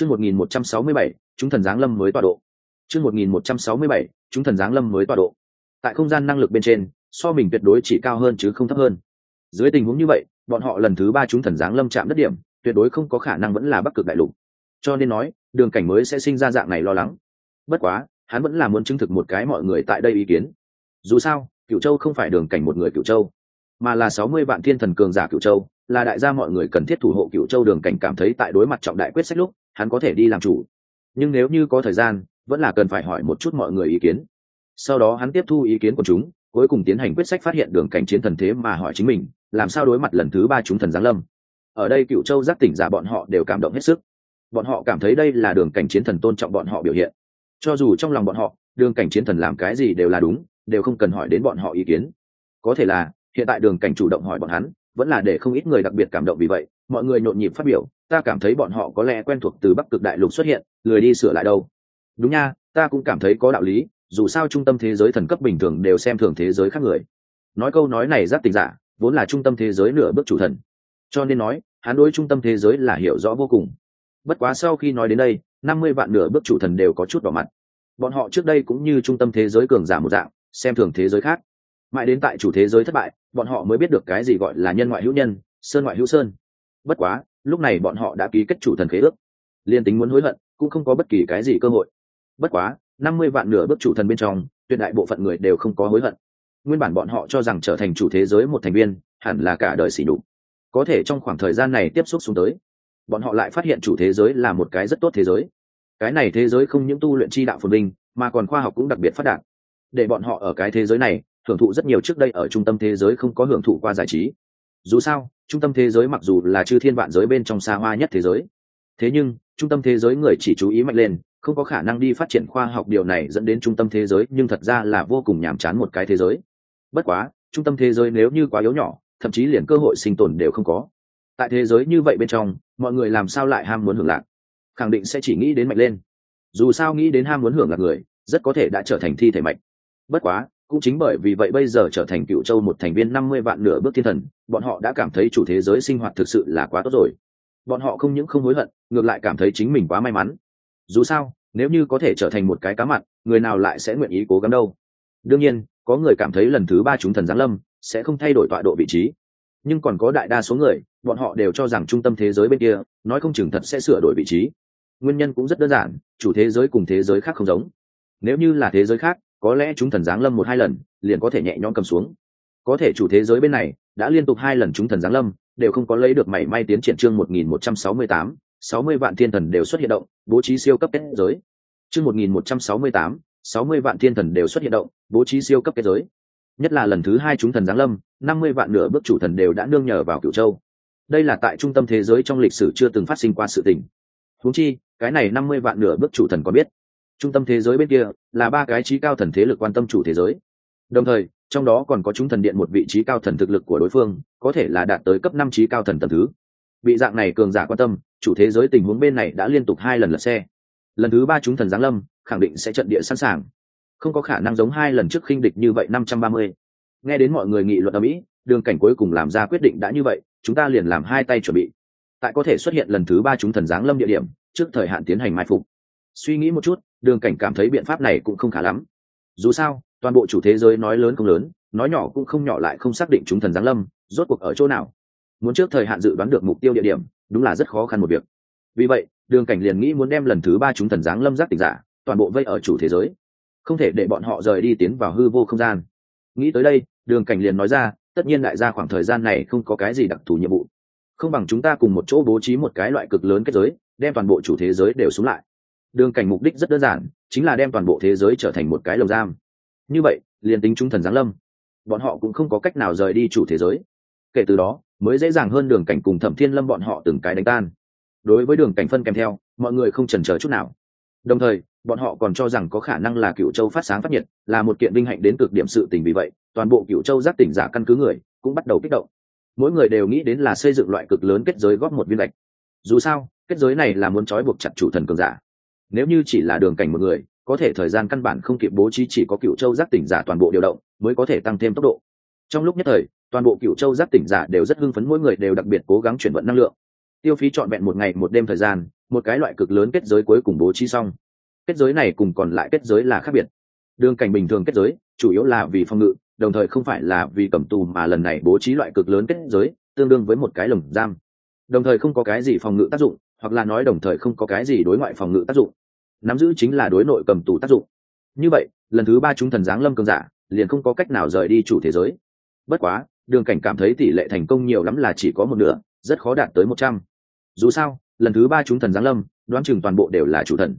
chương một nghìn một trăm sáu mươi bảy, chúng thần giáng lâm mới tọa độ. Chương một nghìn một trăm sáu mươi bảy, chúng thần giáng lâm mới tọa độ. Tại không gian năng lực bên trên, so mình tuyệt đối chỉ cao hơn chứ không thấp hơn. Dưới tình huống như vậy, bọn họ lần thứ ba chúng thần giáng lâm chạm đất điểm, tuyệt đối không có khả năng vẫn là bắc cực đại lục. Cho nên nói, đường cảnh mới sẽ sinh ra dạng này lo lắng. Bất quá, hắn vẫn là muốn chứng thực một cái mọi người tại đây ý kiến. Dù sao, cửu châu không phải đường cảnh một người cửu châu, mà là sáu mươi vạn thiên thần cường giả cửu châu, là đại gia mọi người cần thiết thủ hộ cửu châu đường cảnh cảm thấy tại đối mặt trọng đại quyết sách lúc hắn có thể đi làm chủ. Nhưng nếu như có thời gian, vẫn là cần phải hỏi một chút mọi người ý kiến. Sau đó hắn tiếp thu ý kiến của chúng, cuối cùng tiến hành quyết sách phát hiện đường cảnh chiến thần thế mà hỏi chính mình, làm sao đối mặt lần thứ ba chúng thần giáng lâm. Ở đây cựu châu giác tỉnh giả bọn họ đều cảm động hết sức. Bọn họ cảm thấy đây là đường cảnh chiến thần tôn trọng bọn họ biểu hiện. Cho dù trong lòng bọn họ, đường cảnh chiến thần làm cái gì đều là đúng, đều không cần hỏi đến bọn họ ý kiến. Có thể là, hiện tại đường cảnh chủ động hỏi bọn hắn, vẫn là để không ít người đặc biệt cảm động vì vậy mọi người nhộn nhịp phát biểu, ta cảm thấy bọn họ có lẽ quen thuộc từ bắc cực đại lục xuất hiện, lười đi sửa lại đâu. Đúng nha, ta cũng cảm thấy có đạo lý, dù sao trung tâm thế giới thần cấp bình thường đều xem thường thế giới khác người. Nói câu nói này rất tình giả, vốn là trung tâm thế giới nửa bước chủ thần. Cho nên nói, hắn đối trung tâm thế giới là hiểu rõ vô cùng. Bất quá sau khi nói đến đây, năm mươi vạn nửa bước chủ thần đều có chút đỏ mặt. Bọn họ trước đây cũng như trung tâm thế giới cường giả một dạng, xem thường thế giới khác. Mãi đến tại chủ thế giới thất bại, bọn họ mới biết được cái gì gọi là nhân ngoại hữu nhân, sơn ngoại hữu sơn bất quá, lúc này bọn họ đã ký kết chủ thần khế ước. Liên tính muốn hối hận, cũng không có bất kỳ cái gì cơ hội. Bất quá, năm mươi vạn nửa bước chủ thần bên trong, tuyệt đại bộ phận người đều không có hối hận. Nguyên bản bọn họ cho rằng trở thành chủ thế giới một thành viên, hẳn là cả đời xỉ đục có thể trong khoảng thời gian này tiếp xúc xuống tới, bọn họ lại phát hiện chủ thế giới là một cái rất tốt thế giới. Cái này thế giới không những tu luyện chi đạo phồn vinh, mà còn khoa học cũng đặc biệt phát đạt. Để bọn họ ở cái thế giới này, hưởng thụ rất nhiều trước đây ở trung tâm thế giới không có hưởng thụ qua giải trí. Dù sao trung tâm thế giới mặc dù là chư thiên vạn giới bên trong xa hoa nhất thế giới, thế nhưng trung tâm thế giới người chỉ chú ý mạnh lên, không có khả năng đi phát triển khoa học điều này dẫn đến trung tâm thế giới, nhưng thật ra là vô cùng nhàm chán một cái thế giới. Bất quá, trung tâm thế giới nếu như quá yếu nhỏ, thậm chí liền cơ hội sinh tồn đều không có. Tại thế giới như vậy bên trong, mọi người làm sao lại ham muốn hưởng lạc? Khẳng định sẽ chỉ nghĩ đến mạnh lên. Dù sao nghĩ đến ham muốn hưởng lạc người, rất có thể đã trở thành thi thể mạnh. Bất quá cũng chính bởi vì vậy bây giờ trở thành cựu châu một thành viên năm mươi vạn nửa bước thiên thần, bọn họ đã cảm thấy chủ thế giới sinh hoạt thực sự là quá tốt rồi. Bọn họ không những không hối hận, ngược lại cảm thấy chính mình quá may mắn. Dù sao, nếu như có thể trở thành một cái cá mặt người nào lại sẽ nguyện ý cố gắng đâu? Đương nhiên, có người cảm thấy lần thứ ba chúng thần giáng lâm sẽ không thay đổi tọa độ vị trí. Nhưng còn có đại đa số người, bọn họ đều cho rằng trung tâm thế giới bên kia, nói không chừng thật sẽ sửa đổi vị trí. Nguyên nhân cũng rất đơn giản, chủ thế giới cùng thế giới khác không giống. Nếu như là thế giới khác có lẽ chúng thần giáng lâm một hai lần, liền có thể nhẹ nhõm cầm xuống. Có thể chủ thế giới bên này đã liên tục hai lần chúng thần giáng lâm, đều không có lấy được mảy may tiến triển chương một nghìn một trăm sáu mươi tám, sáu mươi vạn thiên thần đều xuất hiện động, bố trí siêu cấp kết giới. Chương một nghìn một trăm sáu mươi tám, sáu mươi vạn thiên thần đều xuất hiện động, bố trí siêu cấp kết giới. Nhất là lần thứ hai chúng thần giáng lâm, năm mươi vạn nửa bước chủ thần đều đã nương nhờ vào cựu châu. Đây là tại trung tâm thế giới trong lịch sử chưa từng phát sinh qua sự tình. Huống chi, cái này năm mươi vạn nửa bước chủ thần có biết trung tâm thế giới bên kia là ba cái trí cao thần thế lực quan tâm chủ thế giới. Đồng thời, trong đó còn có chúng thần điện một vị trí cao thần thực lực của đối phương, có thể là đạt tới cấp năm trí cao thần tầm thứ. Bị dạng này cường giả quan tâm, chủ thế giới tình huống bên này đã liên tục hai lần lật xe. Lần thứ ba chúng thần giáng lâm, khẳng định sẽ trận địa sẵn sàng. Không có khả năng giống hai lần trước khinh địch như vậy năm trăm ba mươi. Nghe đến mọi người nghị luận ở mỹ, đường cảnh cuối cùng làm ra quyết định đã như vậy, chúng ta liền làm hai tay chuẩn bị. Tại có thể xuất hiện lần thứ ba chúng thần giáng lâm địa điểm, trước thời hạn tiến hành mai phục. Suy nghĩ một chút đường cảnh cảm thấy biện pháp này cũng không khá lắm. Dù sao, toàn bộ chủ thế giới nói lớn không lớn, nói nhỏ cũng không nhỏ lại không xác định chúng thần giáng lâm, rốt cuộc ở chỗ nào. Muốn trước thời hạn dự đoán được mục tiêu địa điểm, đúng là rất khó khăn một việc. Vì vậy, đường cảnh liền nghĩ muốn đem lần thứ ba chúng thần giáng lâm giác tỉnh giả, toàn bộ vây ở chủ thế giới. Không thể để bọn họ rời đi tiến vào hư vô không gian. Nghĩ tới đây, đường cảnh liền nói ra, tất nhiên đại gia khoảng thời gian này không có cái gì đặc thù nhiệm vụ. Không bằng chúng ta cùng một chỗ bố trí một cái loại cực lớn kết giới, đem toàn bộ chủ thế giới đều xuống lại đường cảnh mục đích rất đơn giản, chính là đem toàn bộ thế giới trở thành một cái lồng giam. Như vậy, liền tính chúng thần giáng lâm, bọn họ cũng không có cách nào rời đi chủ thế giới. Kể từ đó, mới dễ dàng hơn đường cảnh cùng thẩm thiên lâm bọn họ từng cái đánh tan. Đối với đường cảnh phân kèm theo, mọi người không chần chờ chút nào. Đồng thời, bọn họ còn cho rằng có khả năng là cựu châu phát sáng phát nhiệt, là một kiện vinh hạnh đến cực điểm sự tình. Vì vậy, toàn bộ cựu châu giác tỉnh giả căn cứ người cũng bắt đầu kích động. Mỗi người đều nghĩ đến là xây dựng loại cực lớn kết giới góp một viên lệch dù sao, kết giới này là muốn trói buộc chặt chủ thần cường giả nếu như chỉ là đường cảnh một người, có thể thời gian căn bản không kịp bố trí chỉ có cựu châu giác tỉnh giả toàn bộ điều động, mới có thể tăng thêm tốc độ. Trong lúc nhất thời, toàn bộ cựu châu giác tỉnh giả đều rất hưng phấn, mỗi người đều đặc biệt cố gắng chuyển vận năng lượng. Tiêu phí trọn vẹn một ngày, một đêm thời gian, một cái loại cực lớn kết giới cuối cùng bố trí xong. Kết giới này cùng còn lại kết giới là khác biệt. Đường cảnh bình thường kết giới, chủ yếu là vì phòng ngự, đồng thời không phải là vì cầm tù mà lần này bố trí loại cực lớn kết giới, tương đương với một cái lồng giam. Đồng thời không có cái gì phòng ngự tác dụng hoặc là nói đồng thời không có cái gì đối ngoại phòng ngự tác dụng. Nắm giữ chính là đối nội cầm tù tác dụng. Như vậy, lần thứ ba chúng thần giáng lâm cường giả, liền không có cách nào rời đi chủ thế giới. Bất quá, đường cảnh cảm thấy tỷ lệ thành công nhiều lắm là chỉ có một nửa, rất khó đạt tới một trăm. Dù sao, lần thứ ba chúng thần giáng lâm, đoán chừng toàn bộ đều là chủ thần.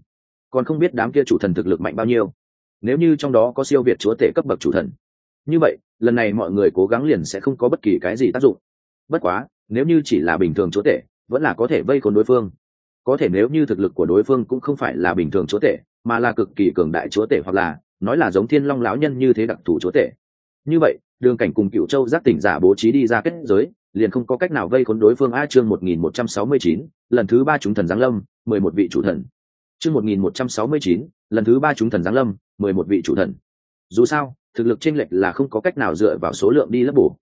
Còn không biết đám kia chủ thần thực lực mạnh bao nhiêu. Nếu như trong đó có siêu việt chúa tể cấp bậc chủ thần. Như vậy, lần này mọi người cố gắng liền sẽ không có bất kỳ cái gì tác dụng. Bất quá, nếu như chỉ là bình thường chúa tể vẫn là có thể vây khốn đối phương. Có thể nếu như thực lực của đối phương cũng không phải là bình thường chúa tể, mà là cực kỳ cường đại chúa tể hoặc là, nói là giống thiên long lão nhân như thế đặc thù chúa tể. Như vậy, đường cảnh cùng cựu châu giác tỉnh giả bố trí đi ra kết giới, liền không có cách nào vây khốn đối phương a chương một nghìn một trăm sáu mươi chín, lần thứ ba chúng thần giáng lâm, mười một vị chủ thần. Chương một nghìn một trăm sáu mươi chín, lần thứ ba chúng thần giáng lâm, mười một vị chủ thần. Dù sao, thực lực chênh lệch là không có cách nào dựa vào số lượng đi lấp bổ.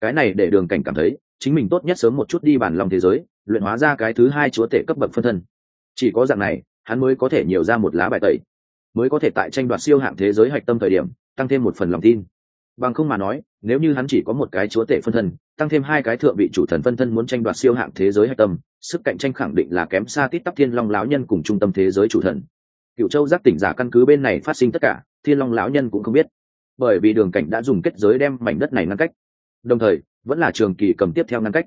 Cái này để đường cảnh cảm thấy chính mình tốt nhất sớm một chút đi bản lòng thế giới, luyện hóa ra cái thứ hai chúa tể cấp bậc phân thân. Chỉ có dạng này, hắn mới có thể nhiều ra một lá bài tẩy, mới có thể tại tranh đoạt siêu hạng thế giới hạch tâm thời điểm, tăng thêm một phần lòng tin. Bằng không mà nói, nếu như hắn chỉ có một cái chúa tể phân thân, tăng thêm hai cái thượng vị chủ thần phân thân muốn tranh đoạt siêu hạng thế giới hạch tâm, sức cạnh tranh khẳng định là kém xa tít tắp thiên long lão nhân cùng trung tâm thế giới chủ thần. Cựu châu giác tỉnh giả căn cứ bên này phát sinh tất cả, thiên long lão nhân cũng không biết. Bởi vì đường cảnh đã dùng kết giới đem mảnh đất này ngăn cách đồng thời, vẫn là trường kỳ cầm tiếp theo ngăn cách.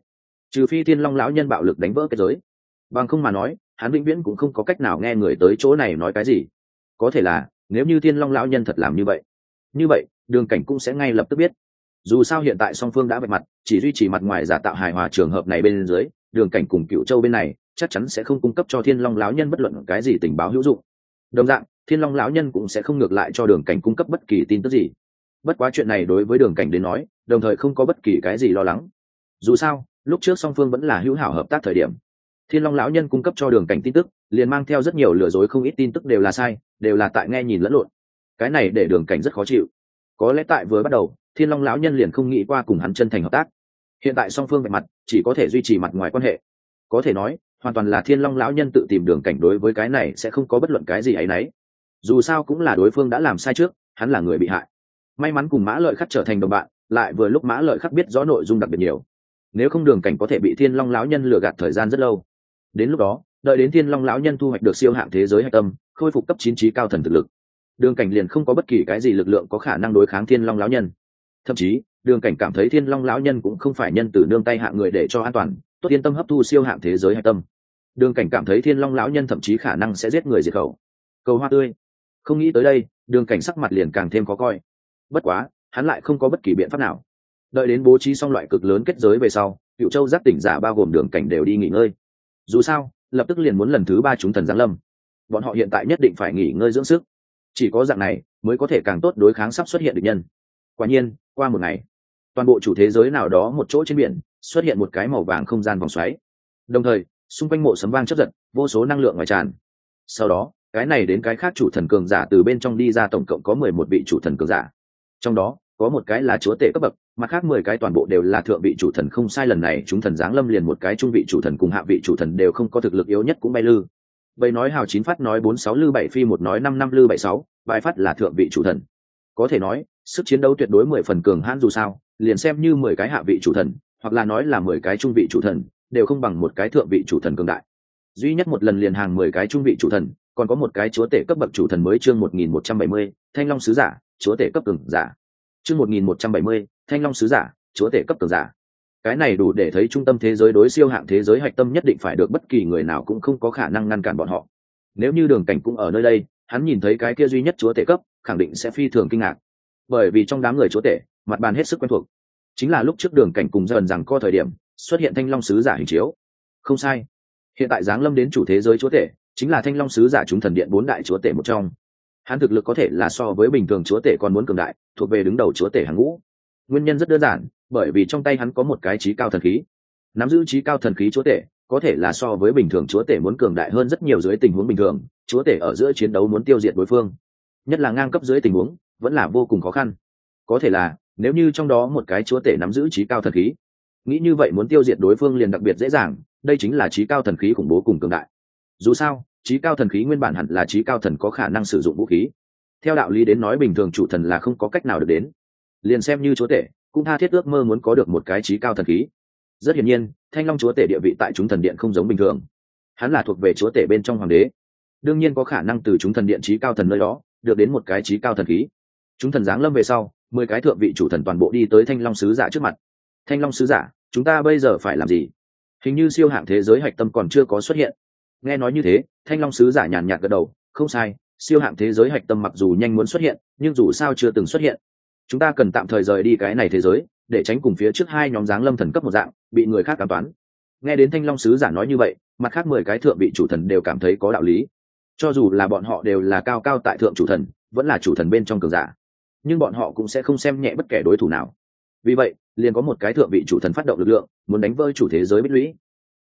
Trừ phi thiên long lão nhân bạo lực đánh vỡ kết giới. Bằng không mà nói, hắn vĩnh viễn cũng không có cách nào nghe người tới chỗ này nói cái gì. Có thể là, nếu như thiên long lão nhân thật làm như vậy như vậy, đường cảnh cũng sẽ ngay lập tức biết. Dù sao hiện tại song phương đã vạch mặt, chỉ duy trì mặt ngoài giả tạo hài hòa trường hợp này bên dưới, đường cảnh cùng cựu châu bên này, chắc chắn sẽ không cung cấp cho thiên long lão nhân bất luận cái gì tình báo hữu dụng. Đồng dạng, thiên long lão nhân cũng sẽ không ngược lại cho đường cảnh cung cấp bất kỳ tin tức gì bất quá chuyện này đối với đường cảnh đến nói, đồng thời không có bất kỳ cái gì lo lắng. Dù sao, lúc trước song phương vẫn là hữu hảo hợp tác thời điểm. Thiên long lão nhân cung cấp cho đường cảnh tin tức, liền mang theo rất nhiều lừa dối không ít tin tức đều là sai, đều là tại nghe nhìn lẫn lộn. Cái này để đường cảnh rất khó chịu. Có lẽ tại vừa bắt đầu, thiên long lão nhân liền không nghĩ qua cùng hắn chân thành hợp tác. Hiện tại song phương vạch mặt, chỉ có thể duy trì mặt ngoài quan hệ. Có thể nói, hoàn toàn là thiên long lão nhân tự tìm đường cảnh đối với cái này sẽ không có bất luận cái gì ấ y n ấ y dù sao cũng là đối phương đã làm sai trước, hắn là người bị hại may mắn cùng mã lợi khắc trở thành đồng bạn, lại vừa lúc mã lợi khắc biết rõ nội dung đặc biệt nhiều. Nếu không đường cảnh có thể bị thiên long lão nhân lừa gạt thời gian rất lâu. Đến lúc đó, đợi đến thiên long lão nhân thu hoạch được siêu hạng thế giới hạch tâm, khôi phục cấp chín trí cao thần thực lực, đường cảnh liền không có bất kỳ cái gì lực lượng có khả năng đối kháng thiên long lão nhân. Thậm chí, đường cảnh cảm thấy thiên long lão nhân cũng không phải nhân từ nương tay hạng người để cho an toàn, tốt yên tâm hấp thu siêu hạng thế giới hạch tâm. Đường cảnh cảm thấy thiên long lão nhân thậm chí khả năng sẽ giết người diệt khẩu. Cầu hoa tươi. Không nghĩ tới đây, đường cảnh sắc mặt liền càng thêm khó coi bất quá, hắn lại không có bất kỳ biện pháp nào. Đợi đến bố trí xong loại cực lớn kết giới về sau cựu châu giác tỉnh giả bao gồm đường cảnh đều đi nghỉ ngơi. Dù sao, lập tức liền muốn lần thứ ba chúng thần giáng lâm. Bọn họ hiện tại nhất định phải nghỉ ngơi dưỡng sức. Chỉ có dạng này, mới có thể càng tốt đối kháng sắp xuất hiện được nhân. Quả nhiên, qua một ngày, toàn bộ chủ thế giới nào đó một chỗ trên biển, xuất hiện một cái màu vàng không gian vòng xoáy. Đồng thời, xung quanh mộ sấm vang chấp giật, vô số năng lượng ngoài tràn. Sau đó, cái này đến cái khác chủ thần cường giả từ bên trong đi ra tổng cộng có mười một vị chủ thần cường giả trong đó, có một cái là chúa tể cấp bậc, mặt khác mười cái toàn bộ đều là thượng vị chủ thần không sai lần này chúng thần giáng lâm liền một cái trung vị chủ thần cùng hạ vị chủ thần đều không có thực lực yếu nhất cũng bay lư. Bầy nói hào chín phát nói bốn sáu lư bảy phi một nói năm năm lư bảy sáu, bài phát là thượng vị chủ thần. Có thể nói, sức chiến đấu tuyệt đối mười phần cường hãn dù sao, liền xem như mười cái hạ vị chủ thần, hoặc là nói là mười cái trung vị chủ thần, đều không bằng một cái thượng vị chủ thần cường đại. Duy nhất một lần liền hàng mười cái trung vị chủ thần, còn có một cái chúa tể cấp bậc chủ thần mới chương một nghìn một trăm bảy mươi, thanh long sứ giả chúa tể cấp cường giả. Chương một nghìn một trăm bảy mươi, thanh long sứ giả, chúa tể cấp cường giả. Cái này đủ để thấy trung tâm thế giới đối siêu hạng thế giới hạch tâm nhất định phải được bất kỳ người nào cũng không có khả năng ngăn cản bọn họ. Nếu như đường cảnh cũng ở nơi đây, hắn nhìn thấy cái kia duy nhất chúa tể cấp, khẳng định sẽ phi thường kinh ngạc. Bởi vì trong đám người chúa tể, mặt bàn hết sức quen thuộc. Chính là lúc trước đường cảnh cùng dần rằng co thời điểm, xuất hiện thanh long sứ giả hình chiếu. Không sai. Hiện tại giáng lâm đến chủ thế giới chúa tể, chính là thanh long sứ giả chúng thần điện bốn đại chúa tể một trong hắn thực lực có thể là so với bình thường chúa tể còn muốn cường đại, thuộc về đứng đầu chúa tể hàng ngũ. Nguyên nhân rất đơn giản, bởi vì trong tay hắn có một cái trí cao thần khí. Nắm giữ trí cao thần khí chúa tể, có thể là so với bình thường chúa tể muốn cường đại hơn rất nhiều dưới tình huống bình thường, chúa tể ở giữa chiến đấu muốn tiêu diệt đối phương. Nhất là ngang cấp dưới tình huống, vẫn là vô cùng khó khăn. Có thể là, nếu như trong đó một cái chúa tể nắm giữ trí cao thần khí, nghĩ như vậy muốn tiêu diệt đối phương liền đặc biệt dễ dàng, đây chính là trí cao thần khí khủng bố cùng cường đại. Dù sao trí cao thần khí nguyên bản hẳn là trí cao thần có khả năng sử dụng vũ khí. Theo đạo lý đến nói bình thường chủ thần là không có cách nào được đến. Liền xem như chúa tể, cũng tha thiết ước mơ muốn có được một cái trí cao thần khí. Rất hiển nhiên, thanh long chúa tể địa vị tại chúng thần điện không giống bình thường. Hắn là thuộc về chúa tể bên trong hoàng đế. Đương nhiên có khả năng từ chúng thần điện trí cao thần nơi đó, được đến một cái trí cao thần khí. Chúng thần giáng lâm về sau, mười cái thượng vị chủ thần toàn bộ đi tới thanh long sứ giả trước mặt. Thanh long sứ giả, chúng ta bây giờ phải làm gì? Hình như siêu hạng thế giới hạch tâm còn chưa có xuất hiện nghe nói như thế, thanh long sứ giả nhàn nhạt gật đầu, không sai, siêu hạng thế giới hạch tâm mặc dù nhanh muốn xuất hiện, nhưng dù sao chưa từng xuất hiện. Chúng ta cần tạm thời rời đi cái này thế giới, để tránh cùng phía trước hai nhóm giáng lâm thần cấp một dạng, bị người khác cảm toán nghe đến thanh long sứ giả nói như vậy, mặt khác mười cái thượng vị chủ thần đều cảm thấy có đạo lý. Cho dù là bọn họ đều là cao cao tại thượng chủ thần, vẫn là chủ thần bên trong cường giả. Nhưng bọn họ cũng sẽ không xem nhẹ bất kể đối thủ nào. Vì vậy, liền có một cái thượng vị chủ thần phát động lực lượng, muốn đánh vơi chủ thế giới bích lũy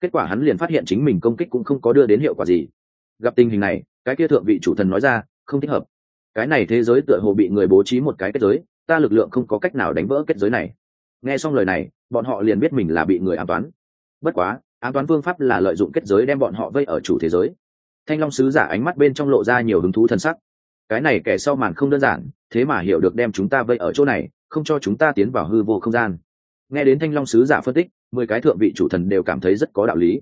kết quả hắn liền phát hiện chính mình công kích cũng không có đưa đến hiệu quả gì. Gặp tình hình này, cái kia thượng vị chủ thần nói ra, không thích hợp. Cái này thế giới tựa hồ bị người bố trí một cái kết giới, ta lực lượng không có cách nào đánh vỡ kết giới này. Nghe xong lời này, bọn họ liền biết mình là bị người ám toán. Bất quá, ám toán phương pháp là lợi dụng kết giới đem bọn họ vây ở chủ thế giới. Thanh long sứ giả ánh mắt bên trong lộ ra nhiều hứng thú thân sắc. Cái này kẻ sau màn không đơn giản, thế mà hiểu được đem chúng ta vây ở chỗ này, không cho chúng ta tiến vào hư vô không gian. Nghe đến thanh long sứ giả phân tích mười cái thượng vị chủ thần đều cảm thấy rất có đạo lý.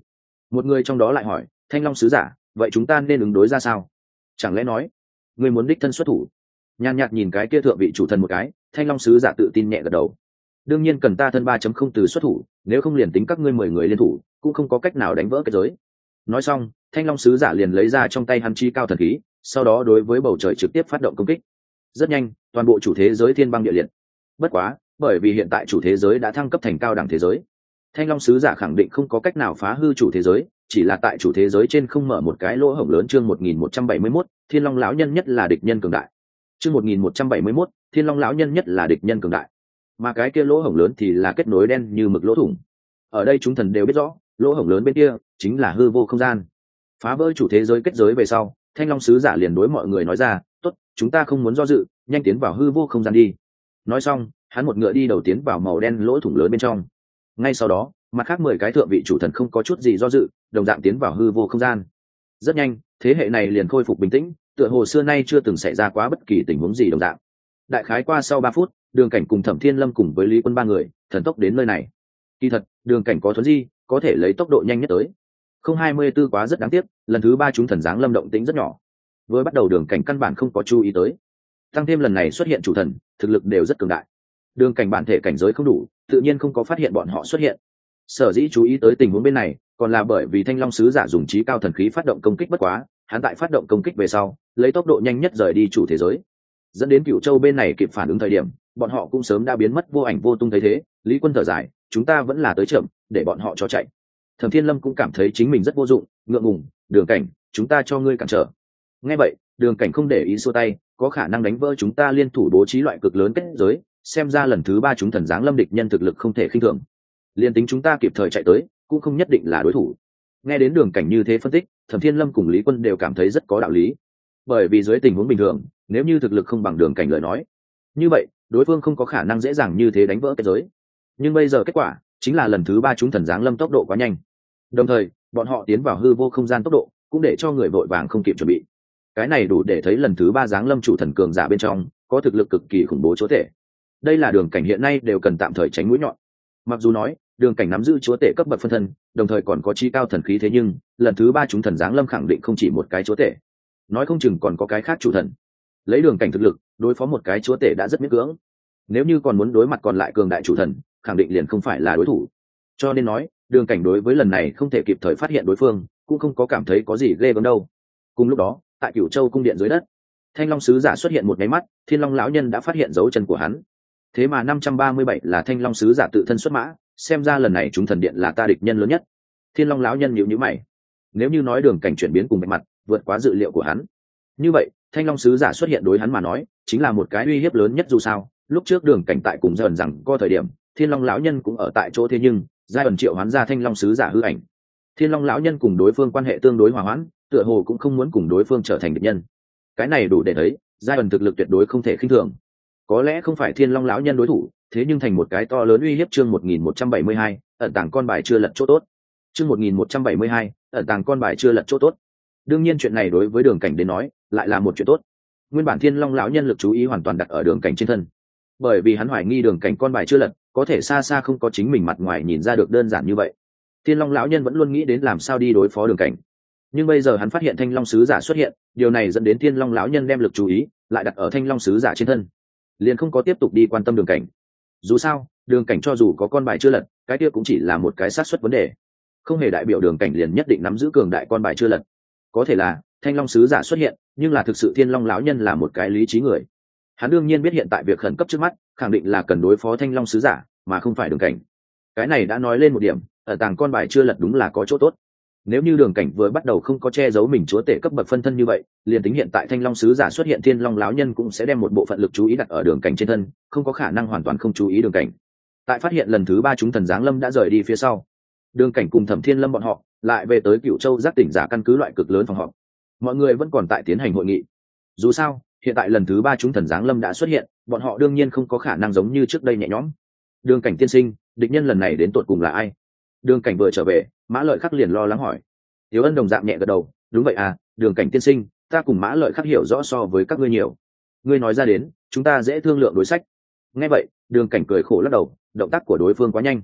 Một người trong đó lại hỏi, thanh long sứ giả, vậy chúng ta nên ứng đối ra sao? Chẳng lẽ nói người muốn đích thân xuất thủ? Nhàn nhạt nhìn cái kia thượng vị chủ thần một cái, thanh long sứ giả tự tin nhẹ gật đầu. Đương nhiên cần ta thân ba chấm không từ xuất thủ, nếu không liền tính các ngươi mười người liên thủ, cũng không có cách nào đánh vỡ cái giới. Nói xong, thanh long sứ giả liền lấy ra trong tay hắn chi cao thần khí, sau đó đối với bầu trời trực tiếp phát động công kích. Rất nhanh, toàn bộ chủ thế giới thiên băng địa liệt. Bất quá, bởi vì hiện tại chủ thế giới đã thăng cấp thành cao đẳng thế giới thanh long sứ giả khẳng định không có cách nào phá hư chủ thế giới chỉ là tại chủ thế giới trên không mở một cái lỗ hổng lớn chương một nghìn một trăm bảy mươi 1171, thiên long lão nhân nhất là địch nhân cường đại. Chương một nghìn một trăm bảy mươi 1171, thiên long lão nhân nhất là địch nhân cường đại. Mà cái kia lỗ hổng lớn thì là kết nối đen như mực lỗ thủng. Ở đây chúng thần đều biết rõ lỗ hổng lớn bên kia chính là hư vô không gian. Phá vỡ chủ thế giới kết giới về sau thanh long sứ giả liền đối mọi người nói ra tốt chúng ta không muốn do dự nhanh tiến vào hư vô không gian đi. Nói xong hắn một ngựa đi đầu tiến vào màu đen lỗ thủng lớn bên trong ngay sau đó, mặt khác mười cái thượng vị chủ thần không có chút gì do dự, đồng dạng tiến vào hư vô không gian. Rất nhanh, thế hệ này liền khôi phục bình tĩnh, tựa hồ xưa nay chưa từng xảy ra quá bất kỳ tình huống gì đồng dạng. Đại khái qua sau ba phút, đường cảnh cùng thẩm thiên lâm cùng với lý quân ba người, thần tốc đến nơi này. Kỳ thật, đường cảnh có thuấn di, có thể lấy tốc độ nhanh nhất tới. Không hai mươi b ố quá rất đáng tiếc, lần thứ ba chúng thần giáng lâm động tĩnh rất nhỏ. Vừa bắt đầu đường cảnh căn bản không có chú ý tới. Tăng thêm lần này xuất hiện chủ thần, thực lực đều rất cường đại. Đường cảnh bản thể cảnh giới không đủ tự nhiên không có phát hiện bọn họ xuất hiện. Sở dĩ chú ý tới tình huống bên này, còn là bởi vì thanh long sứ giả dùng trí cao thần khí phát động công kích bất quá, hắn tại phát động công kích về sau, lấy tốc độ nhanh nhất rời đi chủ thế giới. Dẫn đến cựu châu bên này kịp phản ứng thời điểm, bọn họ cũng sớm đã biến mất vô ảnh vô tung thấy thế. Lý quân thở dài, chúng ta vẫn là tới chậm, để bọn họ cho chạy. Thẩm thiên lâm cũng cảm thấy chính mình rất vô dụng, ngượng ngùng, đường cảnh, chúng ta cho ngươi cản trở. Nghe vậy, đường cảnh không để ý xua tay, có khả năng đánh vỡ chúng ta liên thủ bố trí loại cực lớn kết giới xem ra lần thứ ba chúng thần giáng lâm địch nhân thực lực không thể khinh thường. Liền tính chúng ta kịp thời chạy tới, cũng không nhất định là đối thủ. Nghe đến đường cảnh như thế phân tích, thẩm thiên lâm cùng lý quân đều cảm thấy rất có đạo lý. Bởi vì dưới tình huống bình thường, nếu như thực lực không bằng đường cảnh lời nói, như vậy, đối phương không có khả năng dễ dàng như thế đánh vỡ kết giới. Nhưng bây giờ kết quả, chính là lần thứ ba chúng thần giáng lâm tốc độ quá nhanh. Đồng thời, bọn họ tiến vào hư vô không gian tốc độ, cũng để cho người vội vàng không kịp chuẩn bị. Cái này đủ để thấy lần thứ ba giáng lâm chủ thần cường giả bên trong, có thực lực cực kỳ khủng bố chỗ thể đây là đường cảnh hiện nay đều cần tạm thời tránh mũi nhọn. Mặc dù nói, đường cảnh nắm giữ chúa tể cấp bậc phân thân, đồng thời còn có chi cao thần khí thế nhưng, lần thứ ba chúng thần giáng lâm khẳng định không chỉ một cái chúa tể. Nói không chừng còn có cái khác chủ thần. Lấy đường cảnh thực lực, đối phó một cái chúa tể đã rất miễn cưỡng. Nếu như còn muốn đối mặt còn lại cường đại chủ thần, khẳng định liền không phải là đối thủ. Cho nên nói, đường cảnh đối với lần này không thể kịp thời phát hiện đối phương, cũng không có cảm thấy có gì ghê gớm đâu. Cùng lúc đó, tại cửu châu cung điện dưới đất, thanh long sứ giả xuất hiện một máy mắt, thiên long lão nhân đã phát hiện dấu chân của hắn thế mà năm trăm ba mươi bảy là thanh long sứ giả tự thân xuất mã, xem ra lần này chúng thần điện là ta địch nhân lớn nhất. Thiên long lão nhân nhịu nhữ mày. Nếu như nói đường cảnh chuyển biến cùng bề mặt, vượt quá dự liệu của hắn. Như vậy, thanh long sứ giả xuất hiện đối hắn mà nói, chính là một cái uy hiếp lớn nhất dù sao. Lúc trước đường cảnh tại cùng dần rằng có thời điểm, thiên long lão nhân cũng ở tại chỗ thế nhưng, giai ẩn triệu hoán ra thanh long sứ giả hư ảnh. Thiên long lão nhân cùng đối phương quan hệ tương đối hòa hoãn, tựa hồ cũng không muốn cùng đối phương trở thành địch nhân. Cái này đủ để thấy, giai ẩn thực lực tuyệt đối không thể khinh thường có lẽ không phải thiên long lão nhân đối thủ, thế nhưng thành một cái to lớn uy hiếp chương một nghìn một trăm bảy mươi hai, ẩn tàng con bài chưa lật chỗ tốt. Chương một nghìn một trăm bảy mươi hai, ẩn tàng con bài chưa lật chỗ tốt. Đương nhiên chuyện này đối với đường cảnh đến nói, lại là một chuyện tốt. Nguyên bản thiên long lão nhân lực chú ý hoàn toàn đặt ở đường cảnh trên thân. Bởi vì hắn hoài nghi đường cảnh con bài chưa lật, có thể xa xa không có chính mình mặt ngoài nhìn ra được đơn giản như vậy. Thiên long lão nhân vẫn luôn nghĩ đến làm sao đi đối phó đường cảnh. Nhưng bây giờ hắn phát hiện thanh long sứ giả xuất hiện, điều này dẫn đến thiên long lão nhân đem lực chú ý lại đặt ở thanh long sứ giả trên thân liền không có tiếp tục đi quan tâm đường cảnh. Dù sao, đường cảnh cho dù có con bài chưa lật, cái kia cũng chỉ là một cái sát xuất vấn đề. Không hề đại biểu đường cảnh liền nhất định nắm giữ cường đại con bài chưa lật. Có thể là, thanh long sứ giả xuất hiện, nhưng là thực sự thiên long lão nhân là một cái lý trí người. Hắn đương nhiên biết hiện tại việc khẩn cấp trước mắt, khẳng định là cần đối phó thanh long sứ giả, mà không phải đường cảnh. Cái này đã nói lên một điểm, ở tàng con bài chưa lật đúng là có chỗ tốt nếu như đường cảnh vừa bắt đầu không có che giấu mình chúa tể cấp bậc phân thân như vậy, liền tính hiện tại thanh long sứ giả xuất hiện thiên long láo nhân cũng sẽ đem một bộ phận lực chú ý đặt ở đường cảnh trên thân, không có khả năng hoàn toàn không chú ý đường cảnh. Tại phát hiện lần thứ ba chúng thần giáng lâm đã rời đi phía sau, đường cảnh cùng thẩm thiên lâm bọn họ lại về tới cựu châu giác tỉnh giả căn cứ loại cực lớn phòng họp. Mọi người vẫn còn tại tiến hành hội nghị. Dù sao, hiện tại lần thứ ba chúng thần giáng lâm đã xuất hiện, bọn họ đương nhiên không có khả năng giống như trước đây nhẹ nhõm. Đường cảnh tiên sinh, địch nhân lần này đến tột cùng là ai? Đường cảnh vừa trở về mã lợi khắc liền lo lắng hỏi. Tiếu ân đồng dạng nhẹ gật đầu, đúng vậy à đường cảnh tiên sinh, ta cùng mã lợi khắc hiểu rõ so với các ngươi nhiều. Ngươi nói ra đến, chúng ta dễ thương lượng đối sách. Nghe vậy, đường cảnh cười khổ lắc đầu, động tác của đối phương quá nhanh.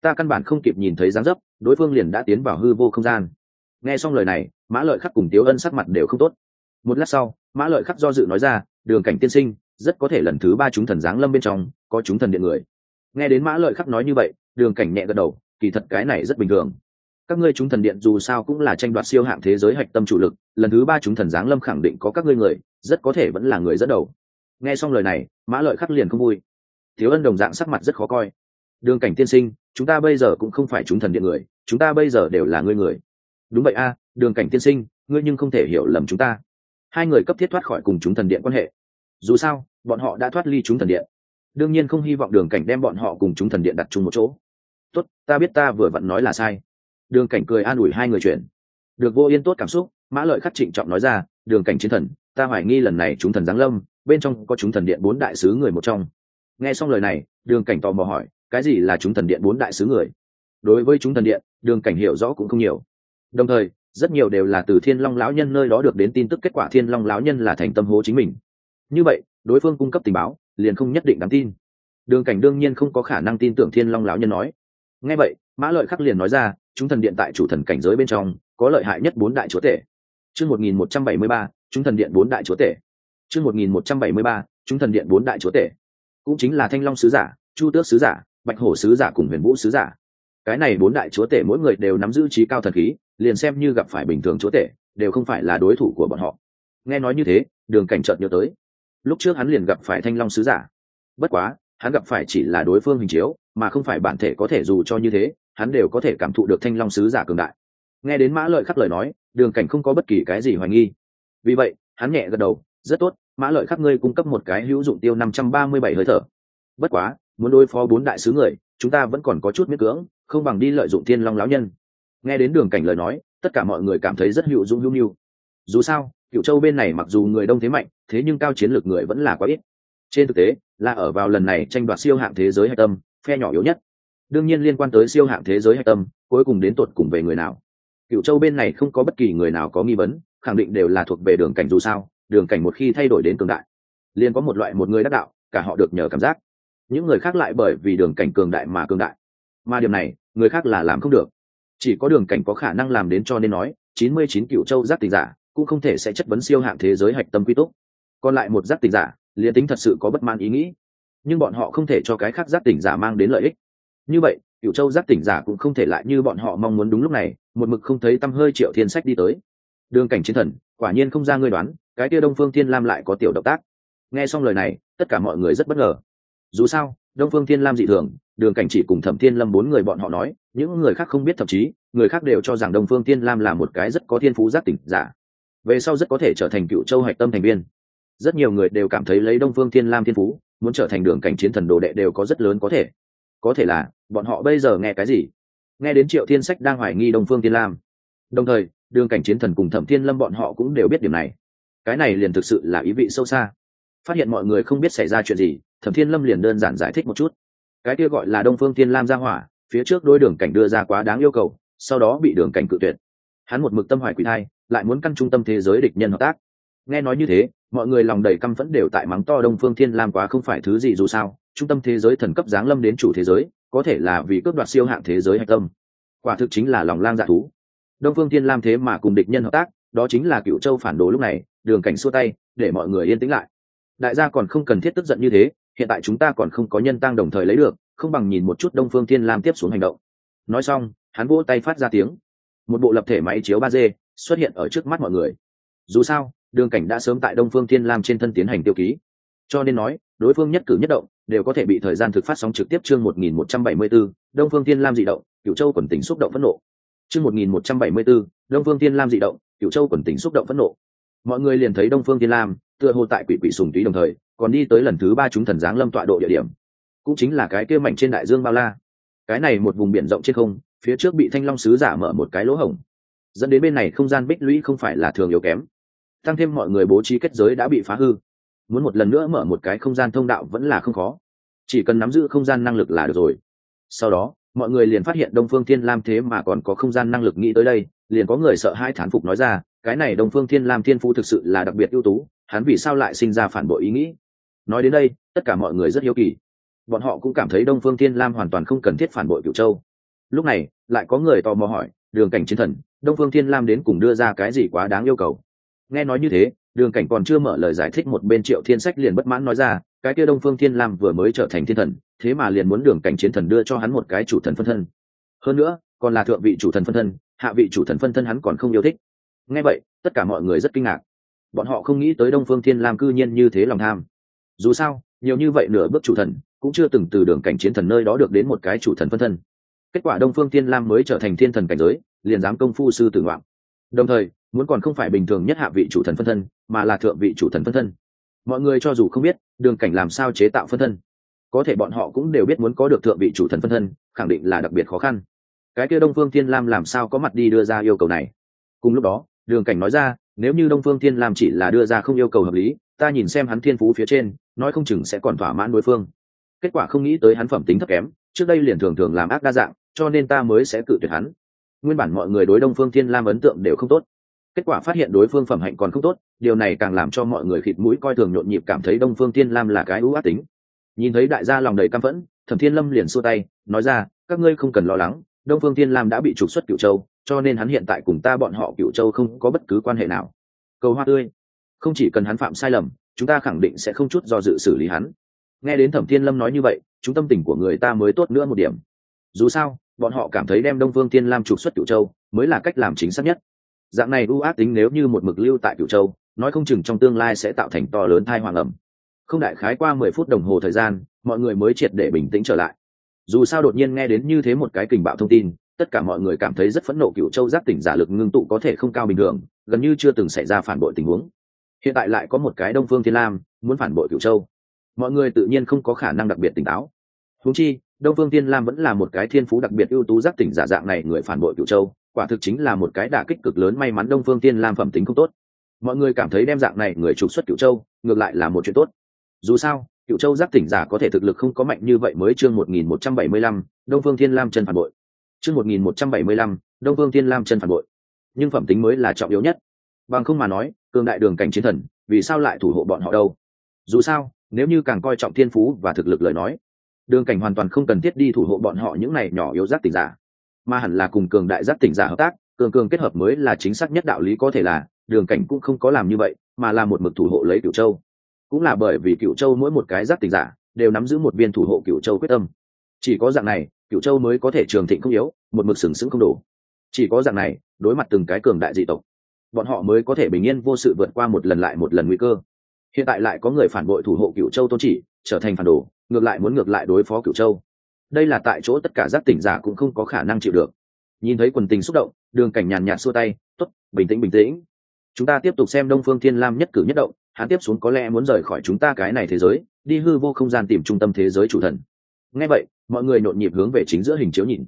Ta căn bản không kịp nhìn thấy dáng dấp, đối phương liền đã tiến vào hư vô không gian. Nghe xong lời này, mã lợi khắc cùng tiếu ân sắc mặt đều không tốt. Một lát sau, mã lợi khắc do dự nói ra, đường cảnh tiên sinh, rất có thể lần thứ ba chúng thần giáng lâm bên trong, có chúng thần điện người. Nghe đến mã lợi khắc nói như vậy, đường cảnh nhẹ gật đầu, kỳ thật cái này rất bình thường các ngươi chúng thần điện dù sao cũng là tranh đoạt siêu hạng thế giới hạch tâm chủ lực, lần thứ ba chúng thần giáng lâm khẳng định có các ngươi người, rất có thể vẫn là người dẫn đầu. Nghe xong lời này, mã lợi khắc liền không vui. Thiếu ân đồng dạng sắc mặt rất khó coi. Đường cảnh tiên sinh, chúng ta bây giờ cũng không phải chúng thần điện người, chúng ta bây giờ đều là ngươi người. Đúng vậy a, đường cảnh tiên sinh, ngươi nhưng không thể hiểu lầm chúng ta. Hai người cấp thiết thoát khỏi cùng chúng thần điện quan hệ. Dù sao, bọn họ đã thoát ly chúng thần điện. Đương nhiên không hy vọng đường cảnh đem bọn họ cùng chúng thần điện đặt chung một chỗ. Tốt, ta biết ta vừa vặn nói là sai đường cảnh cười an ủi hai người chuyện, được vô yên tốt cảm xúc mã lợi khắc trịnh trọng nói ra đường cảnh chiến thần ta hoài nghi lần này chúng thần giáng lâm bên trong có chúng thần điện bốn đại sứ người một trong. Nghe xong lời này đường cảnh tò mò hỏi cái gì là chúng thần điện bốn đại sứ người? Đối với chúng thần điện đường cảnh hiểu rõ cũng không nhiều. Đồng thời rất nhiều đều là từ thiên long lão nhân nơi đó được đến tin tức kết quả thiên long lão nhân là thành tâm hố chính mình. Như vậy đối phương cung cấp tình báo liền không nhất định đáng tin. Đường cảnh đương nhiên không có khả năng tin tưởng thiên long lão nhân nói. Ngay vậy mã lợi khắc liền nói ra, chúng thần điện tại chủ thần cảnh giới bên trong, có lợi hại nhất bốn đại chúa tể. Chương một nghìn một trăm bảy mươi ba, chúng thần điện bốn đại chúa tể. Chương một nghìn một trăm bảy mươi ba, chúng thần điện bốn đại chúa tể. Cũng chính là thanh long sứ giả, chu tước sứ giả, bạch hổ sứ giả cùng huyền vũ sứ giả. Cái này bốn đại chúa tể mỗi người đều nắm giữ trí cao thần khí, liền xem như gặp phải bình thường chúa tể, đều không phải là đối thủ của bọn họ. Nghe nói như thế, đường cảnh trợt nhớ tới. Lúc trước hắn liền gặp phải thanh long sứ giả. Bất quá, hắn gặp phải chỉ là đối phương hình chiếu, mà không phải bản thể có thể dù cho như thế hắn đều có thể cảm thụ được thanh long sứ giả cường đại. Nghe đến mã lợi khắc lời nói, đường cảnh không có bất kỳ cái gì hoài nghi. Vì vậy, hắn nhẹ gật đầu, rất tốt, mã lợi khắc ngươi cung cấp một cái hữu dụng tiêu năm trăm ba mươi bảy hơi thở. Bất quá, muốn đối phó bốn đại sứ người, chúng ta vẫn còn có chút miết cưỡng, không bằng đi lợi dụng thiên long lão nhân. Nghe đến đường cảnh lời nói, tất cả mọi người cảm thấy rất hữu dụng, hữu nhu. Dù sao cựu châu bên này mặc dù người đông thế mạnh, thế nhưng cao chiến lược người vẫn là quá ít. Trên thực tế, là ở vào lần này tranh đoạt siêu hạng thế giới hạch tâm, phe nhỏ yếu nhất đương nhiên liên quan tới siêu hạng thế giới hạch tâm, cuối cùng đến tột cùng về người nào. Cựu châu bên này không có bất kỳ người nào có nghi vấn, khẳng định đều là thuộc về đường cảnh dù sao, đường cảnh một khi thay đổi đến cường đại, liền có một loại một người đắc đạo, cả họ được nhờ cảm giác. Những người khác lại bởi vì đường cảnh cường đại mà cường đại. Mà điều này, người khác là làm không được. Chỉ có đường cảnh có khả năng làm đến cho nên nói, chín mươi chín cựu châu giác tình giả cũng không thể sẽ chất vấn siêu hạng thế giới hạch tâm quy túc. Còn lại một giác tình giả, liền tính thật sự có bất mãn ý nghĩ, nhưng bọn họ không thể cho cái khác giác tỉnh giả mang đến lợi ích như vậy cựu châu giác tỉnh giả cũng không thể lại như bọn họ mong muốn đúng lúc này, một mực không thấy t hơi triệu thiên sách đi tới. Đường cảnh chiến thần, quả nhiên không ra ngươi đoán, cái kia đông phương thiên lam lại có tiểu động tác. Nghe xong lời này, tất cả mọi người rất bất ngờ. Dù sao, đông phương thiên lam dị thường, đường cảnh chỉ cùng thẩm thiên lâm bốn người bọn họ nói, những người khác không biết thậm chí, người khác đều cho rằng đông phương thiên lam là một cái rất có thiên phú giác tỉnh giả. Về sau rất có thể trở thành cựu châu hạch tâm thành viên. Rất nhiều người đều cảm thấy lấy đông phương thiên lam thiên phú, muốn trở thành đường cảnh chiến thần đồ đệ đều có rất lớn có thể có thể là, bọn họ bây giờ nghe cái gì? Nghe đến triệu thiên sách đang hoài nghi đông phương thiên lam. Đồng thời, đường cảnh chiến thần cùng thẩm thiên lâm bọn họ cũng đều biết điểm này. Cái này liền thực sự là ý vị sâu xa. Phát hiện mọi người không biết xảy ra chuyện gì, thẩm thiên lâm liền đơn giản giải thích một chút. Cái kia gọi là đông phương thiên lam ra hỏa, phía trước đôi đường cảnh đưa ra quá đáng yêu cầu, sau đó bị đường cảnh cự tuyệt. Hắn một mực tâm hoài quỷ thai, lại muốn căn trung tâm thế giới địch nhân hợp tác. Nghe nói như thế, mọi người lòng đầy căm phẫn đều tại mắng to đông phương thiên lam quá không phải thứ gì dù sao trung tâm thế giới thần cấp giáng lâm đến chủ thế giới, có thể là vì cướp đoạt siêu hạng thế giới hạch tâm. Quả thực chính là lòng lang dạ thú. Đông phương thiên lam thế mà cùng địch nhân hợp tác, đó chính là cựu châu phản đồ lúc này, đường cảnh xua tay, để mọi người yên tĩnh lại. Đại gia còn không cần thiết tức giận như thế, hiện tại chúng ta còn không có nhân tăng đồng thời lấy được, không bằng nhìn một chút đông phương thiên lam tiếp xuống hành động. Nói xong, hắn vỗ tay phát ra tiếng. Một bộ lập thể máy chiếu ba d xuất hiện ở trước mắt mọi người. Dù sao, đường cảnh đã sớm tại đông phương thiên lam trên thân tiến hành tiêu ký. Cho nên nói, đối phương nhất cử nhất động đều có thể bị thời gian thực phát sóng trực tiếp chương 1174, đông phương thiên lam dị động Cửu châu quần tỉnh xúc động phẫn nộ. Chương 1174, đông phương thiên lam dị động Cửu châu quần tỉnh xúc động phẫn nộ. Mọi người liền thấy đông phương thiên lam tựa hồ tại quỷ quỷ sùng túy đồng thời còn đi tới lần thứ ba chúng thần giáng lâm tọa độ địa điểm. Cũng chính là cái kia mảnh trên đại dương bao la. Cái này một vùng biển rộng trên không phía trước bị thanh long sứ giả mở một cái lỗ hổng. Dẫn đến bên này không gian bích lũy không phải là thường yếu kém. Tăng thêm mọi người bố trí kết giới đã bị phá hư muốn một lần nữa mở một cái không gian thông đạo vẫn là không khó. Chỉ cần nắm giữ không gian năng lực là được rồi. Sau đó, mọi người liền phát hiện đông phương thiên lam thế mà còn có không gian năng lực nghĩ tới đây, liền có người sợ hai thán phục nói ra, cái này đông phương thiên lam thiên phu thực sự là đặc biệt ưu tú, hắn vì sao lại sinh ra phản bội ý nghĩ? Nói đến đây, tất cả mọi người rất hiếu kỳ. Bọn họ cũng cảm thấy đông phương thiên lam hoàn toàn không cần thiết phản bội cựu châu. Lúc này, lại có người tò mò hỏi, đường cảnh chiến thần, đông phương thiên lam đến cùng đưa ra cái gì quá đáng yêu cầu? Nghe nói như thế đường cảnh còn chưa mở lời giải thích một bên triệu thiên sách liền bất mãn nói ra, cái kia đông phương thiên lam vừa mới trở thành thiên thần, thế mà liền muốn đường cảnh chiến thần đưa cho hắn một cái chủ thần phân thân. Hơn nữa, còn là thượng vị chủ thần phân thân, hạ vị chủ thần phân thân hắn còn không yêu thích. Nghe vậy, tất cả mọi người rất kinh ngạc. Bọn họ không nghĩ tới đông phương thiên lam cư nhiên như thế lòng tham. Dù sao, nhiều như vậy nửa bước chủ thần, cũng chưa từng từ đường cảnh chiến thần nơi đó được đến một cái chủ thần phân thân. Kết quả đông phương thiên lam mới trở thành thiên thần cảnh giới, liền dám công phu sư tử ngoạn đồng thời, muốn còn không phải bình thường nhất hạ vị chủ thần phân thân, mà là thượng vị chủ thần phân thân. Mọi người cho dù không biết, đường cảnh làm sao chế tạo phân thân, có thể bọn họ cũng đều biết muốn có được thượng vị chủ thần phân thân, khẳng định là đặc biệt khó khăn. Cái kia đông phương thiên lam làm sao có mặt đi đưa ra yêu cầu này? Cùng lúc đó, đường cảnh nói ra, nếu như đông phương thiên lam chỉ là đưa ra không yêu cầu hợp lý, ta nhìn xem hắn thiên phú phía trên, nói không chừng sẽ còn thỏa mãn đối phương. Kết quả không nghĩ tới hắn phẩm tính thấp kém, trước đây liền thường thường làm ác đa dạng, cho nên ta mới sẽ cự tuyệt hắn nguyên bản mọi người đối đông phương thiên lam ấn tượng đều không tốt. Kết quả phát hiện đối phương phẩm hạnh còn không tốt, điều này càng làm cho mọi người khịt mũi coi thường nhộn nhịp cảm thấy đông phương thiên lam là cái ưu ác tính. Nhìn thấy đại gia lòng đầy căm phẫn, thẩm thiên lâm liền xua tay, nói ra, các ngươi không cần lo lắng, đông phương thiên lam đã bị trục xuất cựu châu, cho nên hắn hiện tại cùng ta bọn họ cựu châu không có bất cứ quan hệ nào. Cầu hoa tươi. Không chỉ cần hắn phạm sai lầm, chúng ta khẳng định sẽ không chút do dự xử lý hắn. Nghe đến thẩm thiên lâm nói như vậy, chúng tâm tình của người ta mới tốt nữa một điểm. Dù sao bọn họ cảm thấy đem đông phương thiên lam trục xuất cựu châu mới là cách làm chính xác nhất. Dạng này ưu ác tính nếu như một mực lưu tại cựu châu, nói không chừng trong tương lai sẽ tạo thành to lớn thai hoàng ẩm. Không đại khái qua mười phút đồng hồ thời gian, mọi người mới triệt để bình tĩnh trở lại. Dù sao đột nhiên nghe đến như thế một cái kình bạo thông tin, tất cả mọi người cảm thấy rất phẫn nộ cựu châu giác tỉnh giả lực ngưng tụ có thể không cao bình thường, gần như chưa từng xảy ra phản bội tình huống. Hiện tại lại có một cái đông phương thiên lam muốn phản bội cựu châu. Mọi người tự nhiên không có khả năng đặc biệt tỉnh táo. Húng chi đông phương thiên lam vẫn là một cái thiên phú đặc biệt ưu tú giác tỉnh giả dạng này, người phản bội cựu châu, quả thực chính là một cái đả kích cực lớn, may mắn đông phương thiên lam phẩm tính không tốt. Mọi người cảm thấy đem dạng này người trục xuất cựu châu, ngược lại là một chuyện tốt. Dù sao cựu châu giác tỉnh giả có thể thực lực không có mạnh như vậy mới chương một nghìn một trăm bảy mươi lăm, đông phương thiên lam chân phản bội. Chương một nghìn một trăm bảy mươi lăm, đông phương thiên lam chân phản bội. Nhưng phẩm tính mới là trọng yếu nhất. Bằng không mà nói, cường đại đường cảnh chiến thần, vì sao lại thủ hộ bọn họ đâu? Dù sao, nếu như càng coi trọng thiên phú và thực lực lời nói đường cảnh hoàn toàn không cần thiết đi thủ hộ bọn họ những này nhỏ yếu giác tỉnh giả. Mà hẳn là cùng cường đại giác tỉnh giả hợp tác, cường cường kết hợp mới là chính xác nhất đạo lý có thể là, đường cảnh cũng không có làm như vậy, mà là một mực thủ hộ lấy cựu châu. Cũng là bởi vì cựu châu mỗi một cái giác tỉnh giả đều nắm giữ một viên thủ hộ cựu châu quyết tâm. Chỉ có dạng này cựu châu mới có thể trường thịnh không yếu, một mực sừng sững không đủ chỉ có dạng này, đối mặt từng cái cường đại dị tộc, bọn họ mới có thể bình yên vô sự vượt qua một lần lại một lần nguy cơ. Hiện tại lại có người phản bội thủ hộ cựu châu tôn chỉ, trở thành phản đồ ngược lại muốn ngược lại đối phó cửu châu. Đây là tại chỗ tất cả giác tỉnh giả cũng không có khả năng chịu được. Nhìn thấy quần tình xúc động, đường cảnh nhàn nhạt xua tay t ố t bình tĩnh bình tĩnh. Chúng ta tiếp tục xem đông phương thiên lam nhất cử nhất động, hắn tiếp xuống có lẽ muốn rời khỏi chúng ta cái này thế giới, đi hư vô không gian tìm trung tâm thế giới chủ thần. Ngay vậy, mọi người nhộn nhịp hướng về chính giữa hình chiếu nhìn.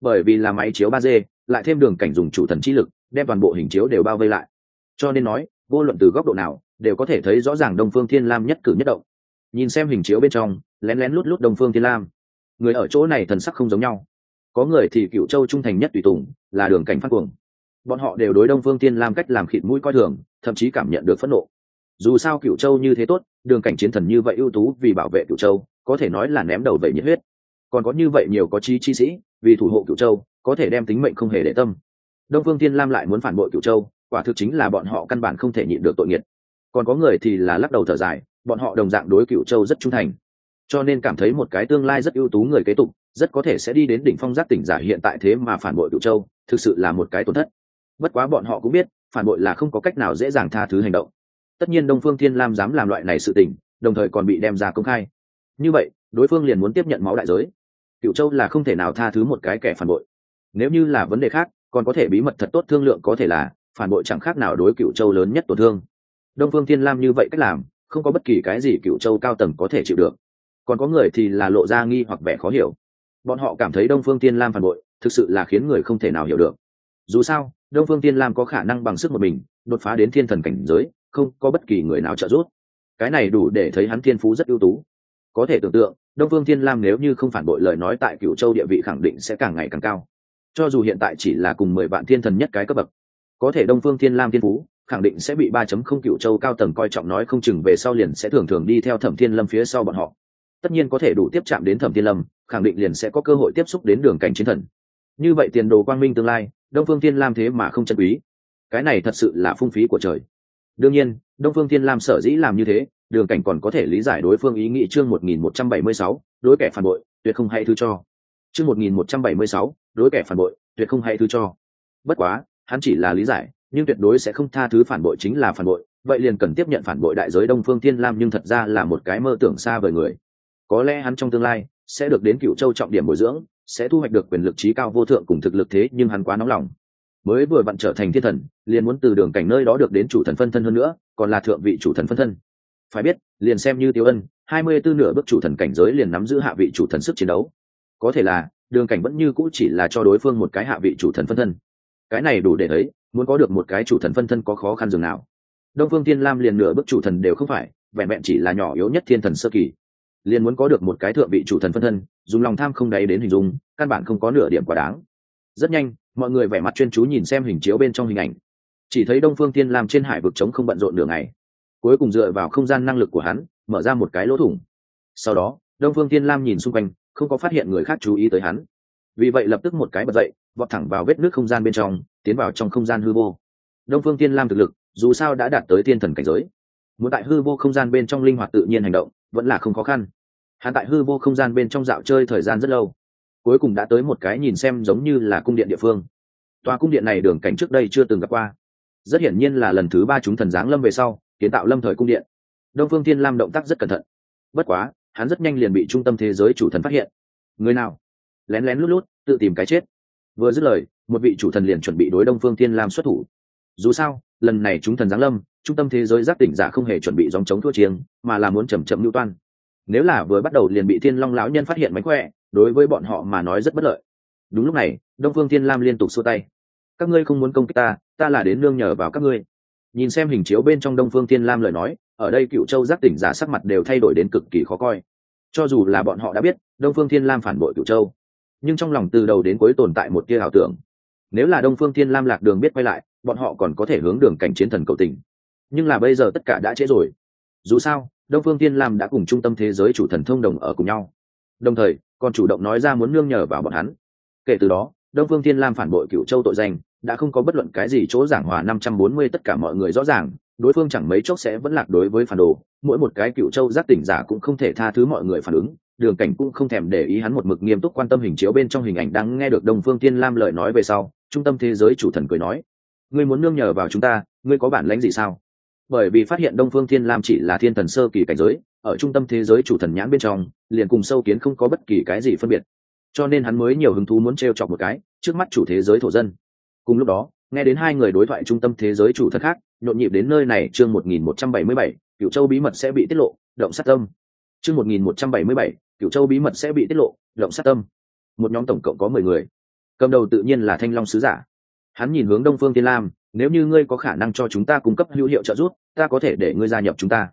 Bởi vì là máy chiếu ba d, lại thêm đường cảnh dùng chủ thần chi lực, đem toàn bộ hình chiếu đều bao vây lại. Cho nên nói, vô luận từ góc độ nào, đều có thể thấy rõ ràng đông phương thiên lam nhất cử nhất động nhìn xem hình chiếu bên trong, lén lén lút lút đông phương thiên lam. Người ở chỗ này thần sắc không giống nhau. Có người thì cựu châu trung thành nhất tùy tùng, là đường cảnh phát cuồng. Bọn họ đều đối đông phương tiên lam cách làm khịt mũi coi thường, thậm chí cảm nhận được phẫn nộ. Dù sao cựu châu như thế tốt, đường cảnh chiến thần như vậy ưu tú vì bảo vệ cựu châu, có thể nói là ném đầu vậy nhiệt huyết. Còn có như vậy nhiều có chi chi sĩ, vì thủ hộ cựu châu, có thể đem tính mệnh không hề để tâm. Đông phương tiên lam lại muốn phản bội cựu châu, quả thực chính là bọn họ căn bản không thể nhịn được tội nghiệt. Còn có người thì là lắc đầu thở dài bọn họ đồng dạng đối cựu châu rất trung thành. Cho nên cảm thấy một cái tương lai rất ưu tú người kế tục, rất có thể sẽ đi đến đỉnh phong giác tỉnh giả hiện tại thế mà phản bội cựu châu, thực sự là một cái tổn thất. Bất quá bọn họ cũng biết, phản bội là không có cách nào dễ dàng tha thứ hành động. Tất nhiên đông phương thiên lam dám làm loại này sự tình, đồng thời còn bị đem ra công khai. Như vậy, đối phương liền muốn tiếp nhận máu đại giới. Cựu châu là không thể nào tha thứ một cái kẻ phản bội. Nếu như là vấn đề khác, còn có thể bí mật thật tốt thương lượng có thể là, phản bội chẳng khác nào đối cựu châu lớn nhất tổn thương. Đông phương thiên lam như vậy cách làm không có bất kỳ cái gì cựu châu cao tầng có thể chịu được. Còn có người thì là lộ ra nghi hoặc vẻ khó hiểu. Bọn họ cảm thấy đông phương tiên lam phản bội, thực sự là khiến người không thể nào hiểu được. Dù sao, đông phương tiên lam có khả năng bằng sức một mình, đột phá đến thiên thần cảnh giới, không có bất kỳ người nào trợ giúp. Cái này đủ để thấy hắn thiên phú rất ưu tú. Có thể tưởng tượng, đông phương tiên lam nếu như không phản bội lời nói tại cựu châu địa vị khẳng định sẽ càng ngày càng cao. Cho dù hiện tại chỉ là cùng mười vạn thiên thần nhất cái cấp bậc, có thể đông phương thiên lam thiên phú khẳng định sẽ bị ba chấm không cựu châu cao tầng coi trọng nói không chừng về sau liền sẽ thường thường đi theo thẩm thiên lâm phía sau bọn họ. Tất nhiên có thể đủ tiếp chạm đến thẩm thiên lâm, khẳng định liền sẽ có cơ hội tiếp xúc đến đường cảnh chiến thần. Như vậy tiền đồ quang minh tương lai, đông phương thiên lam thế mà không chân quý. Cái này thật sự là phung phí của trời. Đương nhiên, đông phương thiên lam sở dĩ làm như thế, đường cảnh còn có thể lý giải đối phương ý nghĩ chương một nghìn một trăm bảy mươi sáu, đối kẻ phản bội, tuyệt không hay thứ cho. Chương một nghìn một trăm bảy mươi sáu, đối kẻ phản bội, tuyệt không hay thứ cho. Bất quá, hắn chỉ là lý giải nhưng tuyệt đối sẽ không tha thứ phản bội chính là phản bội, vậy liền cần tiếp nhận phản bội đại giới đông phương thiên lam nhưng thật ra là một cái mơ tưởng xa vời người. Có lẽ hắn trong tương lai sẽ được đến cựu châu trọng điểm bồi dưỡng, sẽ thu hoạch được quyền lực trí cao vô thượng cùng thực lực thế nhưng hắn quá nóng lòng. Mới vừa vặn trở thành thiên thần, liền muốn từ đường cảnh nơi đó được đến chủ thần phân thân hơn nữa, còn là thượng vị chủ thần phân thân. Phải biết, liền xem như tiêu ân, hai mươi tư nửa bước chủ thần cảnh giới liền nắm giữ hạ vị chủ thần sức chiến đấu. Có thể là, đường cảnh vẫn như cũ chỉ là cho đối phương một cái hạ vị chủ thần phân thân. Cái này đủ để thấy muốn có được một cái chủ thần phân thân có khó khăn dường nào. Đông phương Thiên lam liền nửa bước chủ thần đều không phải, vẹn vẹn chỉ là nhỏ yếu nhất thiên thần sơ kỳ. Liền muốn có được một cái thượng vị chủ thần phân thân, dùng lòng tham không đáy đến hình dung, căn bản không có nửa điểm quá đáng. Rất nhanh, mọi người vẻ mặt chuyên chú nhìn xem hình chiếu bên trong hình ảnh. Chỉ thấy đông phương tiên lam trên hải vực trống không bận rộn nửa ngày. Cuối cùng dựa vào không gian năng lực của hắn, mở ra một cái lỗ thủng. Sau đó, đông phương tiên lam nhìn xung quanh, không có phát hiện người khác chú ý tới hắn. Vì vậy lập tức một cái bật dậy, vọt thẳng vào vết nước không gian bên trong tiến vào trong không gian hư vô. Đông phương tiên lam thực lực, dù sao đã đạt tới thiên thần cảnh giới. Muốn tại hư vô không gian bên trong linh hoạt tự nhiên hành động, vẫn là không khó khăn. Hắn tại hư vô không gian bên trong dạo chơi thời gian rất lâu, cuối cùng đã tới một cái nhìn xem giống như là cung điện địa phương. Tòa cung điện này đường cảnh trước đây chưa từng gặp qua. Rất hiển nhiên là lần thứ ba chúng thần giáng lâm về sau, kiến tạo lâm thời cung điện. Đông phương thiên lam động tác rất cẩn thận. Bất quá, hắn rất nhanh liền bị trung tâm thế giới chủ thần phát hiện. Người nào? Lén lén lút lút, tự tìm cái chết. Vừa dứt lời một vị chủ thần liền chuẩn bị đối đông phương thiên lam xuất thủ. Dù sao, lần này chúng thần giáng lâm, trung tâm thế giới giác tỉnh giả không hề chuẩn bị dòng chống thua chiêng mà là muốn chầm chậm lưu toan. Nếu là vừa bắt đầu liền bị thiên long lão nhân phát hiện mánh khỏe, đối với bọn họ mà nói rất bất lợi. Đúng lúc này, đông phương thiên lam liên tục xua tay. Các ngươi không muốn công kích ta ta là đến nương nhờ vào các ngươi. Nhìn xem hình chiếu bên trong đông phương thiên lam lời nói, ở đây cựu châu giác tỉnh giả sắc mặt đều thay đổi đến cực kỳ khó coi. Cho dù là bọn họ đã biết, đông phương thiên lam phản bội cựu châu, nhưng trong lòng từ đầu đến cuối tồn tại một tia ảo tưởng nếu là đông phương thiên lam lạc đường biết quay lại, bọn họ còn có thể hướng đường cảnh chiến thần cầu tình. Nhưng là bây giờ tất cả đã trễ rồi. Dù sao, đông phương Thiên lam đã cùng trung tâm thế giới chủ thần thông đồng ở cùng nhau. Đồng thời, còn chủ động nói ra muốn nương nhờ vào bọn hắn. Kể từ đó, đông phương Thiên lam phản bội cựu châu tội danh, đã không có bất luận cái gì chỗ giảng hòa năm trăm bốn mươi tất cả mọi người rõ ràng, đối phương chẳng mấy chốc sẽ vẫn lạc đối với phản đồ, mỗi một cái cựu châu giác tỉnh giả cũng không thể tha thứ mọi người phản ứng, đường cảnh cũng không thèm để ý hắn một mực nghiêm túc quan tâm hình chiếu bên trong hình ảnh đang nghe được đông phương tiên lam lời nói về sau trung tâm thế giới chủ thần cười nói, ngươi muốn nương nhờ vào chúng ta, ngươi có bản lãnh gì sao? Bởi vì phát hiện đông phương thiên lam chỉ là thiên thần sơ kỳ cảnh giới, ở trung tâm thế giới chủ thần nhãn bên trong, liền cùng sâu kiến không có bất kỳ cái gì phân biệt. Cho nên hắn mới nhiều hứng thú muốn t r e o chọc một cái, trước mắt chủ thế giới thổ dân. Cùng lúc đó, nghe đến hai người đối thoại trung tâm thế giới chủ thần khác, nhộn nhịp đến nơi này, chương một nghìn một trăm bảy mươi bảy cựu châu bí mật sẽ bị tiết lộ, động sát tâm. Chương một nghìn một trăm bảy mươi bảy cựu châu bí mật sẽ bị tiết lộ, động sát tâm. Một nhóm tổng cộng có mười người cầm đầu tự nhiên là thanh long sứ giả. Hắn nhìn hướng đông phương tiên lam, nếu như ngươi có khả năng cho chúng ta cung cấp hữu hiệu trợ giúp, ta có thể để ngươi gia nhập chúng ta.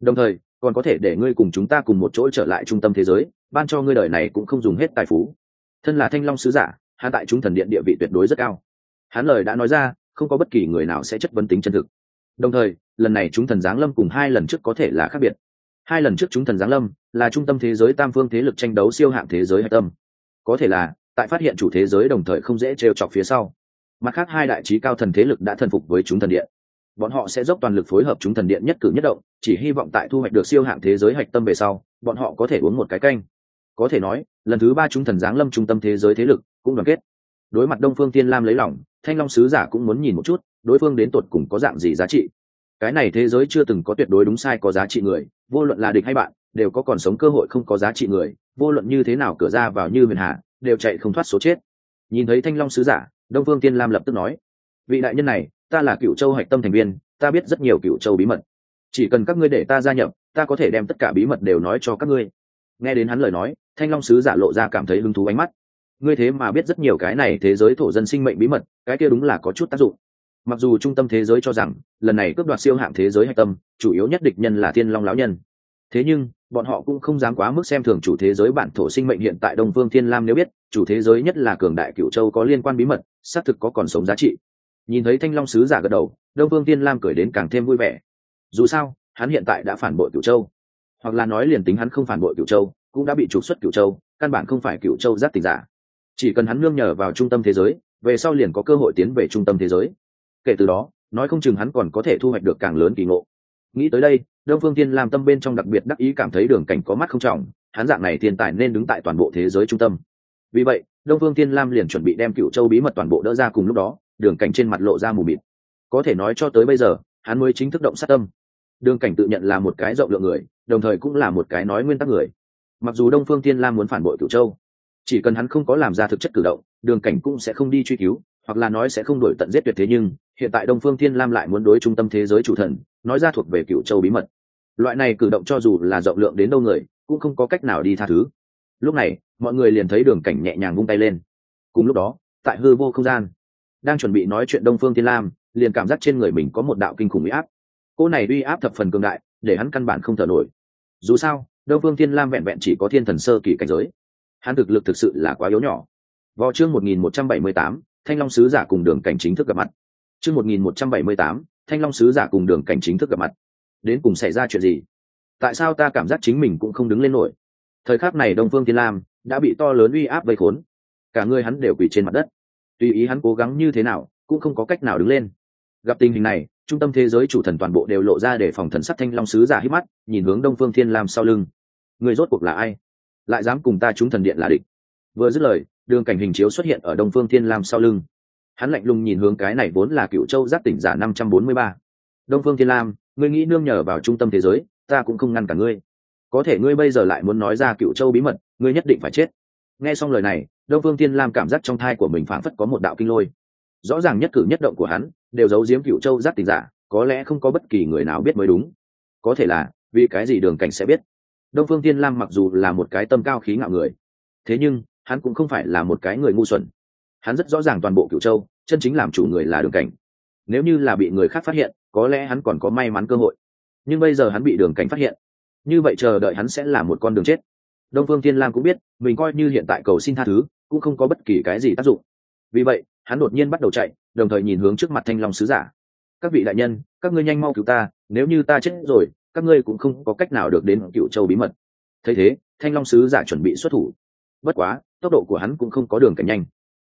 Đồng thời, còn có thể để ngươi cùng chúng ta cùng một chỗ trở lại trung tâm thế giới, ban cho ngươi đời này cũng không dùng hết tài phú. Thân là thanh long sứ giả hạ tại chúng thần điện địa vị tuyệt đối rất cao. Hắn lời đã nói ra, không có bất kỳ người nào sẽ chất vấn tính chân thực. Đồng thời, lần này chúng thần giáng lâm cùng hai lần trước có thể là khác biệt. Hai lần trước chúng thần giáng lâm là trung tâm thế giới tam phương thế lực tranh đấu siêu hạng thế giới hạch tâm. Có thể là tại phát hiện chủ thế giới đồng thời không dễ trêu chọc phía sau. Mặt khác, hai đại trí cao thần thế lực đã thần phục với chúng thần điện. Bọn họ sẽ dốc toàn lực phối hợp chúng thần điện nhất cử nhất động, chỉ hy vọng tại thu hoạch được siêu hạng thế giới hạch tâm về sau, bọn họ có thể uống một cái canh. Có thể nói, lần thứ ba chúng thần giáng lâm trung tâm thế giới thế lực cũng đoàn kết. Đối mặt đông phương tiên lam lấy lòng, thanh long sứ giả cũng muốn nhìn một chút, đối phương đến tột cùng có dạng gì giá trị. Cái này thế giới chưa từng có tuyệt đối đúng sai có giá trị người, vô luận là địch hay bạn, đều có còn sống cơ hội không có giá trị người, vô luận như thế nào cửa ra vào như huyền hạ đều chạy không thoát số chết. Nhìn thấy thanh long sứ giả, đông phương tiên lam lập tức nói, vị đại nhân này, ta là cựu châu hạch tâm thành viên, ta biết rất nhiều cựu châu bí mật. Chỉ cần các ngươi để ta gia nhập, ta có thể đem tất cả bí mật đều nói cho các ngươi. Nghe đến hắn lời nói, thanh long sứ giả lộ ra cảm thấy hứng thú ánh mắt. Ngươi thế mà biết rất nhiều cái này thế giới thổ dân sinh mệnh bí mật, cái kia đúng là có chút tác dụng. Mặc dù trung tâm thế giới cho rằng, lần này cướp đoạt siêu hạng thế giới hạch tâm, chủ yếu nhất địch nhân là thiên long lão nhân. Thế nhưng bọn họ cũng không dám quá mức xem thường chủ thế giới bản thổ sinh mệnh hiện tại đông phương thiên lam nếu biết, chủ thế giới nhất là cường đại cựu châu có liên quan bí mật, xác thực có còn sống giá trị. Nhìn thấy thanh long sứ giả gật đầu, đông phương thiên lam cười đến càng thêm vui vẻ. Dù sao, hắn hiện tại đã phản bội cựu châu. Hoặc là nói liền tính hắn không phản bội cựu châu, cũng đã bị trục xuất cựu châu, căn bản không phải cựu châu giác tình giả. Chỉ cần hắn nương nhờ vào trung tâm thế giới, về sau liền có cơ hội tiến về trung tâm thế giới. Kể từ đó, nói không chừng hắn còn có thể thu hoạch được càng lớn kỳ ngộ nghĩ tới đây, đông phương Thiên làm tâm bên trong đặc biệt đắc ý cảm thấy đường cảnh có mắt không trọng, hắn dạng này thiên tài nên đứng tại toàn bộ thế giới trung tâm. Vì vậy, đông phương Thiên lam liền chuẩn bị đem cựu châu bí mật toàn bộ đỡ ra cùng lúc đó, đường cảnh trên mặt lộ ra mù mịt. Có thể nói cho tới bây giờ, hắn mới chính thức động sát tâm. Đường cảnh tự nhận là một cái rộng lượng người, đồng thời cũng là một cái nói nguyên tắc người. Mặc dù đông phương Thiên lam muốn phản bội cựu châu chỉ cần hắn không có làm ra thực chất cử động, đường cảnh cũng sẽ không đi truy cứu, hoặc là nói sẽ không đổi tận giết tuyệt thế nhưng, hiện tại đông phương thiên lam lại muốn đối trung tâm thế giới chủ thần, nói ra thuộc về cựu châu bí mật. Loại này cử động cho dù là rộng lượng đến đâu người, cũng không có cách nào đi tha thứ. Lúc này, mọi người liền thấy đường cảnh nhẹ nhàng vung tay lên. Cùng lúc đó, tại hư vô không gian, đang chuẩn bị nói chuyện đông phương thiên lam, liền cảm giác trên người mình có một đạo kinh khủng uy áp. Cô này uy áp thập phần cường đại, để hắn căn bản không thở nổi. Dù sao, đông phương thiên lam vẹn vẹn chỉ có thiên thần sơ kỳ cảnh giới hắn thực lực thực sự là quá yếu nhỏ. Vào chương một nghìn một trăm bảy mươi tám, thanh long sứ giả cùng đường cảnh chính thức gặp mặt. Chương một nghìn một trăm bảy mươi tám, thanh long sứ giả cùng đường cảnh chính thức gặp mặt. Đến cùng xảy ra chuyện gì? Tại sao ta cảm giác chính mình cũng không đứng lên nổi? Thời khắc này đông phương thiên lam đã bị to lớn uy áp vây khốn. Cả người hắn đều quỳ trên mặt đất. Tùy ý hắn cố gắng như thế nào, cũng không có cách nào đứng lên. Gặp tình hình này, trung tâm thế giới chủ thần toàn bộ đều lộ ra để phòng thần sắc thanh long sứ giả hít mắt, nhìn hướng đông phương thiên lam sau lưng. Người rốt cuộc là ai? Lại dám cùng ta chúng thần điện là địch. Vừa dứt lời, đường cảnh hình chiếu xuất hiện ở đông phương thiên lam sau lưng. Hắn lạnh lùng nhìn hướng cái này vốn là cựu châu giác tỉnh giả năm trăm bốn mươi ba. Đông phương thiên lam, ngươi nghĩ nương nhờ vào trung tâm thế giới, ta cũng không ngăn cả ngươi. Có thể ngươi bây giờ lại muốn nói ra cựu châu bí mật, ngươi nhất định phải chết. Nghe xong lời này, đông phương thiên lam cảm giác trong thai của mình phảng phất có một đạo kinh lôi. Rõ ràng nhất cử nhất động của hắn, đều giấu giếm cựu châu giác tỉnh giả, có lẽ không có bất kỳ người nào biết mới đúng. Có thể là, vì cái gì đường cảnh sẽ biết? Đông phương tiên lam mặc dù là một cái tâm cao khí ngạo người, thế nhưng hắn cũng không phải là một cái người ngu xuẩn. Hắn rất rõ ràng toàn bộ cựu châu, chân chính làm chủ người là đường cảnh. Nếu như là bị người khác phát hiện, có lẽ hắn còn có may mắn cơ hội. Nhưng bây giờ hắn bị đường cảnh phát hiện, như vậy chờ đợi hắn sẽ là một con đường chết. Đông phương tiên lam cũng biết, mình coi như hiện tại cầu xin tha thứ, cũng không có bất kỳ cái gì tác dụng. Vì vậy, hắn đột nhiên bắt đầu chạy, đồng thời nhìn hướng trước mặt thanh long sứ giả. Các vị đại nhân, các ngươi nhanh mau cứu ta, nếu như ta chết rồi các ngươi cũng không có cách nào được đến cựu châu bí mật. Thấy thế, thanh long sứ giả chuẩn bị xuất thủ. Bất quá, tốc độ của hắn cũng không có đường cảnh nhanh.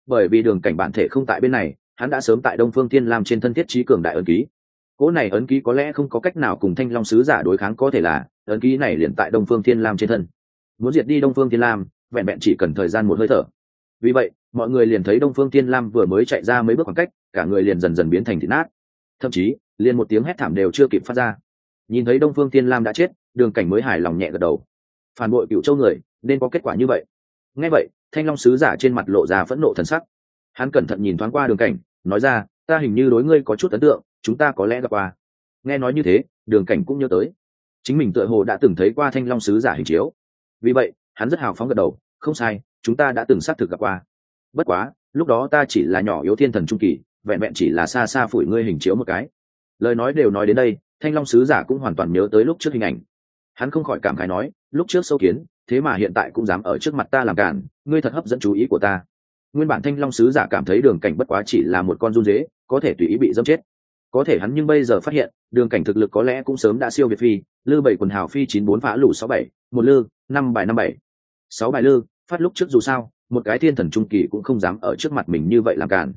Bởi vì đường cảnh bản thể không tại bên này, hắn đã sớm tại đông phương Thiên lam trên thân thiết trí cường đại ấn ký. Cỗ này ấn ký có lẽ không có cách nào cùng thanh long sứ giả đối kháng, có thể là ấn ký này liền tại đông phương thiên lam trên thân. Muốn diệt đi đông phương thiên lam, vẹn vẹn chỉ cần thời gian một hơi thở. Vì vậy, mọi người liền thấy đông phương thiên lam vừa mới chạy ra mấy bước khoảng cách, cả người liền dần dần biến thành thịt nát. Thậm chí, liền một tiếng hét thảm đều chưa kịp phát ra nhìn thấy đông phương tiên lam đã chết, đường cảnh mới hài lòng nhẹ gật đầu. Phản bội cựu châu người, nên có kết quả như vậy. Ngay vậy, thanh long sứ giả trên mặt lộ ra phẫn nộ thần sắc. Hắn cẩn thận nhìn thoáng qua đường cảnh, nói ra, ta hình như đối ngươi có chút ấn tượng, chúng ta có lẽ gặp qua. Nghe nói như thế, đường cảnh cũng nhớ tới. Chính mình tựa hồ đã từng thấy qua thanh long sứ giả hình chiếu. Vì vậy, hắn rất hào phóng gật đầu, không sai, chúng ta đã từng xác thực gặp qua. Bất quá, lúc đó ta chỉ là nhỏ yếu thiên thần trung kỳ, vẹn vẹn chỉ là xa xa phủi ngươi hình chiếu một cái lời nói đều nói đến đây, thanh long sứ giả cũng hoàn toàn nhớ tới lúc trước hình ảnh. Hắn không khỏi cảm khái nói, lúc trước sâu kiến, thế mà hiện tại cũng dám ở trước mặt ta làm cản, ngươi thật hấp dẫn chú ý của ta. Nguyên bản thanh long sứ giả cảm thấy đường cảnh bất quá chỉ là một con run dế, có thể tùy ý bị dâm chết. Có thể hắn nhưng bây giờ phát hiện, đường cảnh thực lực có lẽ cũng sớm đã siêu việt phi, lư bảy quần hào phi chín bốn phá lủ sáu bảy, một lư, năm bài năm bảy. Sáu bài lư, phát lúc trước dù sao, một cái thiên thần trung kỳ cũng không dám ở trước mặt mình như vậy làm cản.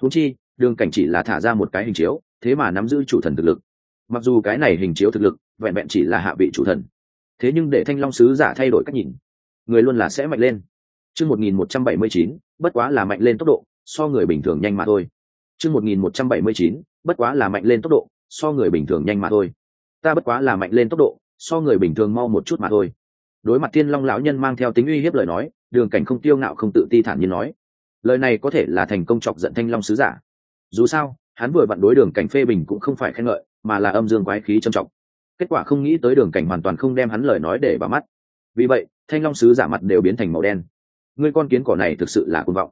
Thú chi, đường cảnh chỉ là thả ra một cái hình chiếu thế mà nắm giữ chủ thần thực lực. Mặc dù cái này hình chiếu thực lực, vẹn vẹn chỉ là hạ vị chủ thần. Thế nhưng để thanh long sứ giả thay đổi cách nhìn, người luôn là sẽ mạnh lên. Chương một nghìn một trăm bảy mươi chín, bất quá là mạnh lên tốc độ, so người bình thường nhanh mà thôi. Chương một nghìn một trăm bảy mươi chín, bất quá là mạnh lên tốc độ, so người bình thường nhanh mà thôi. Ta bất quá là mạnh lên tốc độ, so người bình thường mau một chút mà thôi. Đối mặt thiên long lão nhân mang theo tính uy hiếp lời nói, đường cảnh không tiêu ngạo không tự ti thản nhiên nói, lời này có thể là thành công chọc giận thanh long sứ giả. Dù sao hắn vừa vặn đối đường cảnh phê bình cũng không phải khen ngợi, mà là âm dương quái khí trầm trọng. Kết quả không nghĩ tới đường cảnh hoàn toàn không đem hắn lời nói để vào mắt. Vì vậy, thanh long sứ giả mặt đều biến thành màu đen. Ngươi con kiến cỏ này thực sự là côn vọng.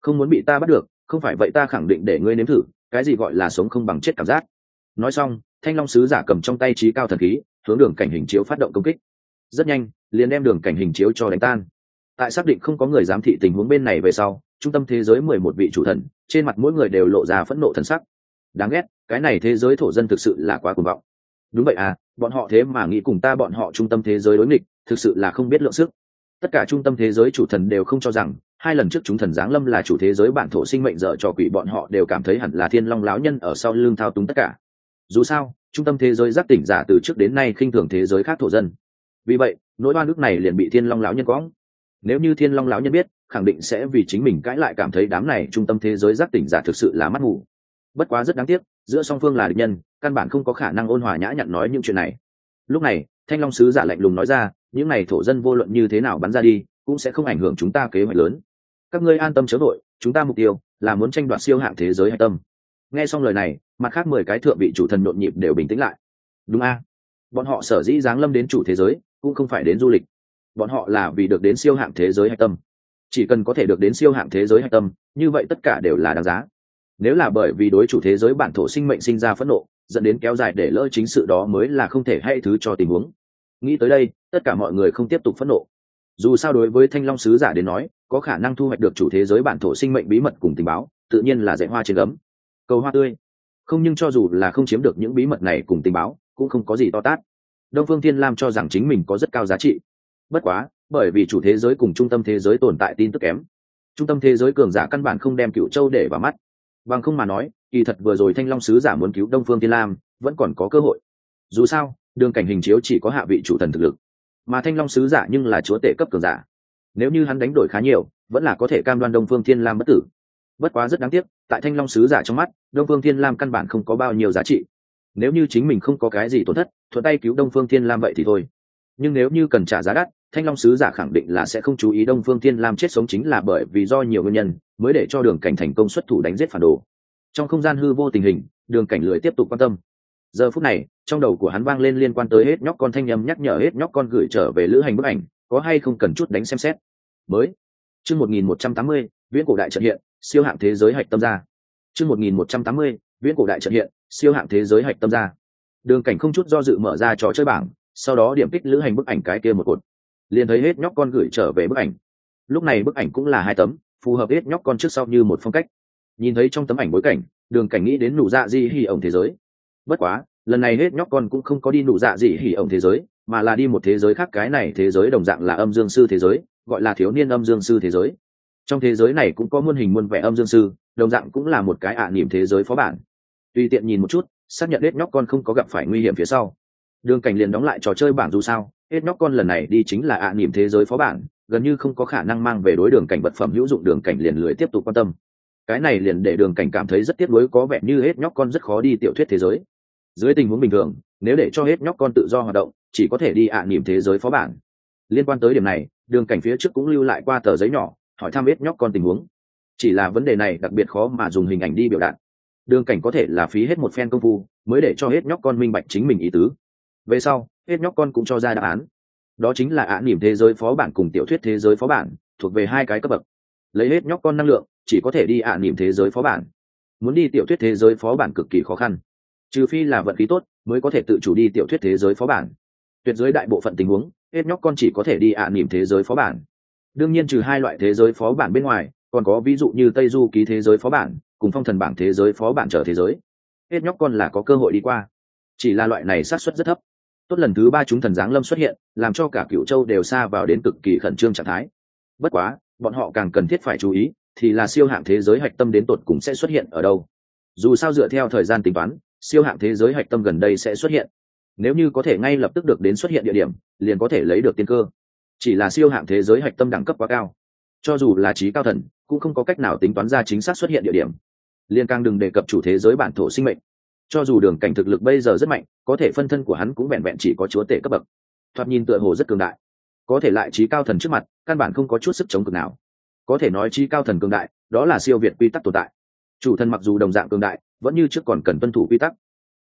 Không muốn bị ta bắt được, không phải vậy ta khẳng định để ngươi nếm thử, cái gì gọi là sống không bằng chết cảm giác. Nói xong, thanh long sứ giả cầm trong tay trí cao thần khí, hướng đường cảnh hình chiếu phát động công kích. Rất nhanh, liền đem đường cảnh hình chiếu cho đánh tan. Tại xác định không có người giám thị tình huống bên này về sau trung tâm thế giới mười một vị chủ thần, trên mặt mỗi người đều lộ ra phẫn nộ thần sắc. Đáng ghét, cái này thế giới thổ dân thực sự là quá cuồng vọng. Đúng vậy à bọn họ thế mà nghĩ cùng ta bọn họ trung tâm thế giới đối nghịch, thực sự là không biết lượng sức. Tất cả trung tâm thế giới chủ thần đều không cho rằng, hai lần trước chúng thần giáng lâm là chủ thế giới bản thổ sinh mệnh dở cho quỷ bọn họ đều cảm thấy hẳn là thiên long láo nhân ở sau lưng thao túng tất cả. Dù sao, trung tâm thế giới giác tỉnh giả từ trước đến nay khinh thường thế giới khác thổ dân. Vì vậy, nỗi oan ức này liền bị thiên long láo nhân quõng. Nếu như thiên long láo nhân biết khẳng định sẽ vì chính mình cãi lại cảm thấy đám này trung tâm thế giới giác tỉnh giả thực sự là mắt ngủ. Bất quá rất đáng tiếc, giữa song phương là địch nhân, căn bản không có khả năng ôn hòa nhã nhặn nói những chuyện này. Lúc này, thanh long sứ giả lạnh lùng nói ra, những này thổ dân vô luận như thế nào bắn ra đi, cũng sẽ không ảnh hưởng chúng ta kế hoạch lớn. Các ngươi an tâm chớ đội chúng ta mục tiêu là muốn tranh đoạt siêu hạng thế giới hạch tâm. Nghe xong lời này, mặt khác mười cái thượng vị chủ thần nhộn nhịp đều bình tĩnh lại. Đúng a. Bọn họ sở dĩ giáng lâm đến chủ thế giới, cũng không phải đến du lịch. Bọn họ là vì được đến siêu hạng thế giới hạch tâm chỉ cần có thể được đến siêu hạng thế giới hạch tâm, như vậy tất cả đều là đáng giá. Nếu là bởi vì đối chủ thế giới bản thổ sinh mệnh sinh ra phẫn nộ, dẫn đến kéo dài để lỡ chính sự đó mới là không thể hay thứ cho tình huống. Nghĩ tới đây, tất cả mọi người không tiếp tục phẫn nộ. Dù sao đối với thanh long sứ giả đến nói, có khả năng thu hoạch được chủ thế giới bản thổ sinh mệnh bí mật cùng tình báo, tự nhiên là dạy hoa trên gấm. Cầu hoa tươi. Không nhưng cho dù là không chiếm được những bí mật này cùng tình báo, cũng không có gì to tát. Đông phương thiên lam cho rằng chính mình có rất cao giá trị bất quá, bởi vì chủ thế giới cùng trung tâm thế giới tồn tại tin tức kém, trung tâm thế giới cường giả căn bản không đem cựu châu để vào mắt. Bằng không mà nói, kỳ thật vừa rồi thanh long sứ giả muốn cứu đông phương thiên lam, vẫn còn có cơ hội. Dù sao, đường cảnh hình chiếu chỉ có hạ vị chủ thần thực lực, mà thanh long sứ giả nhưng là chúa tể cấp cường giả. Nếu như hắn đánh đổi khá nhiều, vẫn là có thể cam đoan đông phương thiên lam bất tử. Bất quá rất đáng tiếc, tại thanh long sứ giả trong mắt, đông phương thiên lam căn bản không có bao nhiêu giá trị. Nếu như chính mình không có cái gì tổn thất, thuận tay cứu đông phương thiên lam vậy thì thôi. Nhưng nếu như cần trả giá đắt thanh long sứ giả khẳng định là sẽ không chú ý đông phương thiên lam chết sống chính là bởi vì do nhiều nguyên nhân, mới để cho đường cảnh thành công xuất thủ đánh giết phản đồ. Trong không gian hư vô tình hình, đường cảnh lười tiếp tục quan tâm. Giờ phút này, trong đầu của hắn vang lên liên quan tới hết nhóc con thanh nhầm nhắc nhở hết nhóc con gửi trở về lữ hành bức ảnh, có hay không cần chút đánh xem xét. Mới. Chương một nghìn một trăm tám mươi, viễn cổ đại trận hiện, siêu hạng thế giới hạch tâm ra. Chương một nghìn một trăm tám mươi, viễn cổ đại trận hiện, siêu hạng thế giới hạch tâm ra. Đường cảnh không chút do dự mở ra trò chơi bảng, sau đó điểm kích lữ hành bức ảnh cái kia một cột liền thấy hết nhóc con gửi trở về bức ảnh. Lúc này bức ảnh cũng là hai tấm, phù hợp hết nhóc con trước sau như một phong cách. Nhìn thấy trong tấm ảnh bối cảnh, đường cảnh nghĩ đến nụ dạ di hỉ ổng thế giới. Bất quá, lần này hết nhóc con cũng không có đi nụ dạ di hỉ ổng thế giới, mà là đi một thế giới khác, cái này thế giới đồng dạng là âm dương sư thế giới, gọi là thiếu niên âm dương sư thế giới. Trong thế giới này cũng có muôn hình muôn vẻ âm dương sư, đồng dạng cũng là một cái ạ niềm thế giới phó bản. Tùy tiện nhìn một chút, xác nhận hết nhóc con không có gặp phải nguy hiểm phía sau. Đường cảnh liền đóng lại trò chơi bảng dù sao hết nhóc con lần này đi chính là ạ niềm thế giới phó bản, gần như không có khả năng mang về đối đường cảnh vật phẩm hữu dụng, đường cảnh liền lưới tiếp tục quan tâm. Cái này liền để đường cảnh cảm thấy rất tiếc nuối, có vẻ như hết nhóc con rất khó đi tiểu thuyết thế giới. Dưới tình huống bình thường, nếu để cho hết nhóc con tự do hoạt động, chỉ có thể đi ạ niềm thế giới phó bản. Liên quan tới điểm này, đường cảnh phía trước cũng lưu lại qua tờ giấy nhỏ, hỏi thăm hết nhóc con tình huống. Chỉ là vấn đề này đặc biệt khó mà dùng hình ảnh đi biểu đạt. Đường cảnh có thể là phí hết một phen công phu, mới để cho hết nhóc con minh bạch chính mình ý tứ. Về sau hết nhóc con cũng cho ra đáp án. Đó chính là ạ nỉm thế giới phó bản cùng tiểu thuyết thế giới phó bản, thuộc về hai cái cấp bậc. Lấy hết nhóc con năng lượng, chỉ có thể đi ạ nỉm thế giới phó bản. Muốn đi tiểu thuyết thế giới phó bản cực kỳ khó khăn. Trừ phi là vận khí tốt, mới có thể tự chủ đi tiểu thuyết thế giới phó bản. Tuyệt giới đại bộ phận tình huống, hết nhóc con chỉ có thể đi ạ nỉm thế giới phó bản. Đương nhiên trừ hai loại thế giới phó bản bên ngoài, còn có ví dụ như tây du ký thế giới phó bản, cùng phong thần bảng thế giới phó bản trở thế giới. Hết nhóc con là có cơ hội đi qua. Chỉ là loại này sát suất rất thấp tốt lần thứ ba chúng thần giáng lâm xuất hiện, làm cho cả cựu châu đều xa vào đến cực kỳ khẩn trương trạng thái. Bất quá, bọn họ càng cần thiết phải chú ý, thì là siêu hạng thế giới hạch tâm đến tột cùng sẽ xuất hiện ở đâu. Dù sao dựa theo thời gian tính toán, siêu hạng thế giới hạch tâm gần đây sẽ xuất hiện. Nếu như có thể ngay lập tức được đến xuất hiện địa điểm, liền có thể lấy được tiên cơ. Chỉ là siêu hạng thế giới hạch tâm đẳng cấp quá cao. Cho dù là trí cao thần, cũng không có cách nào tính toán ra chính xác xuất hiện địa điểm. Liên càng đừng đề cập chủ thế giới bản thổ sinh mệnh cho dù đường cảnh thực lực bây giờ rất mạnh, có thể phân thân của hắn cũng vẹn vẹn chỉ có chúa tể cấp bậc. Thoạt nhìn tựa hồ rất cường đại. Có thể lại trí cao thần trước mặt, căn bản không có chút sức chống cực nào. Có thể nói trí cao thần cường đại, đó là siêu việt quy tắc tồn tại. Chủ thần mặc dù đồng dạng cường đại, vẫn như trước còn cần tuân thủ quy tắc.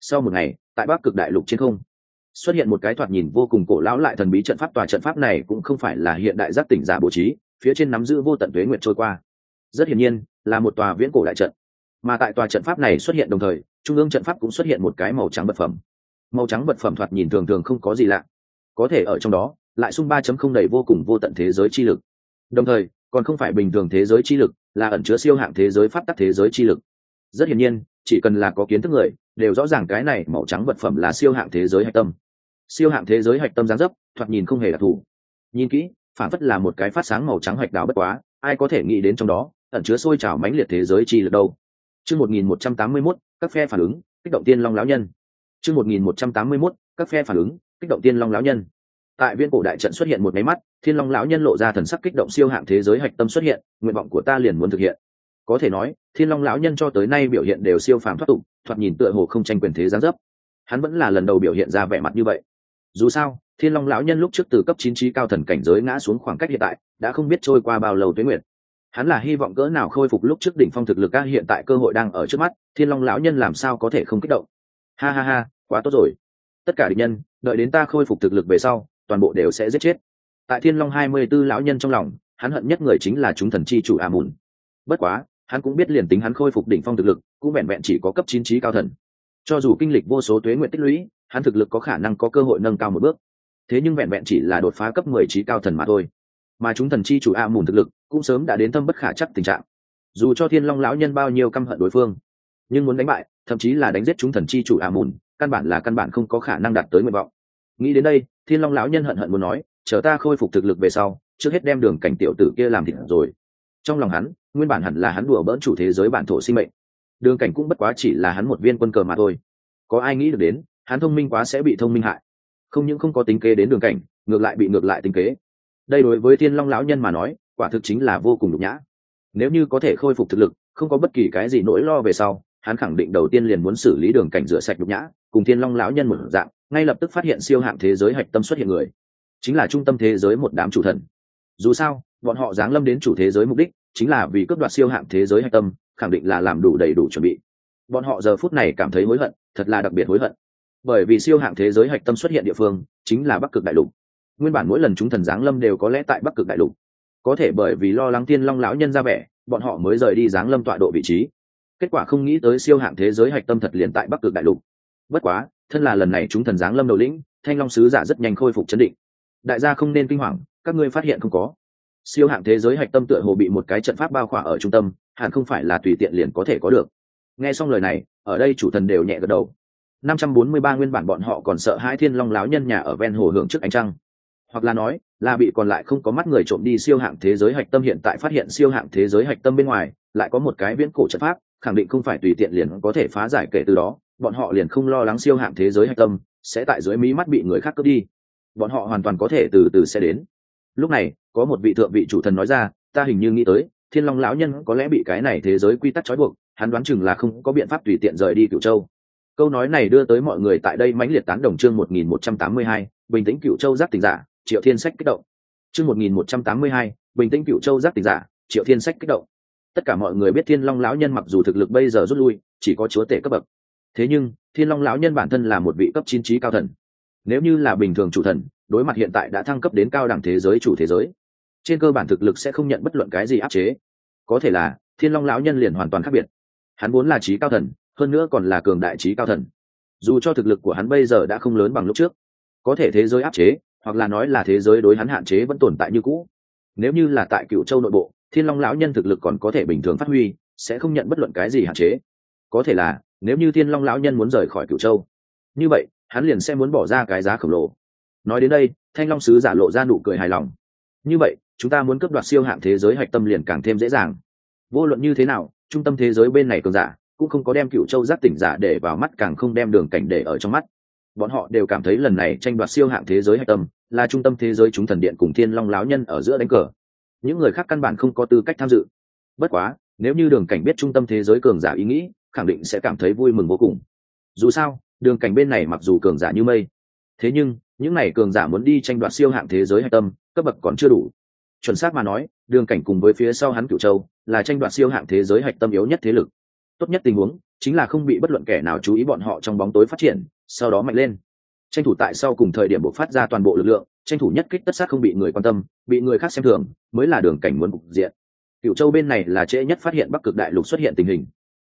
Sau một ngày, tại bắc cực đại lục trên không, xuất hiện một cái thoạt nhìn vô cùng cổ lão lại thần bí trận pháp, tòa trận pháp này cũng không phải là hiện đại giác tỉnh giả bố trí, phía trên nắm giữ vô tận tuế nguyện trôi qua. Rất hiển nhiên, là một tòa viễn cổ đại trận. Mà tại tòa trận pháp này xuất hiện đồng thời trung ương trận pháp cũng xuất hiện một cái màu trắng vật phẩm. Màu trắng vật phẩm thoạt nhìn thường thường không có gì lạ. Có thể ở trong đó, lại sung ba chấm không đầy vô cùng vô tận thế giới chi lực. Đồng thời, còn không phải bình thường thế giới chi lực, là ẩn chứa siêu hạng thế giới pháp tắc thế giới chi lực. Rất hiển nhiên, chỉ cần là có kiến thức người, đều rõ ràng cái này màu trắng vật phẩm là siêu hạng thế giới hạch tâm. Siêu hạng thế giới hạch tâm giáng dấp, thoạt nhìn không hề đặc thù. Nhìn kỹ, phản phất là một cái phát sáng màu trắng hạch đào bất quá, ai có thể nghĩ đến trong đó, ẩn chứa sôi trào mãnh liệt thế giới chi lực đâu. Chương một nghìn một trăm tám mươi mốt các phe phản ứng, kích động tiên long lão nhân. Chương một nghìn một trăm tám mươi mốt, các phe phản ứng, kích động tiên long lão nhân. Tại viên cổ đại trận xuất hiện một máy mắt thiên long lão nhân lộ ra thần sắc kích động siêu hạng thế giới hạch tâm xuất hiện, nguyện vọng của ta liền muốn thực hiện. Có thể nói thiên long lão nhân cho tới nay biểu hiện đều siêu phàm thoát tục, thoạt nhìn tựa hồ không tranh quyền thế gián dấp. Hắn vẫn là lần đầu biểu hiện ra vẻ mặt như vậy. Dù sao thiên long lão nhân lúc trước từ cấp chín trí cao thần cảnh giới ngã xuống khoảng cách hiện tại, đã không biết trôi qua bao lâu tuế nguyện hắn là hy vọng cỡ nào khôi phục lúc trước đỉnh phong thực lực các hiện tại cơ hội đang ở trước mắt, thiên long lão nhân làm sao có thể không kích động? Ha ha ha, quá tốt rồi. Tất cả địch nhân, đợi đến ta khôi phục thực lực về sau, toàn bộ đều sẽ giết chết. Tại thiên long hai mươi b ố lão nhân trong lòng, hắn hận nhất người chính là chúng thần chi chủ a mùn. Bất quá, hắn cũng biết liền tính hắn khôi phục đỉnh phong thực lực, cũng vẹn vẹn chỉ có cấp chín trí cao thần. Cho dù kinh lịch vô số tuế nguyện tích lũy, hắn thực lực có khả năng có cơ hội nâng cao một bước. Thế nhưng vẹn vẹn chỉ là đột phá cấp mười trí cao thần mà thôi mà chúng thần chi chủ a mùn thực lực cũng sớm đã đến thâm bất khả chắc tình trạng. Dù cho thiên long lão nhân bao nhiêu căm hận đối phương, nhưng muốn đánh bại, thậm chí là đánh giết chúng thần chi chủ a mùn, căn bản là căn bản không có khả năng đạt tới nguyện vọng. Nghĩ đến đây, thiên long lão nhân hận hận muốn nói, chờ ta khôi phục thực lực về sau, trước hết đem đường cảnh tiểu tử kia làm thịt rồi. Trong lòng hắn, nguyên bản hẳn là hắn đùa bỡn chủ thế giới bản thổ sinh mệnh. Đường cảnh cũng bất quá chỉ là hắn một viên quân cờ mà thôi. Có ai nghĩ được đến, hắn thông minh quá sẽ bị thông minh hại. Không những không có tính kế đến đường cảnh, ngược lại bị ngược lại tính kế đây đối với thiên long lão nhân mà nói, quả thực chính là vô cùng nhục nhã. Nếu như có thể khôi phục thực lực, không có bất kỳ cái gì nỗi lo về sau, hắn khẳng định đầu tiên liền muốn xử lý đường cảnh rửa sạch nhục nhã, cùng thiên long lão nhân một dạng, ngay lập tức phát hiện siêu hạng thế giới hạch tâm xuất hiện người. Chính là trung tâm thế giới một đám chủ thần. Dù sao, bọn họ giáng lâm đến chủ thế giới mục đích, chính là vì cướp đoạt siêu hạng thế giới hạch tâm, khẳng định là làm đủ đầy đủ chuẩn bị. Bọn họ giờ phút này cảm thấy hối hận, thật là đặc biệt hối hận. Bởi vì siêu hạng thế giới hạch tâm xuất hiện địa phương, chính là bắc cực đại lục nguyên bản mỗi lần chúng thần giáng lâm đều có lẽ tại bắc cực đại lục. Có thể bởi vì lo lắng tiên long lão nhân ra vẻ, bọn họ mới rời đi giáng lâm tọa độ vị trí. Kết quả không nghĩ tới siêu hạng thế giới hạch tâm thật liền tại bắc cực đại lục. Bất quá, thân là lần này chúng thần giáng lâm đầu lĩnh, thanh long sứ giả rất nhanh khôi phục chấn định. Đại gia không nên kinh hoàng, các ngươi phát hiện không có. Siêu hạng thế giới hạch tâm tựa hồ bị một cái trận pháp bao khỏa ở trung tâm, hẳn không phải là tùy tiện liền có thể có được. Nghe xong lời này, ở đây chủ thần đều nhẹ gật đầu. Năm trăm bốn mươi ba nguyên bản bọn họ còn sợ hai thiên long láo nhân nhà ở ven hồ hưởng trước ánh trăng hoặc là nói, là bị còn lại không có mắt người trộm đi siêu hạng thế giới hạch tâm hiện tại phát hiện siêu hạng thế giới hạch tâm bên ngoài, lại có một cái viễn cổ trận pháp, khẳng định không phải tùy tiện liền có thể phá giải kể từ đó, bọn họ liền không lo lắng siêu hạng thế giới hạch tâm, sẽ tại dưới mí mắt bị người khác cướp đi. Bọn họ hoàn toàn có thể từ từ sẽ đến. Lúc này, có một vị thượng vị chủ thần nói ra, ta hình như nghĩ tới, thiên long lão nhân có lẽ bị cái này thế giới quy tắc trói buộc, hắn đoán chừng là không có biện pháp tùy tiện rời đi cựu châu. Câu nói này đưa tới mọi người tại đây mãnh liệt tán đồng chương một nghìn một trăm tám mươi hai, bình tĩnh cựu châu giác tình giả triệu thiên sách kích động. Chương một nghìn một trăm tám mươi hai, bình tĩnh cựu châu giác tịch giả, triệu thiên sách kích động. Tất cả mọi người biết thiên long lão nhân mặc dù thực lực bây giờ rút lui, chỉ có chúa tể cấp bậc. Thế nhưng, thiên long lão nhân bản thân là một vị cấp chín trí cao thần. Nếu như là bình thường chủ thần, đối mặt hiện tại đã thăng cấp đến cao đẳng thế giới chủ thế giới, trên cơ bản thực lực sẽ không nhận bất luận cái gì áp chế. Có thể là, thiên long lão nhân liền hoàn toàn khác biệt. Hắn vốn là trí cao thần, hơn nữa còn là cường đại trí cao thần. Dù cho thực lực của hắn bây giờ đã không lớn bằng lúc trước, có thể thế giới áp chế hoặc là nói là thế giới đối hắn hạn chế vẫn tồn tại như cũ. Nếu như là tại cựu châu nội bộ, thiên long lão nhân thực lực còn có thể bình thường phát huy, sẽ không nhận bất luận cái gì hạn chế. Có thể là, nếu như thiên long lão nhân muốn rời khỏi cựu châu, như vậy, hắn liền sẽ muốn bỏ ra cái giá khổng lồ. Nói đến đây, thanh long sứ giả lộ ra nụ cười hài lòng. Như vậy, chúng ta muốn cấp đoạt siêu hạng thế giới hạch tâm liền càng thêm dễ dàng. Vô luận như thế nào, trung tâm thế giới bên này cường giả cũng không có đem cựu châu giác tỉnh giả để vào mắt, càng không đem đường cảnh để ở trong mắt bọn họ đều cảm thấy lần này tranh đoạt siêu hạng thế giới hạch tâm, là trung tâm thế giới chúng thần điện cùng thiên long láo nhân ở giữa đánh cờ. Những người khác căn bản không có tư cách tham dự. Bất quá, nếu như đường cảnh biết trung tâm thế giới cường giả ý nghĩ, khẳng định sẽ cảm thấy vui mừng vô cùng. Dù sao, đường cảnh bên này mặc dù cường giả như mây, thế nhưng, những n à y cường giả muốn đi tranh đoạt siêu hạng thế giới hạch tâm, cấp bậc còn chưa đủ. Chuẩn xác mà nói, đường cảnh cùng với phía sau hắn cửu châu, là tranh đoạt siêu hạng thế giới hạch tâm yếu nhất thế lực. Tốt nhất tình huống, chính là không bị bất luận kẻ nào chú ý bọn họ trong bóng tối phát triển sau đó mạnh lên. Tranh thủ tại sau cùng thời điểm buộc phát ra toàn bộ lực lượng, tranh thủ nhất kích tất sát không bị người quan tâm, bị người khác xem thường, mới là đường cảnh muốn cục diện. Cựu châu bên này là trễ nhất phát hiện bắc cực đại lục xuất hiện tình hình.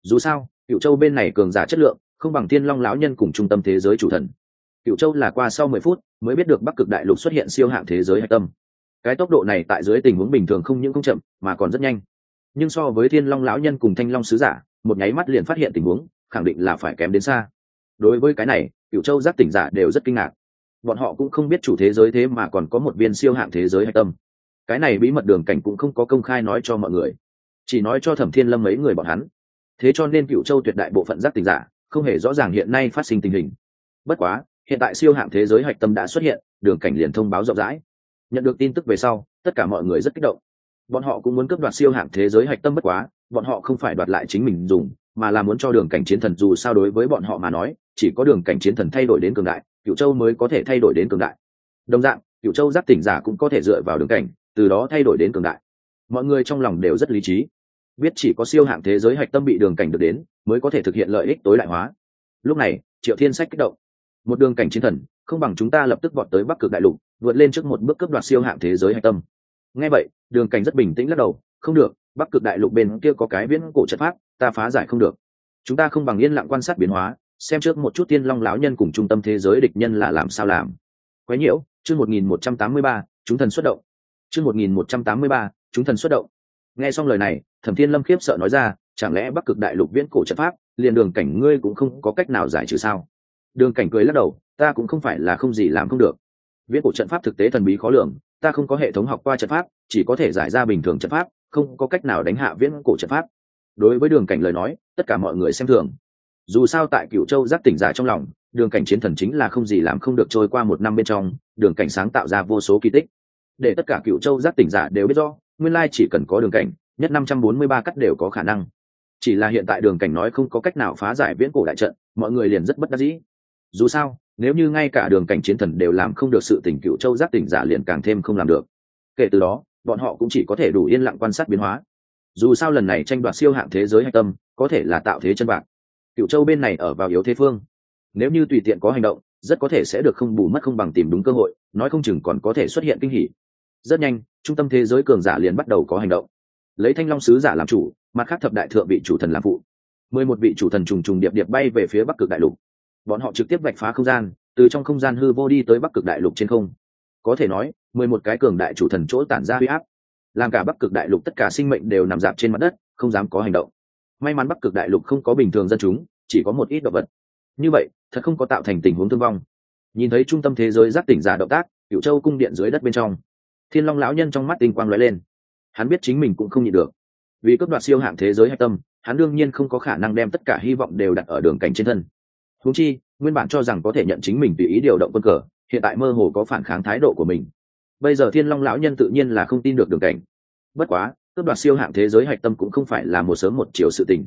Dù sao cựu châu bên này cường giả chất lượng, không bằng thiên long lão nhân cùng trung tâm thế giới chủ thần. Cựu châu là qua sau mười phút mới biết được bắc cực đại lục xuất hiện siêu hạng thế giới hạch tâm. Cái tốc độ này tại dưới tình huống bình thường không những không chậm, mà còn rất nhanh. Nhưng so với thiên long lão nhân cùng thanh long sứ giả, một nháy mắt liền phát hiện tình huống, khẳng định là phải kém đến xa đối với cái này cựu châu giác tỉnh giả đều rất kinh ngạc. Bọn họ cũng không biết chủ thế giới thế mà còn có một viên siêu hạng thế giới hạch tâm. Cái này bí mật đường cảnh cũng không có công khai nói cho mọi người, chỉ nói cho thẩm thiên lâm mấy người bọn hắn. Thế cho nên cựu châu tuyệt đại bộ phận giác tỉnh giả không hề rõ ràng hiện nay phát sinh tình hình. Bất quá, hiện tại siêu hạng thế giới hạch tâm đã xuất hiện, đường cảnh liền thông báo rộng rãi. Nhận được tin tức về sau, tất cả mọi người rất kích động. Bọn họ cũng muốn cướp đoạt siêu hạng thế giới hạch tâm bất quá, bọn họ không phải đoạt lại chính mình dùng mà là muốn cho đường cảnh chiến thần dù sao đối với bọn họ mà nói, chỉ có đường cảnh chiến thần thay đổi đến cường đại cựu châu mới có thể thay đổi đến cường đại. Đồng dạng cựu châu giáp tỉnh giả cũng có thể dựa vào đường cảnh, từ đó thay đổi đến cường đại. Mọi người trong lòng đều rất lý trí. Biết chỉ có siêu hạng thế giới hạch tâm bị đường cảnh được đến, mới có thể thực hiện lợi ích tối đại hóa. Lúc này, triệu thiên sách kích động. Một đường cảnh chiến thần, không bằng chúng ta lập tức vọt tới bắc cực đại lục, vượt lên trước một bước cấp đoạt siêu hạng thế giới hạch tâm. Nghe vậy, đường cảnh rất bình tĩnh lắc đầu. Không được, bắc cực đại lục bên kia có cái viễn cổ trận pháp ta phá giải không được. Chúng ta không bằng yên lặng quan sát biến hóa, xem trước một chút tiên long lão nhân cùng trung tâm thế giới địch nhân là làm sao làm. Quái nhiễu, chương một nghìn một trăm tám mươi ba, chúng thần xuất động. Chương một nghìn một trăm tám mươi ba, chúng thần xuất động. Nghe xong lời này, thẩm thiên lâm khiếp sợ nói ra, chẳng lẽ bắc cực đại lục viễn cổ trận pháp, liền đường cảnh ngươi cũng không có cách nào giải trừ sao? Đường cảnh cười lắc đầu, ta cũng không phải là không gì làm không được. Viễn cổ trận pháp thực tế thần bí khó lường, ta không có hệ thống học qua trận pháp, chỉ có thể giải ra bình thường trận pháp, không có cách nào đánh hạ viễn cổ trận pháp đối với đường cảnh lời nói, tất cả mọi người xem thường. Dù sao tại cựu châu giác tỉnh giả trong lòng, đường cảnh chiến thần chính là không gì làm không được trôi qua một năm bên trong, đường cảnh sáng tạo ra vô số kỳ tích. Để tất cả cựu châu giác tỉnh giả đều biết do nguyên lai chỉ cần có đường cảnh, nhất năm trăm bốn mươi ba cắt đều có khả năng. Chỉ là hiện tại đường cảnh nói không có cách nào phá giải viễn cổ đại trận, mọi người liền rất bất đắc dĩ. Dù sao, nếu như ngay cả đường cảnh chiến thần đều làm không được sự tỉnh cựu châu giác tỉnh giả liền càng thêm không làm được. Kể từ đó, bọn họ cũng chỉ có thể đủ yên lặng quan sát biến hóa dù sao lần này tranh đoạt siêu hạng thế giới hạch tâm, có thể là tạo thế chân bạc. Cựu châu bên này ở vào yếu thế phương. Nếu như tùy tiện có hành động, rất có thể sẽ được không bù mất không bằng tìm đúng cơ hội, nói không chừng còn có thể xuất hiện kinh hỉ. Rất nhanh, trung tâm thế giới cường giả liền bắt đầu có hành động. Lấy thanh long sứ giả làm chủ, mặt khác thập đại thượng vị chủ thần làm phụ. Mười một vị chủ thần trùng trùng điệp điệp bay về phía bắc cực đại lục. Bọn họ trực tiếp vạch phá không gian, từ trong không gian hư vô đi tới bắc cực đại lục trên không. Có thể nói, mười một cái cường đại chủ thần chỗ tản ra huy áp làm cả bắc cực đại lục tất cả sinh mệnh đều nằm dạp trên mặt đất, không dám có hành động. May mắn bắc cực đại lục không có bình thường dân chúng, chỉ có một ít động vật. Như vậy, thật không có tạo thành tình huống thương vong. Nhìn thấy trung tâm thế giới giác tỉnh giả động tác cựu châu cung điện dưới đất bên trong, thiên long lão nhân trong mắt tinh quang lóe lên. Hắn biết chính mình cũng không nhịn được. Vì cấp đoạt siêu hạng thế giới hạch tâm, hắn đương nhiên không có khả năng đem tất cả hy vọng đều đặt ở đường cảnh trên thân. Húng chi, nguyên bản cho rằng có thể nhận chính mình tùy ý điều động quân cờ, hiện tại mơ hồ có phản kháng thái độ của mình bây giờ thiên long lão nhân tự nhiên là không tin được đường cảnh. Bất quá, cướp đoạt siêu hạng thế giới hạch tâm cũng không phải là một sớm một chiều sự tình.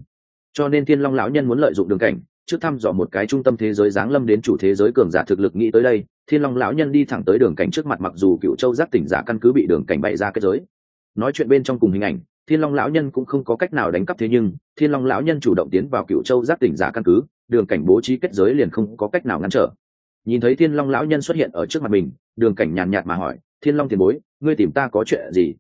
Cho nên thiên long lão nhân muốn lợi dụng đường cảnh, trước thăm dò một cái trung tâm thế giới giáng lâm đến chủ thế giới cường giả thực lực nghĩ tới đây, thiên long lão nhân đi thẳng tới đường cảnh trước mặt mặc dù cựu châu giác tỉnh giả căn cứ bị đường cảnh bày ra kết giới. Nói chuyện bên trong cùng hình ảnh, thiên long lão nhân cũng không có cách nào đánh cắp thế nhưng, thiên long lão nhân chủ động tiến vào cựu châu giác tỉnh giả căn cứ, đường cảnh bố trí kết giới liền không có cách nào ngăn trở. Nhìn thấy thiên long lão nhân xuất hiện ở trước mặt mình, đường cảnh nhàn nhạt mà hỏi thiên long tiền bối, ngươi tìm ta có chuyện gì?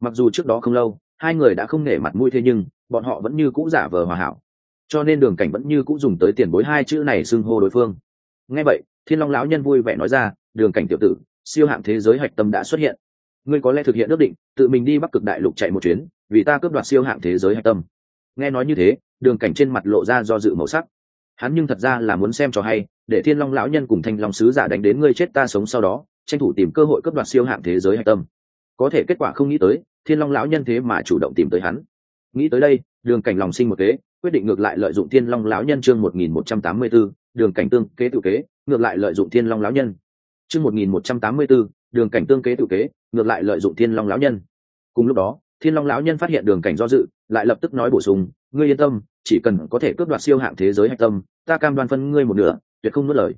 Mặc dù trước đó không lâu, hai người đã không nể mặt mũi thế nhưng, bọn họ vẫn như cũ giả vờ hòa hảo. Cho nên đường cảnh vẫn như cũ dùng tới tiền bối hai chữ này xưng hô đối phương. Nghe vậy, thiên long lão nhân vui vẻ nói ra, đường cảnh tiểu tử, siêu hạng thế giới hạch tâm đã xuất hiện. Ngươi có lẽ thực hiện ước định, tự mình đi bắc cực đại lục chạy một chuyến, vì ta cướp đoạt siêu hạng thế giới hạch tâm. Nghe nói như thế, đường cảnh trên mặt lộ ra do dự màu sắc. Hắn nhưng thật ra là muốn xem cho hay, để thiên long lão nhân cùng thanh long sứ giả đánh đến ngươi chết ta sống sau đó tranh thủ tìm cơ hội cướp đoạt siêu hạng thế giới hạch tâm. Có thể kết quả không nghĩ tới, thiên long lão nhân thế mà chủ động tìm tới hắn. Nghĩ tới đây, đường cảnh lòng sinh một kế, quyết định ngược lại lợi dụng thiên long lão nhân chương một nghìn một trăm tám mươi b ố đường cảnh tương kế tự kế, ngược lại lợi dụng thiên long lão nhân. Chương một nghìn một trăm tám mươi b ố đường cảnh tương kế tự kế, ngược lại lợi dụng thiên long lão nhân. Cùng lúc đó, thiên long lão nhân phát hiện đường cảnh do dự, lại lập tức nói bổ sung, ngươi yên tâm, chỉ cần có thể cướp đoạt siêu hạng thế giới hạch tâm, ta cam đoan phân ngươi một nửa, tuyệt không nuốt lời.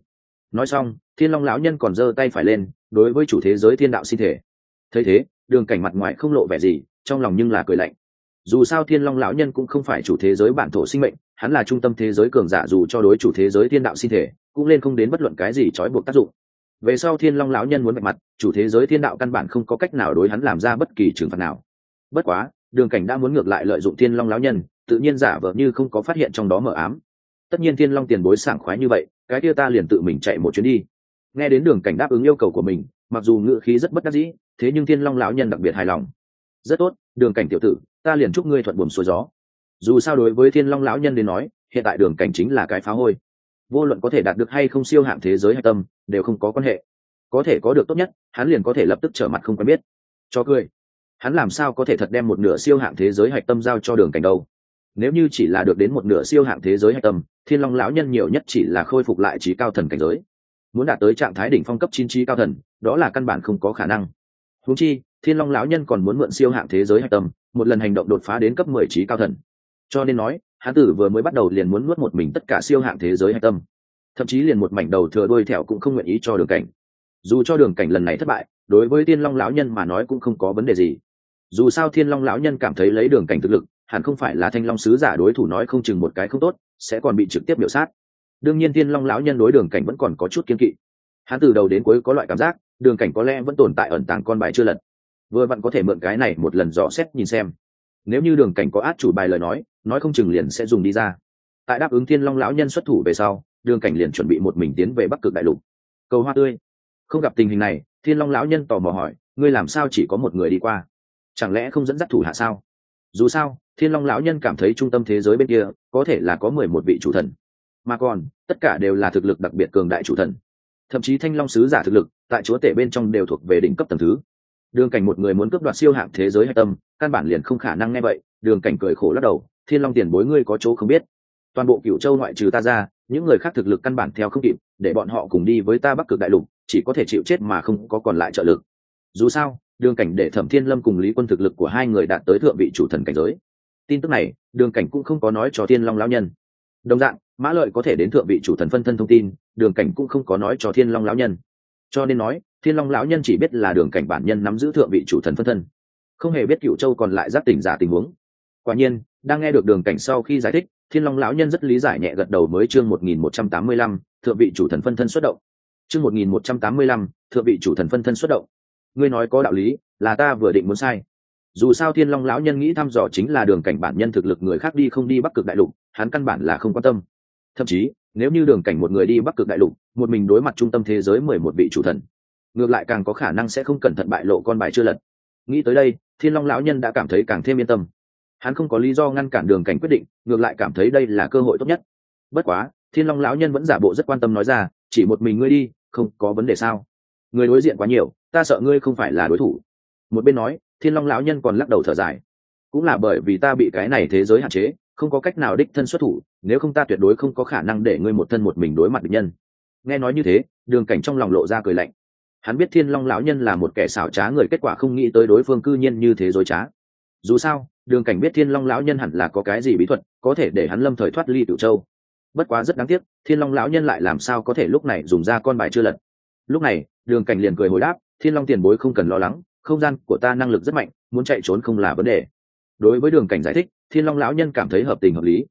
Nói xong thiên long lão nhân còn giơ tay phải lên, đối với chủ thế giới thiên đạo sinh thể. Thấy thế, đường cảnh mặt ngoài không lộ vẻ gì, trong lòng nhưng là cười lạnh. Dù sao thiên long lão nhân cũng không phải chủ thế giới bản thổ sinh mệnh, hắn là trung tâm thế giới cường giả dù cho đối chủ thế giới thiên đạo sinh thể, cũng lên không đến bất luận cái gì trói buộc tác dụng. Về sau thiên long lão nhân muốn vạch mặt, chủ thế giới thiên đạo căn bản không có cách nào đối hắn làm ra bất kỳ trừng phạt nào. Bất quá, đường cảnh đã muốn ngược lại lợi dụng thiên long lão nhân, tự nhiên giả vờ như không có phát hiện trong đó mờ ám. Tất nhiên thiên long tiền bối sảng khoái như vậy, cái kia ta liền tự mình chạy một chuyến đi nghe đến đường cảnh đáp ứng yêu cầu của mình, mặc dù ngự khí rất bất đắc dĩ, thế nhưng thiên long lão nhân đặc biệt hài lòng. Rất tốt, đường cảnh tiểu tử, ta liền chúc ngươi thuận buồm xuôi gió. Dù sao đối với thiên long lão nhân đến nói, hiện tại đường cảnh chính là cái phá hôi. Vô luận có thể đạt được hay không siêu hạng thế giới hay tâm, đều không có quan hệ. Có thể có được tốt nhất, hắn liền có thể lập tức trở mặt không quen biết. Cho cười. Hắn làm sao có thể thật đem một nửa siêu hạng thế giới hạch tâm giao cho đường cảnh đâu? Nếu như chỉ là được đến một nửa siêu hạng thế giới hạch tâm, thiên long lão nhân nhiều nhất chỉ là khôi phục lại trí cao thần cảnh giới muốn đạt tới trạng thái đỉnh phong cấp chín trí cao thần, đó là căn bản không có khả năng. Húng chi, thiên long lão nhân còn muốn mượn siêu hạng thế giới hạch tâm, một lần hành động đột phá đến cấp mười trí cao thần. Cho nên nói, hán tử vừa mới bắt đầu liền muốn nuốt một mình tất cả siêu hạng thế giới hạch tâm. Thậm chí liền một mảnh đầu thừa đôi thẹo cũng không nguyện ý cho đường cảnh. Dù cho đường cảnh lần này thất bại, đối với thiên long lão nhân mà nói cũng không có vấn đề gì. Dù sao thiên long lão nhân cảm thấy lấy đường cảnh thực lực, hẳn không phải là thanh long sứ giả đối thủ nói không chừng một cái không tốt, sẽ còn bị trực tiếp biểu sát đương nhiên thiên long lão nhân đối đường cảnh vẫn còn có chút kiên kỵ. Hắn từ đầu đến cuối có loại cảm giác, đường cảnh có lẽ vẫn tồn tại ẩn tàng con bài chưa lật. Vừa vặn có thể mượn cái này một lần dò xét nhìn xem. Nếu như đường cảnh có át chủ bài lời nói nói không chừng liền sẽ dùng đi ra. Tại đáp ứng thiên long lão nhân xuất thủ về sau, đường cảnh liền chuẩn bị một mình tiến về bắc cực đại lục. Cầu hoa tươi. Không gặp tình hình này, thiên long lão nhân tò mò hỏi, ngươi làm sao chỉ có một người đi qua? Chẳng lẽ không dẫn dắt thủ hạ sao? Dù sao, thiên long lão nhân cảm thấy trung tâm thế giới bên kia có thể là có mười một vị chủ thần mà còn, tất cả đều là thực lực đặc biệt cường đại chủ thần. Thậm chí thanh long sứ giả thực lực, tại chúa tể bên trong đều thuộc về đỉnh cấp tầng thứ. Đường cảnh một người muốn cướp đoạt siêu hạng thế giới hạch tâm, căn bản liền không khả năng nghe vậy, đường cảnh cười khổ lắc đầu, thiên long tiền bối ngươi có chỗ không biết. Toàn bộ cựu châu ngoại trừ ta ra, những người khác thực lực căn bản theo không kịp, để bọn họ cùng đi với ta bắc cực đại lục, chỉ có thể chịu chết mà không có còn lại trợ lực. Dù sao, đường cảnh để thẩm thiên lâm cùng lý quân thực lực của hai người đạt tới thượng vị chủ thần cảnh giới. Tin tức này, đường cảnh cũng không có nói cho thiên long lão nhân. Đồng dạng mã lợi có thể đến thượng vị chủ thần phân thân thông tin, đường cảnh cũng không có nói cho thiên long lão nhân. Cho nên nói, thiên long lão nhân chỉ biết là đường cảnh bản nhân nắm giữ thượng vị chủ thần phân thân. Không hề biết cựu châu còn lại giáp tỉnh giả tình huống. Quả nhiên, đang nghe được đường cảnh sau khi giải thích, thiên long lão nhân rất lý giải nhẹ gật đầu mới chương một nghìn một trăm tám mươi lăm, thượng vị chủ thần phân thân xuất động. Chương một nghìn một trăm tám mươi lăm, thượng vị chủ thần phân thân xuất động. Ngươi nói có đạo lý, là ta vừa định muốn sai. Dù sao thiên long lão nhân nghĩ thăm dò chính là đường cảnh bản nhân thực lực người khác đi không đi bắc cực đại lục, hắn căn bản là không quan tâm thậm chí, nếu như đường cảnh một người đi bắc cực đại lục, một mình đối mặt trung tâm thế giới mười một vị chủ thần, ngược lại càng có khả năng sẽ không cẩn thận bại lộ con bài chưa lật. Nghĩ tới đây, thiên long lão nhân đã cảm thấy càng thêm yên tâm. Hắn không có lý do ngăn cản đường cảnh quyết định, ngược lại cảm thấy đây là cơ hội tốt nhất. Bất quá, thiên long lão nhân vẫn giả bộ rất quan tâm nói ra, chỉ một mình ngươi đi, không có vấn đề sao? Người đối diện quá nhiều, ta sợ ngươi không phải là đối thủ. Một bên nói, thiên long lão nhân còn lắc đầu thở dài. Cũng là bởi vì ta bị cái này thế giới hạn chế không có cách nào đích thân xuất thủ, nếu không ta tuyệt đối không có khả năng để ngươi một thân một mình đối mặt bệnh nhân. Nghe nói như thế, đường cảnh trong lòng lộ ra cười lạnh. Hắn biết thiên long lão nhân là một kẻ xảo trá người, kết quả không nghĩ tới đối phương cư nhiên như thế dối trá. Dù sao, đường cảnh biết thiên long lão nhân hẳn là có cái gì bí thuật, có thể để hắn lâm thời thoát ly tiểu châu. Bất quá rất đáng tiếc, thiên long lão nhân lại làm sao có thể lúc này dùng ra con bài chưa lật. Lúc này, đường cảnh liền cười hồi đáp, thiên long tiền bối không cần lo lắng, không gian của ta năng lực rất mạnh, muốn chạy trốn không là vấn đề đối với đường cảnh giải thích, thiên long lão nhân cảm thấy hợp tình hợp lý.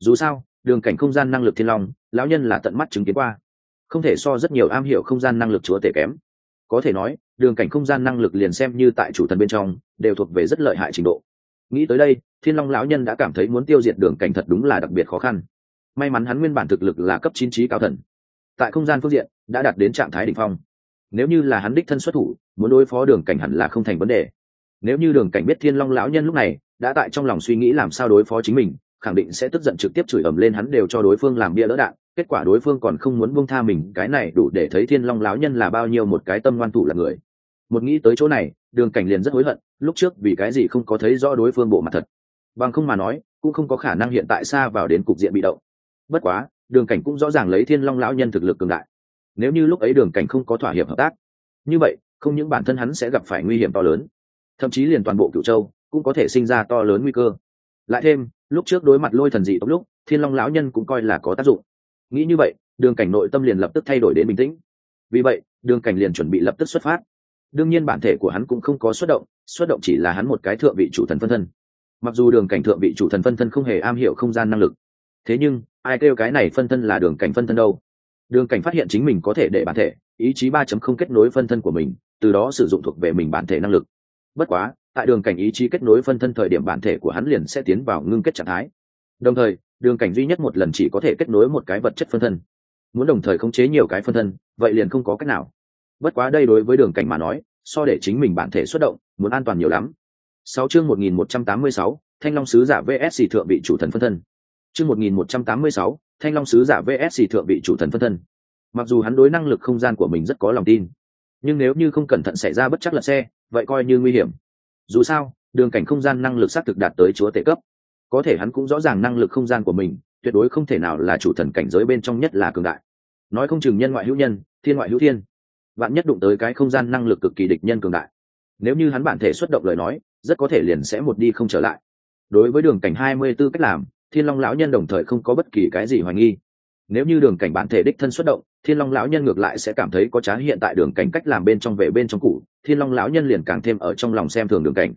Dù sao, đường cảnh không gian năng lực thiên long, lão nhân là tận mắt chứng kiến qua. Không thể so rất nhiều am hiểu không gian năng lực chúa tể kém. Có thể nói, đường cảnh không gian năng lực liền xem như tại chủ thần bên trong, đều thuộc về rất lợi hại trình độ. Nghĩ tới đây, thiên long lão nhân đã cảm thấy muốn tiêu diệt đường cảnh thật đúng là đặc biệt khó khăn. May mắn hắn nguyên bản thực lực là cấp chín trí cao thần. Tại không gian phương diện, đã đạt đến trạng thái đ ỉ n h phong. Nếu như là hắn đích thân xuất thủ, muốn đối phó đường cảnh hẳn là không thành vấn đề. Nếu như đường cảnh biết thiên long lão nhân lúc này đã tại trong lòng suy nghĩ làm sao đối phó chính mình, khẳng định sẽ tức giận trực tiếp chửi ầm lên hắn đều cho đối phương làm bia lỡ đạn. Kết quả đối phương còn không muốn buông tha mình, cái này đủ để thấy thiên long lão nhân là bao nhiêu một cái tâm ngoan thủ là người. Một nghĩ tới chỗ này, đường cảnh liền rất hối hận, lúc trước vì cái gì không có thấy rõ đối phương bộ mặt thật. Bằng không mà nói, cũng không có khả năng hiện tại xa vào đến cục diện bị động. Bất quá, đường cảnh cũng rõ ràng lấy thiên long lão nhân thực lực cường đại. Nếu như lúc ấy đường cảnh không có thỏa hiệp hợp tác, như vậy, không những bản thân hắn sẽ gặp phải nguy hiểm to lớn, thậm chí liền toàn bộ cựu châu cũng có thể sinh ra to lớn nguy cơ. Lại thêm, lúc trước đối mặt lôi thần dị tốc lúc, thiên long lão nhân cũng coi là có tác dụng. Nghĩ như vậy, đường cảnh nội tâm liền lập tức thay đổi đến bình tĩnh. Vì vậy, đường cảnh liền chuẩn bị lập tức xuất phát. Đương nhiên bản thể của hắn cũng không có xuất động xuất động chỉ là hắn một cái thượng vị chủ thần phân thân. Mặc dù đường cảnh thượng vị chủ thần phân thân không hề am hiểu không gian năng lực, thế nhưng, ai kêu cái này phân thân là đường cảnh phân thân đâu? Đường cảnh phát hiện chính mình có thể để bản thể, ý chí ba chấm không kết nối phân thân của mình, từ đó sử dụng thuộc về mình bản thể năng lực. Bất quá tại đường cảnh ý chí kết nối phân thân thời điểm bản thể của hắn liền sẽ tiến vào ngưng kết trạng thái. Đồng thời, đường cảnh duy nhất một lần chỉ có thể kết nối một cái vật chất phân thân. Muốn đồng thời khống chế nhiều cái phân thân, vậy liền không có cách nào. Bất quá đây đối với đường cảnh mà nói, so để chính mình bản thể xuất động, muốn an toàn nhiều lắm. Sáu chương một nghìn một trăm tám mươi sáu, thanh long sứ giả vsc thượng vị chủ thần phân thân. Chương một nghìn một trăm tám mươi sáu, thanh long sứ giả vsc thượng vị chủ thần phân thân. Mặc dù hắn đối năng lực không gian của mình rất có lòng tin, nhưng nếu như không cẩn thận xảy ra bất chắc lật xe, vậy coi như nguy hiểm dù sao, đường cảnh không gian năng lực xác thực đạt tới chúa tể cấp. Có thể hắn cũng rõ ràng năng lực không gian của mình, tuyệt đối không thể nào là chủ thần cảnh giới bên trong nhất là cường đại. Nói không chừng nhân ngoại hữu nhân, thiên ngoại hữu thiên. Bạn nhất đụng tới cái không gian năng lực cực kỳ địch nhân cường đại. Nếu như hắn bản thể xuất động lời nói, rất có thể liền sẽ một đi không trở lại. Đối với đường cảnh hai mươi 24 cách làm, thiên long lão nhân đồng thời không có bất kỳ cái gì hoài nghi. Nếu như đường cảnh bản thể đích thân xuất động thiên long lão nhân ngược lại sẽ cảm thấy có trá hiện tại đường cảnh cách làm bên trong về bên trong cụ thiên long lão nhân liền càng thêm ở trong lòng xem thường đường cảnh.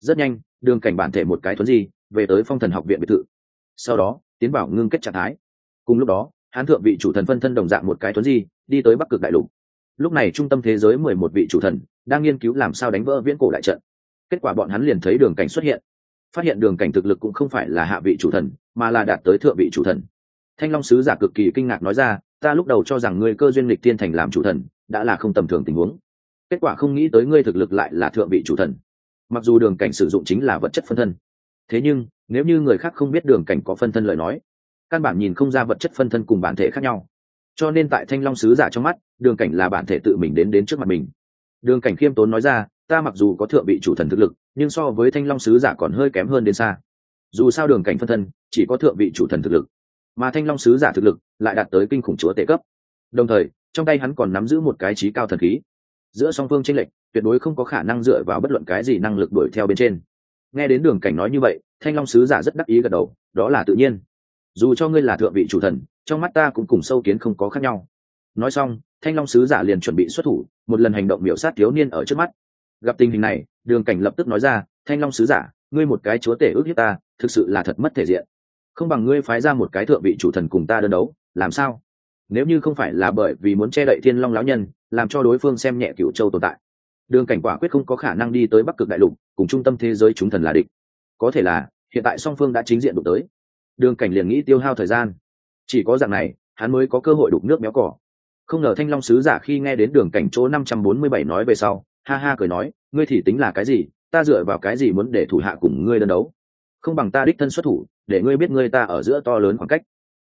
Rất nhanh, đường cảnh bản thể một cái thuấn di, về tới phong thần học viện biệt thự. Sau đó, tiến vào ngưng kết trạng thái. Cùng lúc đó, hán thượng vị chủ thần phân thân đồng dạng một cái thuấn di, đi tới bắc cực đại lục. Lúc này trung tâm thế giới mười một vị chủ thần đang nghiên cứu làm sao đánh vỡ viễn cổ đại trận. Kết quả bọn hắn liền thấy đường cảnh xuất hiện. Phát hiện đường cảnh thực lực cũng không phải là hạ vị chủ thần, mà là đạt tới thượng vị chủ thần. Thanh long sứ giả cực kỳ kinh ngạc nói ra ta lúc đầu cho rằng ngươi cơ duyên lịch tiên thành làm chủ thần, đã là không tầm thường tình huống. Kết quả không nghĩ tới ngươi thực lực lại là thượng vị chủ thần. Mặc dù đường cảnh sử dụng chính là vật chất phân thân, thế nhưng, nếu như người khác không biết đường cảnh có phân thân lời nói, căn bản nhìn không ra vật chất phân thân cùng bản thể khác nhau. Cho nên tại thanh long sứ giả trong mắt, đường cảnh là bản thể tự mình đến đến trước mặt mình. Đường cảnh khiêm tốn nói ra, ta mặc dù có thượng vị chủ thần thực lực, nhưng so với thanh long sứ giả còn hơi kém hơn đến xa. Dù sao đường cảnh phân thân, chỉ có thượng vị chủ thần thực lực mà thanh long sứ giả thực lực lại đạt tới kinh khủng chúa tể cấp. Đồng thời, trong tay hắn còn nắm giữ một cái trí cao thần khí. Giữa song phương tranh lệch, tuyệt đối không có khả năng dựa vào bất luận cái gì năng lực đuổi theo bên trên. Nghe đến đường cảnh nói như vậy, thanh long sứ giả rất đắc ý gật đầu, đó là tự nhiên. Dù cho ngươi là thượng vị chủ thần, trong mắt ta cũng cùng sâu kiến không có khác nhau. Nói xong, thanh long sứ giả liền chuẩn bị xuất thủ, một lần hành động miểu sát thiếu niên ở trước mắt. Gặp tình hình này, đường cảnh lập tức nói ra, thanh long sứ giả, ngươi một cái chúa tể ước hiếp ta, thực sự là thật mất thể diện không bằng ngươi phái ra một cái thượng vị chủ thần cùng ta đơn đấu, làm sao? Nếu như không phải là bởi vì muốn che đậy thiên long lão nhân, làm cho đối phương xem nhẹ cựu châu tồn tại. Đường cảnh quả quyết không có khả năng đi tới bắc cực đại lục, cùng trung tâm thế giới chúng thần là địch. Có thể là, hiện tại song phương đã chính diện đụng tới. Đường cảnh liền nghĩ tiêu hao thời gian. Chỉ có dạng này, hắn mới có cơ hội đục nước méo cỏ. Không ngờ thanh long sứ giả khi nghe đến đường cảnh chỗ năm trăm bốn mươi bảy nói về sau, ha ha cười nói, ngươi thì tính là cái gì? Ta dựa vào cái gì muốn để thủ hạ cùng ngươi đơn đấu? Không bằng ta đích thân xuất thủ để ngươi biết ngươi ta ở giữa to lớn khoảng cách.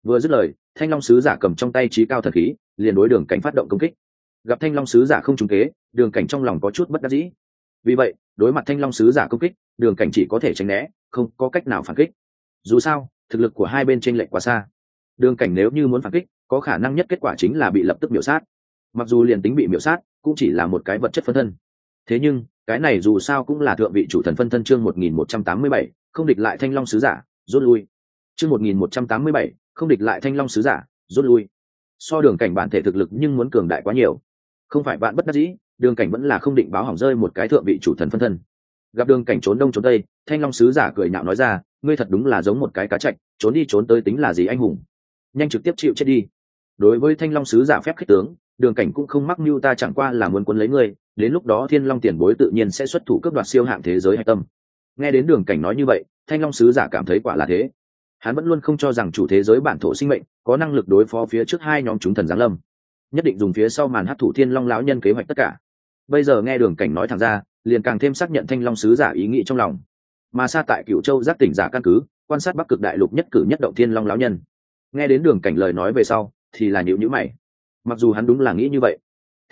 Vừa dứt lời, thanh long sứ giả cầm trong tay trí cao thần khí, liền đối đường cảnh phát động công kích. Gặp thanh long sứ giả không trúng kế, đường cảnh trong lòng có chút bất đắc dĩ. Vì vậy, đối mặt thanh long sứ giả công kích, đường cảnh chỉ có thể tránh né, không có cách nào phản kích. Dù sao, thực lực của hai bên t r ê n lệch quá xa. Đường cảnh nếu như muốn phản kích, có khả năng nhất kết quả chính là bị lập tức miểu sát. Mặc dù liền tính bị miểu sát, cũng chỉ là một cái vật chất phân thân. Thế nhưng, cái này dù sao cũng là thượng vị chủ thần phân thân chương một nghìn một trăm tám mươi bảy, không địch lại thanh long sứ giả rút lui. Chương một nghìn một trăm tám mươi bảy, không địch lại thanh long sứ giả, rút lui. So đường cảnh bản thể thực lực nhưng muốn cường đại quá nhiều. Không phải bạn bất đắc dĩ, đường cảnh vẫn là không định báo hỏng rơi một cái thượng vị chủ thần phân thân. Gặp đường cảnh trốn đông trốn tây, thanh long sứ giả cười nhạo nói ra, ngươi thật đúng là giống một cái cá chạch, trốn đi trốn tới tính là gì anh hùng? Nhanh trực tiếp chịu chết đi. Đối với thanh long sứ giả phép khích tướng, đường cảnh cũng không mắc mưu ta chẳng qua là muốn quân lấy ngươi, đến lúc đó thiên long tiền bối tự nhiên sẽ xuất thủ cướp đoạt siêu hạng thế giới hạch tâm nghe đến đường cảnh nói như vậy, thanh long sứ giả cảm thấy quả là thế. Hắn vẫn luôn không cho rằng chủ thế giới bản thổ sinh mệnh có năng lực đối phó phía trước hai nhóm chúng thần giáng lâm. Nhất định dùng phía sau màn hấp thụ thiên long lão nhân kế hoạch tất cả. Bây giờ nghe đường cảnh nói thẳng ra, liền càng thêm xác nhận thanh long sứ giả ý nghĩ trong lòng. Mà xa tại cựu châu giác tỉnh giả căn cứ, quan sát bắc cực đại lục nhất cử nhất động thiên long lão nhân. Nghe đến đường cảnh lời nói về sau, thì là nhịu nhữ mày. Mặc dù hắn đúng là nghĩ như vậy,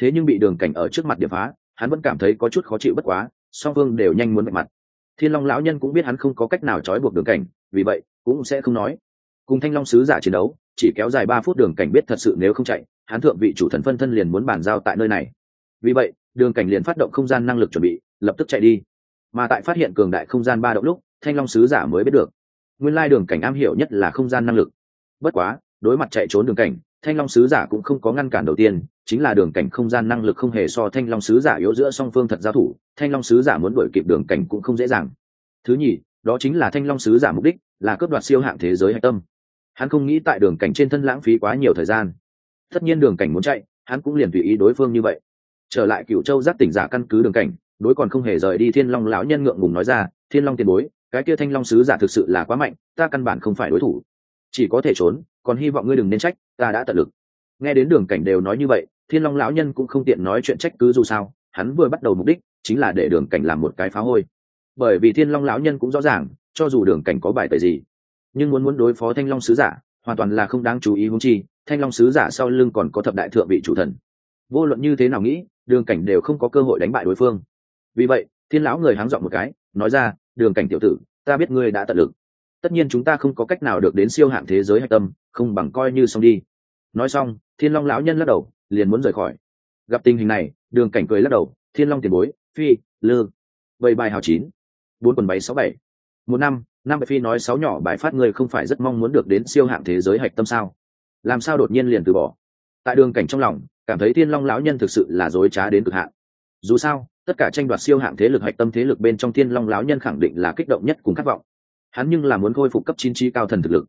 thế nhưng bị đường cảnh ở trước mặt điệp phá, hắn vẫn cảm thấy có chút khó chịu bất quá, song phương đều nhanh muốn vạch mặt thiên long lão nhân cũng biết hắn không có cách nào trói buộc đường cảnh, vì vậy, cũng sẽ không nói. Cùng thanh long sứ giả chiến đấu, chỉ kéo dài ba phút đường cảnh biết thật sự nếu không chạy, hắn thượng vị chủ thần phân thân liền muốn bàn giao tại nơi này. Vì vậy, đường cảnh liền phát động không gian năng lực chuẩn bị, lập tức chạy đi. Mà tại phát hiện cường đại không gian ba động lúc, thanh long sứ giả mới biết được. Nguyên lai đường cảnh am hiểu nhất là không gian năng lực. Bất quá, đối mặt chạy trốn đường cảnh thanh long sứ giả cũng không có ngăn cản đầu tiên, chính là đường cảnh không gian năng lực không hề so thanh long sứ giả yếu giữa song phương thật giao thủ, thanh long sứ giả muốn đuổi kịp đường cảnh cũng không dễ dàng. Thứ nhì, đó chính là thanh long sứ giả mục đích, là cướp đoạt siêu hạng thế giới hạch tâm. Hắn không nghĩ tại đường cảnh trên thân lãng phí quá nhiều thời gian. Tất nhiên đường cảnh muốn chạy, hắn cũng liền tùy ý đối phương như vậy. Trở lại cựu châu giác tỉnh giả căn cứ đường cảnh, đối còn không hề rời đi thiên long lão nhân ngượng ngùng nói ra, thiên long tiền bối, cái kia thanh long sứ giả thực sự là quá mạnh, ta căn bản không phải đối thủ. Chỉ có thể trốn, còn hy vọng ngươi đừng nên trách ta đã tận lực. Nghe đến đường cảnh đều nói như vậy, thiên long lão nhân cũng không tiện nói chuyện trách cứ dù sao, hắn vừa bắt đầu mục đích chính là để đường cảnh làm một cái phá hôi. Bởi vì thiên long lão nhân cũng rõ ràng, cho dù đường cảnh có bài tời gì, nhưng muốn muốn đối phó thanh long sứ giả, hoàn toàn là không đáng chú ý húng chi, thanh long sứ giả sau lưng còn có thập đại thượng vị chủ thần. Vô luận như thế nào nghĩ, đường cảnh đều không có cơ hội đánh bại đối phương. Vì vậy, thiên lão người háng dọn một cái, nói ra, đường cảnh tiểu tử, ta biết ngươi đã tận lực tất nhiên chúng ta không có cách nào được đến siêu hạng thế giới hạch tâm, không bằng coi như xong đi. Nói xong, thiên long lão nhân lắc đầu, liền muốn rời khỏi. Gặp tình hình này, đường cảnh cười lắc đầu, thiên long tiền bối, phi, lư. Bảy bài hào chín. Bốn quần bảy sáu bảy. Một năm năm phi nói sáu nhỏ bài phát ngươi không phải rất mong muốn được đến siêu hạng thế giới hạch tâm sao? Làm sao đột nhiên liền từ bỏ? Tại đường cảnh trong lòng, cảm thấy thiên long lão nhân thực sự là dối trá đến cực hạn. Dù sao, tất cả tranh đoạt siêu hạng thế lực hạch tâm thế lực bên trong thiên long lão nhân khẳng định là kích động nhất cùng khát vọng hắn nhưng là muốn khôi phục cấp chín trí cao thần thực lực.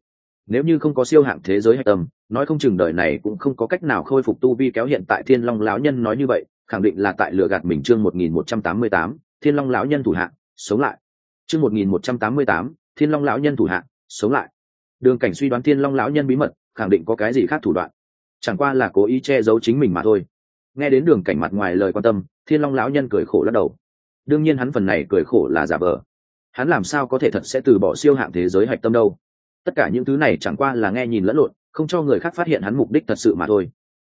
Nếu như không có siêu hạng thế giới hạch tâm, nói không chừng đời này cũng không có cách nào khôi phục tu vi kéo hiện tại thiên long lão nhân nói như vậy, khẳng định là tại lừa gạt mình chương một nghìn một trăm tám mươi tám, thiên long lão nhân thủ hạng sống lại. Chương một nghìn một trăm tám mươi tám, thiên long lão nhân thủ hạng sống lại. Đường cảnh suy đoán thiên long lão nhân bí mật, khẳng định có cái gì khác thủ đoạn. Chẳng qua là cố ý che giấu chính mình mà thôi. Nghe đến đường cảnh mặt ngoài lời quan tâm, thiên long lão nhân cười khổ lắc đầu. Đương nhiên hắn phần này cười khổ là giả vờ hắn làm sao có thể thật sẽ từ bỏ siêu hạng thế giới hạch tâm đâu? Tất cả những thứ này chẳng qua là nghe nhìn lẫn lộn, không cho người khác phát hiện hắn mục đích thật sự mà thôi.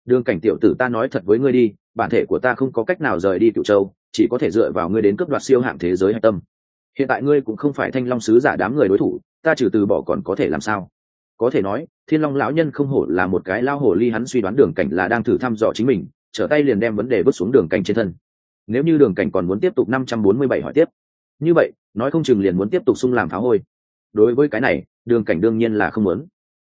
Đường cảnh tiểu tử ta nói thật với ngươi đi, bản thể của ta không có cách nào rời đi cựu châu, chỉ có thể dựa vào ngươi đến cướp đoạt siêu hạng thế giới hạch tâm. Hiện tại ngươi cũng không phải thanh long sứ giả đám người đối thủ, ta trừ từ bỏ còn có thể làm sao? Có thể nói, thiên long lão nhân không hổ là một cái lao hổ ly hắn suy đoán đường cảnh là đang thử thăm dò chính mình, trở tay liền đem vấn đề vứt xuống đường cảnh trên thân. Nếu như đường cảnh còn muốn tiếp tục năm trăm bốn mươi bảy hỏi tiếp. Như vậy nói không chừng liền muốn tiếp tục xung làm phá hôi. Đối với cái này, đường cảnh đương nhiên là không muốn.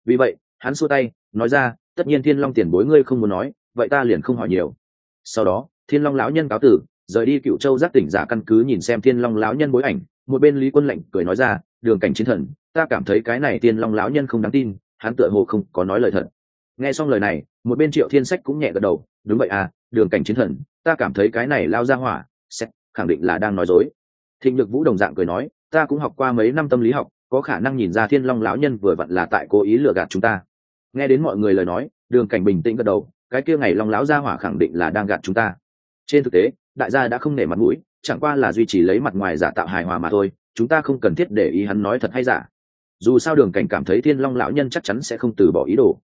Vì vậy, hắn xua tay, nói ra, tất nhiên thiên long tiền bối ngươi không muốn nói, vậy ta liền không hỏi nhiều. Sau đó, thiên long lão nhân cáo tử, rời đi cựu châu giác tỉnh giả căn cứ nhìn xem thiên long lão nhân bối ảnh, một bên lý quân lệnh cười nói ra, đường cảnh chiến thần, ta cảm thấy cái này thiên long lão nhân không đáng tin, hắn tựa hồ không có nói lời thật. Nghe xong lời này, một bên triệu thiên sách cũng nhẹ gật đầu, đúng vậy à đường cảnh chiến thần, ta cảm thấy cái này lao ra hỏa xét khẳng định là đang nói dối thịnh lực vũ đồng dạng cười nói, ta cũng học qua mấy năm tâm lý học, có khả năng nhìn ra thiên long lão nhân vừa vặn là tại cố ý lừa gạt chúng ta. Nghe đến mọi người lời nói, đường cảnh bình tĩnh gật đầu, cái kia ngày long lão gia hỏa khẳng định là đang gạt chúng ta. Trên thực tế, đại gia đã không nể mặt mũi, chẳng qua là duy trì lấy mặt ngoài giả tạo hài hòa mà thôi, chúng ta không cần thiết để ý hắn nói thật hay giả. Dù sao đường cảnh cảm thấy thiên long lão nhân chắc chắn sẽ không từ bỏ ý đồ.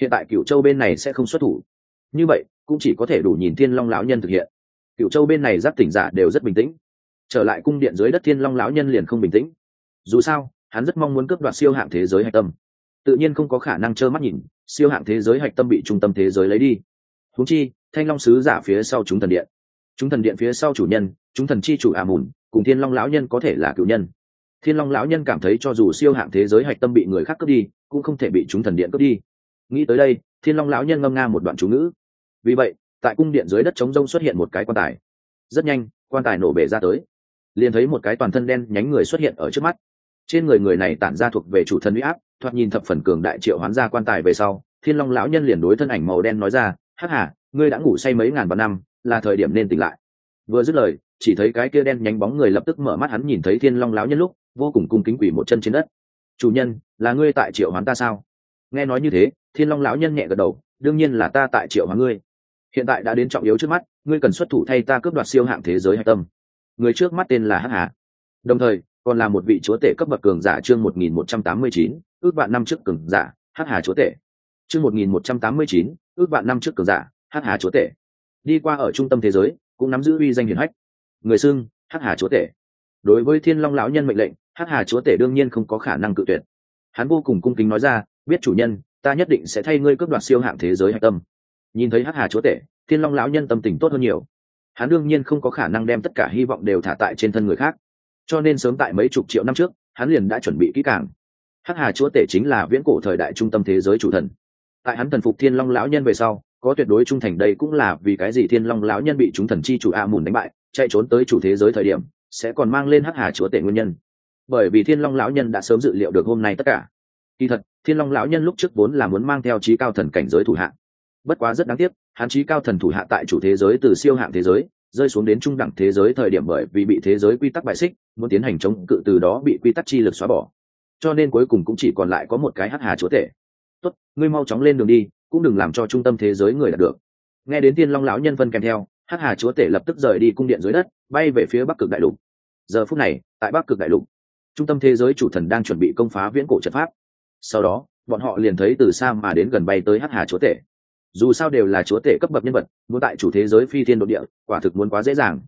Hiện tại cựu châu bên này sẽ không xuất thủ. Như vậy, cũng chỉ có thể đủ nhìn thiên long lão nhân thực hiện. Cựu châu bên này giáp tỉnh giả đều rất bình tĩnh trở lại cung điện dưới đất thiên long lão nhân liền không bình tĩnh. Dù sao, hắn rất mong muốn cướp đoạt siêu hạng thế giới hạch tâm. Tự nhiên không có khả năng trơ mắt nhìn, siêu hạng thế giới hạch tâm bị trung tâm thế giới lấy đi. Húng chi, thanh long sứ giả phía sau chúng thần điện. Chúng thần điện phía sau chủ nhân, chúng thần chi chủ à mùn, cùng thiên long lão nhân có thể là cựu nhân. Thiên long lão nhân cảm thấy cho dù siêu hạng thế giới hạch tâm bị người khác cướp đi, cũng không thể bị chúng thần điện cướp đi. Nghĩ tới đây, thiên long lão nhân ngâm nga một đoạn chú ngữ. Vì vậy, tại cung điện dưới đất trống rông xuất hiện một cái quan tài. Rất nhanh, quan tài nổ bể ra tới liền thấy một cái toàn thân đen nhánh người xuất hiện ở trước mắt. Trên người người này tản ra thuộc về chủ thần huy áp, thoạt nhìn thập phần cường đại triệu hoán ra quan tài về sau, thiên long lão nhân liền đối thân ảnh màu đen nói ra, hắc hà, ngươi đã ngủ say mấy ngàn vạn năm, là thời điểm nên tỉnh lại. Vừa dứt lời, chỉ thấy cái kia đen nhánh bóng người lập tức mở mắt hắn nhìn thấy thiên long lão nhân lúc, vô cùng cung kính quỷ một chân trên đất. Chủ nhân, là ngươi tại triệu hoán ta sao? Nghe nói như thế, thiên long lão nhân nhẹ gật đầu, đương nhiên là ta tại triệu hoán ngươi. Hiện tại đã đến trọng yếu trước mắt, ngươi cần xuất thủ thay ta cướp đoạt siêu hạng thế giới hạch tâm người trước mắt tên là hắc hà. Đồng thời, còn là một vị chúa tể cấp bậc cường giả chương một nghìn một trăm tám mươi chín, ước vạn năm trước cường giả, hắc hà chúa tể. Chương một nghìn một trăm tám mươi chín, ước vạn năm trước cường giả, hắc hà chúa tể. Đi qua ở trung tâm thế giới, cũng nắm giữ uy danh hiển hách. Người xưng, hắc hà chúa tể. Đối với thiên long lão nhân mệnh lệnh, hắc hà chúa tể đương nhiên không có khả năng cự tuyệt. Hắn vô cùng cung kính nói ra, biết chủ nhân, ta nhất định sẽ thay ngươi cướp đoạt siêu hạng thế giới hạch tâm. Nhìn thấy hắc hà chúa tể, thiên long lão nhân tâm tình tốt hơn nhiều hắn đương nhiên không có khả năng đem tất cả hy vọng đều thả tại trên thân người khác. Cho nên sớm tại mấy chục triệu năm trước, hắn liền đã chuẩn bị kỹ càng. Hắc hà chúa tể chính là viễn cổ thời đại trung tâm thế giới chủ thần. Tại hắn thần phục thiên long lão nhân về sau, có tuyệt đối trung thành đây cũng là vì cái gì thiên long lão nhân bị chúng thần chi chủ a mùn đánh bại, chạy trốn tới chủ thế giới thời điểm, sẽ còn mang lên hắc hà chúa tể nguyên nhân. Bởi vì thiên long lão nhân đã sớm dự liệu được hôm nay tất cả. Kỳ thật, thiên long lão nhân lúc trước vốn là muốn mang theo trí cao thần cảnh giới thủ hạng bất quá rất đáng tiếc, hắn trí cao thần thủ hạ tại chủ thế giới từ siêu hạng thế giới, rơi xuống đến trung đẳng thế giới thời điểm bởi vì bị thế giới quy tắc bại xích, muốn tiến hành chống cự từ đó bị quy tắc chi lực xóa bỏ. Cho nên cuối cùng cũng chỉ còn lại có một cái hắc hà chúa tể. Tốt, ngươi mau chóng lên đường đi, cũng đừng làm cho trung tâm thế giới người đạt được. Nghe đến tiên long lão nhân vân kèm theo, hắc hà chúa tể lập tức rời đi cung điện dưới đất, bay về phía bắc cực đại lục. Giờ phút này, tại bắc cực đại lục, trung tâm thế giới chủ thần đang chuẩn bị công phá viễn cổ trận pháp. Sau đó, bọn họ liền thấy từ xa mà đến gần bay tới hắc hà chúa tể dù sao đều là chúa tể cấp bậc nhân vật, muốn tại chủ thế giới phi thiên độ địa, quả thực muốn quá dễ dàng.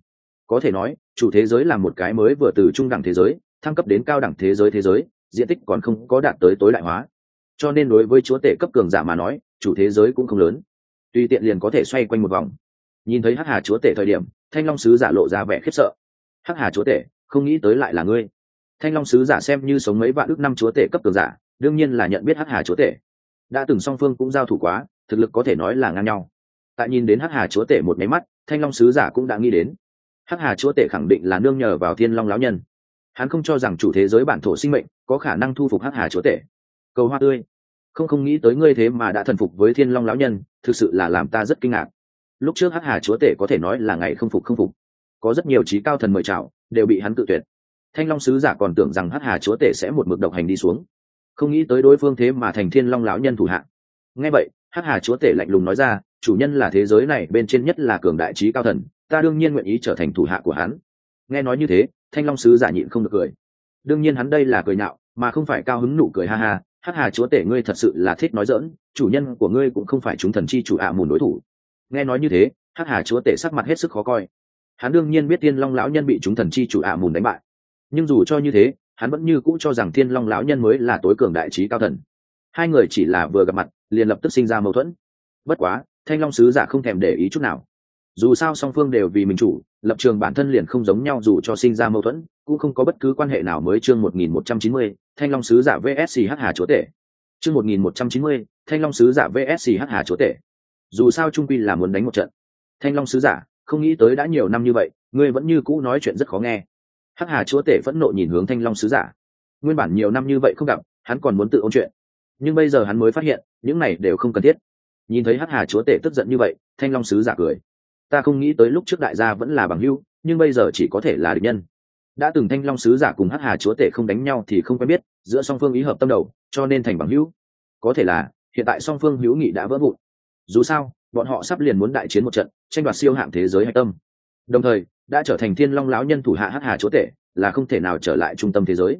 Có thể nói, chủ thế giới là một cái mới vừa từ trung đẳng thế giới, thăng cấp đến cao đẳng thế giới thế giới, diện tích còn không có đạt tới tối đại hóa. Cho nên đối với chúa tể cấp cường giả mà nói, chủ thế giới cũng không lớn. Tùy tiện liền có thể xoay quanh một vòng. Nhìn thấy hắc hà chúa tể thời điểm, thanh long sứ giả lộ ra vẻ khiếp sợ. Hắc hà chúa tể, không nghĩ tới lại là ngươi. Thanh long sứ giả xem như sống mấy vạn ước năm chúa tể cấp cường giả, đương nhiên là nhận biết hắc hà chúa tể. Đã từng song phương cũng giao thủ quá thực lực có thể nói là ngang nhau. Tại nhìn đến hắc hà chúa tể một máy mắt, thanh long sứ giả cũng đã nghĩ đến. Hắc hà chúa tể khẳng định là nương nhờ vào thiên long lão nhân. Hắn không cho rằng chủ thế giới bản thổ sinh mệnh có khả năng thu phục hắc hà chúa tể. Cầu hoa tươi. Không không nghĩ tới ngươi thế mà đã thần phục với thiên long lão nhân, thực sự là làm ta rất kinh ngạc. Lúc trước hắc hà chúa tể có thể nói là ngày không phục không phục. Có rất nhiều trí cao thần mời chào, đều bị hắn tự tuyệt. Thanh long sứ giả còn tưởng rằng hắc hà chúa tể sẽ một mực độc hành đi xuống. Không nghĩ tới đối phương thế mà thành thiên long lão nhân thủ hạng ngay vậy hắc hà chúa tể lạnh lùng nói ra, chủ nhân là thế giới này, bên trên nhất là cường đại trí cao thần, ta đương nhiên nguyện ý trở thành thủ hạ của hắn. Nghe nói như thế, thanh long sứ giả nhịn không được cười. Đương nhiên hắn đây là cười nhạo, mà không phải cao hứng nụ cười ha ha, hắc hà chúa tể, ngươi thật sự là thích nói dỡn chủ nhân của ngươi cũng không phải chúng thần chi chủ ạ à mùn đối thủ. Nghe nói như thế, hắc hà chúa tể sắc mặt hết sức khó coi. Hắn đương nhiên biết tiên long lão nhân bị chúng thần chi chủ ạ à mùn đánh bại. Nhưng dù cho như thế, hắn vẫn như cũ cho rằng thiên long lão nhân mới là tối cường đại trí cao thần hai người chỉ là vừa gặp mặt, liền lập tức sinh ra mâu thuẫn. Bất quá, thanh long sứ giả không thèm để ý chút nào. Dù sao song phương đều vì mình chủ, lập trường bản thân liền không giống nhau dù cho sinh ra mâu thuẫn, cũng không có bất cứ quan hệ nào mới chương một nghìn một trăm chín mươi, thanh long sứ giả vsc h hà chúa tể. Chương một nghìn một trăm chín mươi, thanh long sứ giả vsc h hà chúa tể. Dù sao trung quy là muốn đánh một trận. Thanh long sứ giả, không nghĩ tới đã nhiều năm như vậy, ngươi vẫn như cũ nói chuyện rất khó nghe. Hắc hà chúa tể phẫn nộ nhìn hướng thanh long sứ giả. Nguyên bản nhiều năm như vậy không gặp, hắn còn muốn tự ôn chuyện nhưng bây giờ hắn mới phát hiện, những này đều không cần thiết. Nhìn thấy hắc hà chúa tể tức giận như vậy, thanh long sứ giả cười. Ta không nghĩ tới lúc trước đại gia vẫn là bằng hưu nhưng bây giờ chỉ có thể là địch nhân. Đã từng thanh long sứ giả cùng hắc hà chúa tể không đánh nhau thì không quen biết, giữa song phương ý hợp tâm đầu, cho nên thành bằng hữu. Có thể là, hiện tại song phương hữu nghị đã vỡ vụn. Dù sao, bọn họ sắp liền muốn đại chiến một trận, tranh đoạt siêu hạng thế giới hạch tâm. Đồng thời, đã trở thành thiên long lão nhân thủ hạ hắc hà chúa tể, là không thể nào trở lại trung tâm thế giới.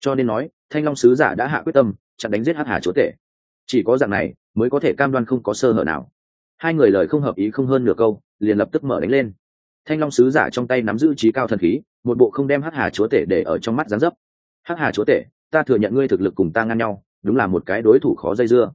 Cho nên nói, thanh long sứ giả đã hạ quyết tâm chặn đánh giết hắc hà chúa tể. Chỉ có dạng này mới có thể cam đoan không có sơ hở nào. Hai người lời không hợp ý không hơn nửa câu, liền lập tức mở đánh lên. Thanh long sứ giả trong tay nắm giữ trí cao thần khí, một bộ không đem hắc hà chúa tể để ở trong mắt gián dấp. Hắc hà chúa tể, ta thừa nhận ngươi thực lực cùng ta ngang nhau, đúng là một cái đối thủ khó dây dưa.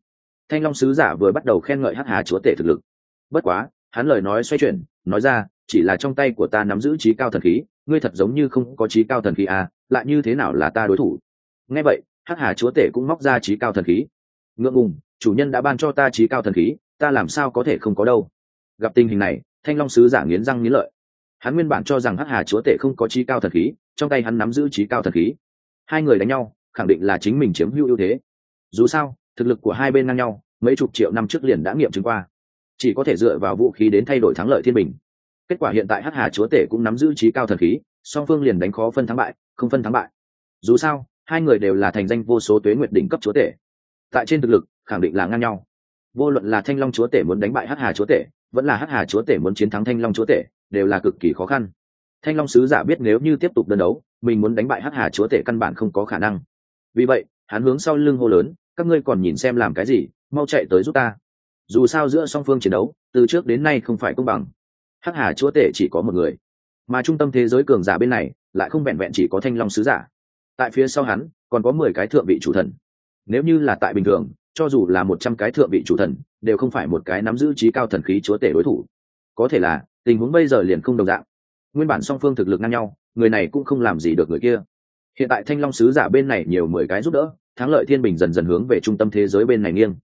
Thanh long sứ giả vừa bắt đầu khen ngợi hắc hà chúa tể thực lực. Bất quá, hắn lời nói xoay chuyển, nói ra, chỉ là trong tay của ta nắm giữ trí cao thần khí, ngươi thật giống như không có trí cao thần khí à lại như thế nào là ta đối thủ? Nghe vậy hắc hà chúa tể cũng móc ra trí cao thần khí. Ngượng ngùng, chủ nhân đã ban cho ta trí cao thần khí, ta làm sao có thể không có đâu? Gặp tình hình này, thanh long sứ giả nghiến răng nghiến lợi. Hắn nguyên bản cho rằng hắc hà chúa tể không có trí cao thần khí, trong tay hắn nắm giữ trí cao thần khí. Hai người đánh nhau, khẳng định là chính mình chiếm hữu ưu thế. Dù sao, thực lực của hai bên ngang nhau, mấy chục triệu năm trước liền đã nghiệm chứng qua. Chỉ có thể dựa vào vũ khí đến thay đổi thắng lợi thiên bình. Kết quả hiện tại hắc hà chúa tể cũng nắm giữ trí cao thần khí, song phương liền đánh khó phân thắng bại, không phân thắng bại. Dù sao hai người đều là thành danh vô số tuế nguyệt đỉnh cấp chúa tể. Tại trên thực lực, khẳng định là ngang nhau. Vô luận là thanh long chúa tể muốn đánh bại hắc hà chúa tể, vẫn là hắc hà chúa tể muốn chiến thắng thanh long chúa tể, đều là cực kỳ khó khăn. Thanh long sứ giả biết nếu như tiếp tục đơn đấu, mình muốn đánh bại hắc hà chúa tể căn bản không có khả năng. Vì vậy, hắn hướng sau lưng hô lớn, các ngươi còn nhìn xem làm cái gì, mau chạy tới giúp ta. Dù sao giữa song phương chiến đấu, từ trước đến nay không phải công bằng. Hắc hà chúa tể chỉ có một người, mà trung tâm thế giới cường giả bên này lại không vẹn vẹn chỉ có thanh long sứ giả tại phía sau hắn, còn có mười cái thượng vị chủ thần. Nếu như là tại bình thường, cho dù là một trăm cái thượng vị chủ thần, đều không phải một cái nắm giữ trí cao thần khí chúa tể đối thủ. Có thể là, tình huống bây giờ liền không đồng dạng. Nguyên bản song phương thực lực ngang nhau, người này cũng không làm gì được người kia. Hiện tại thanh long sứ giả bên này nhiều mười cái giúp đỡ, thắng lợi thiên bình dần dần hướng về trung tâm thế giới bên này nghiêng.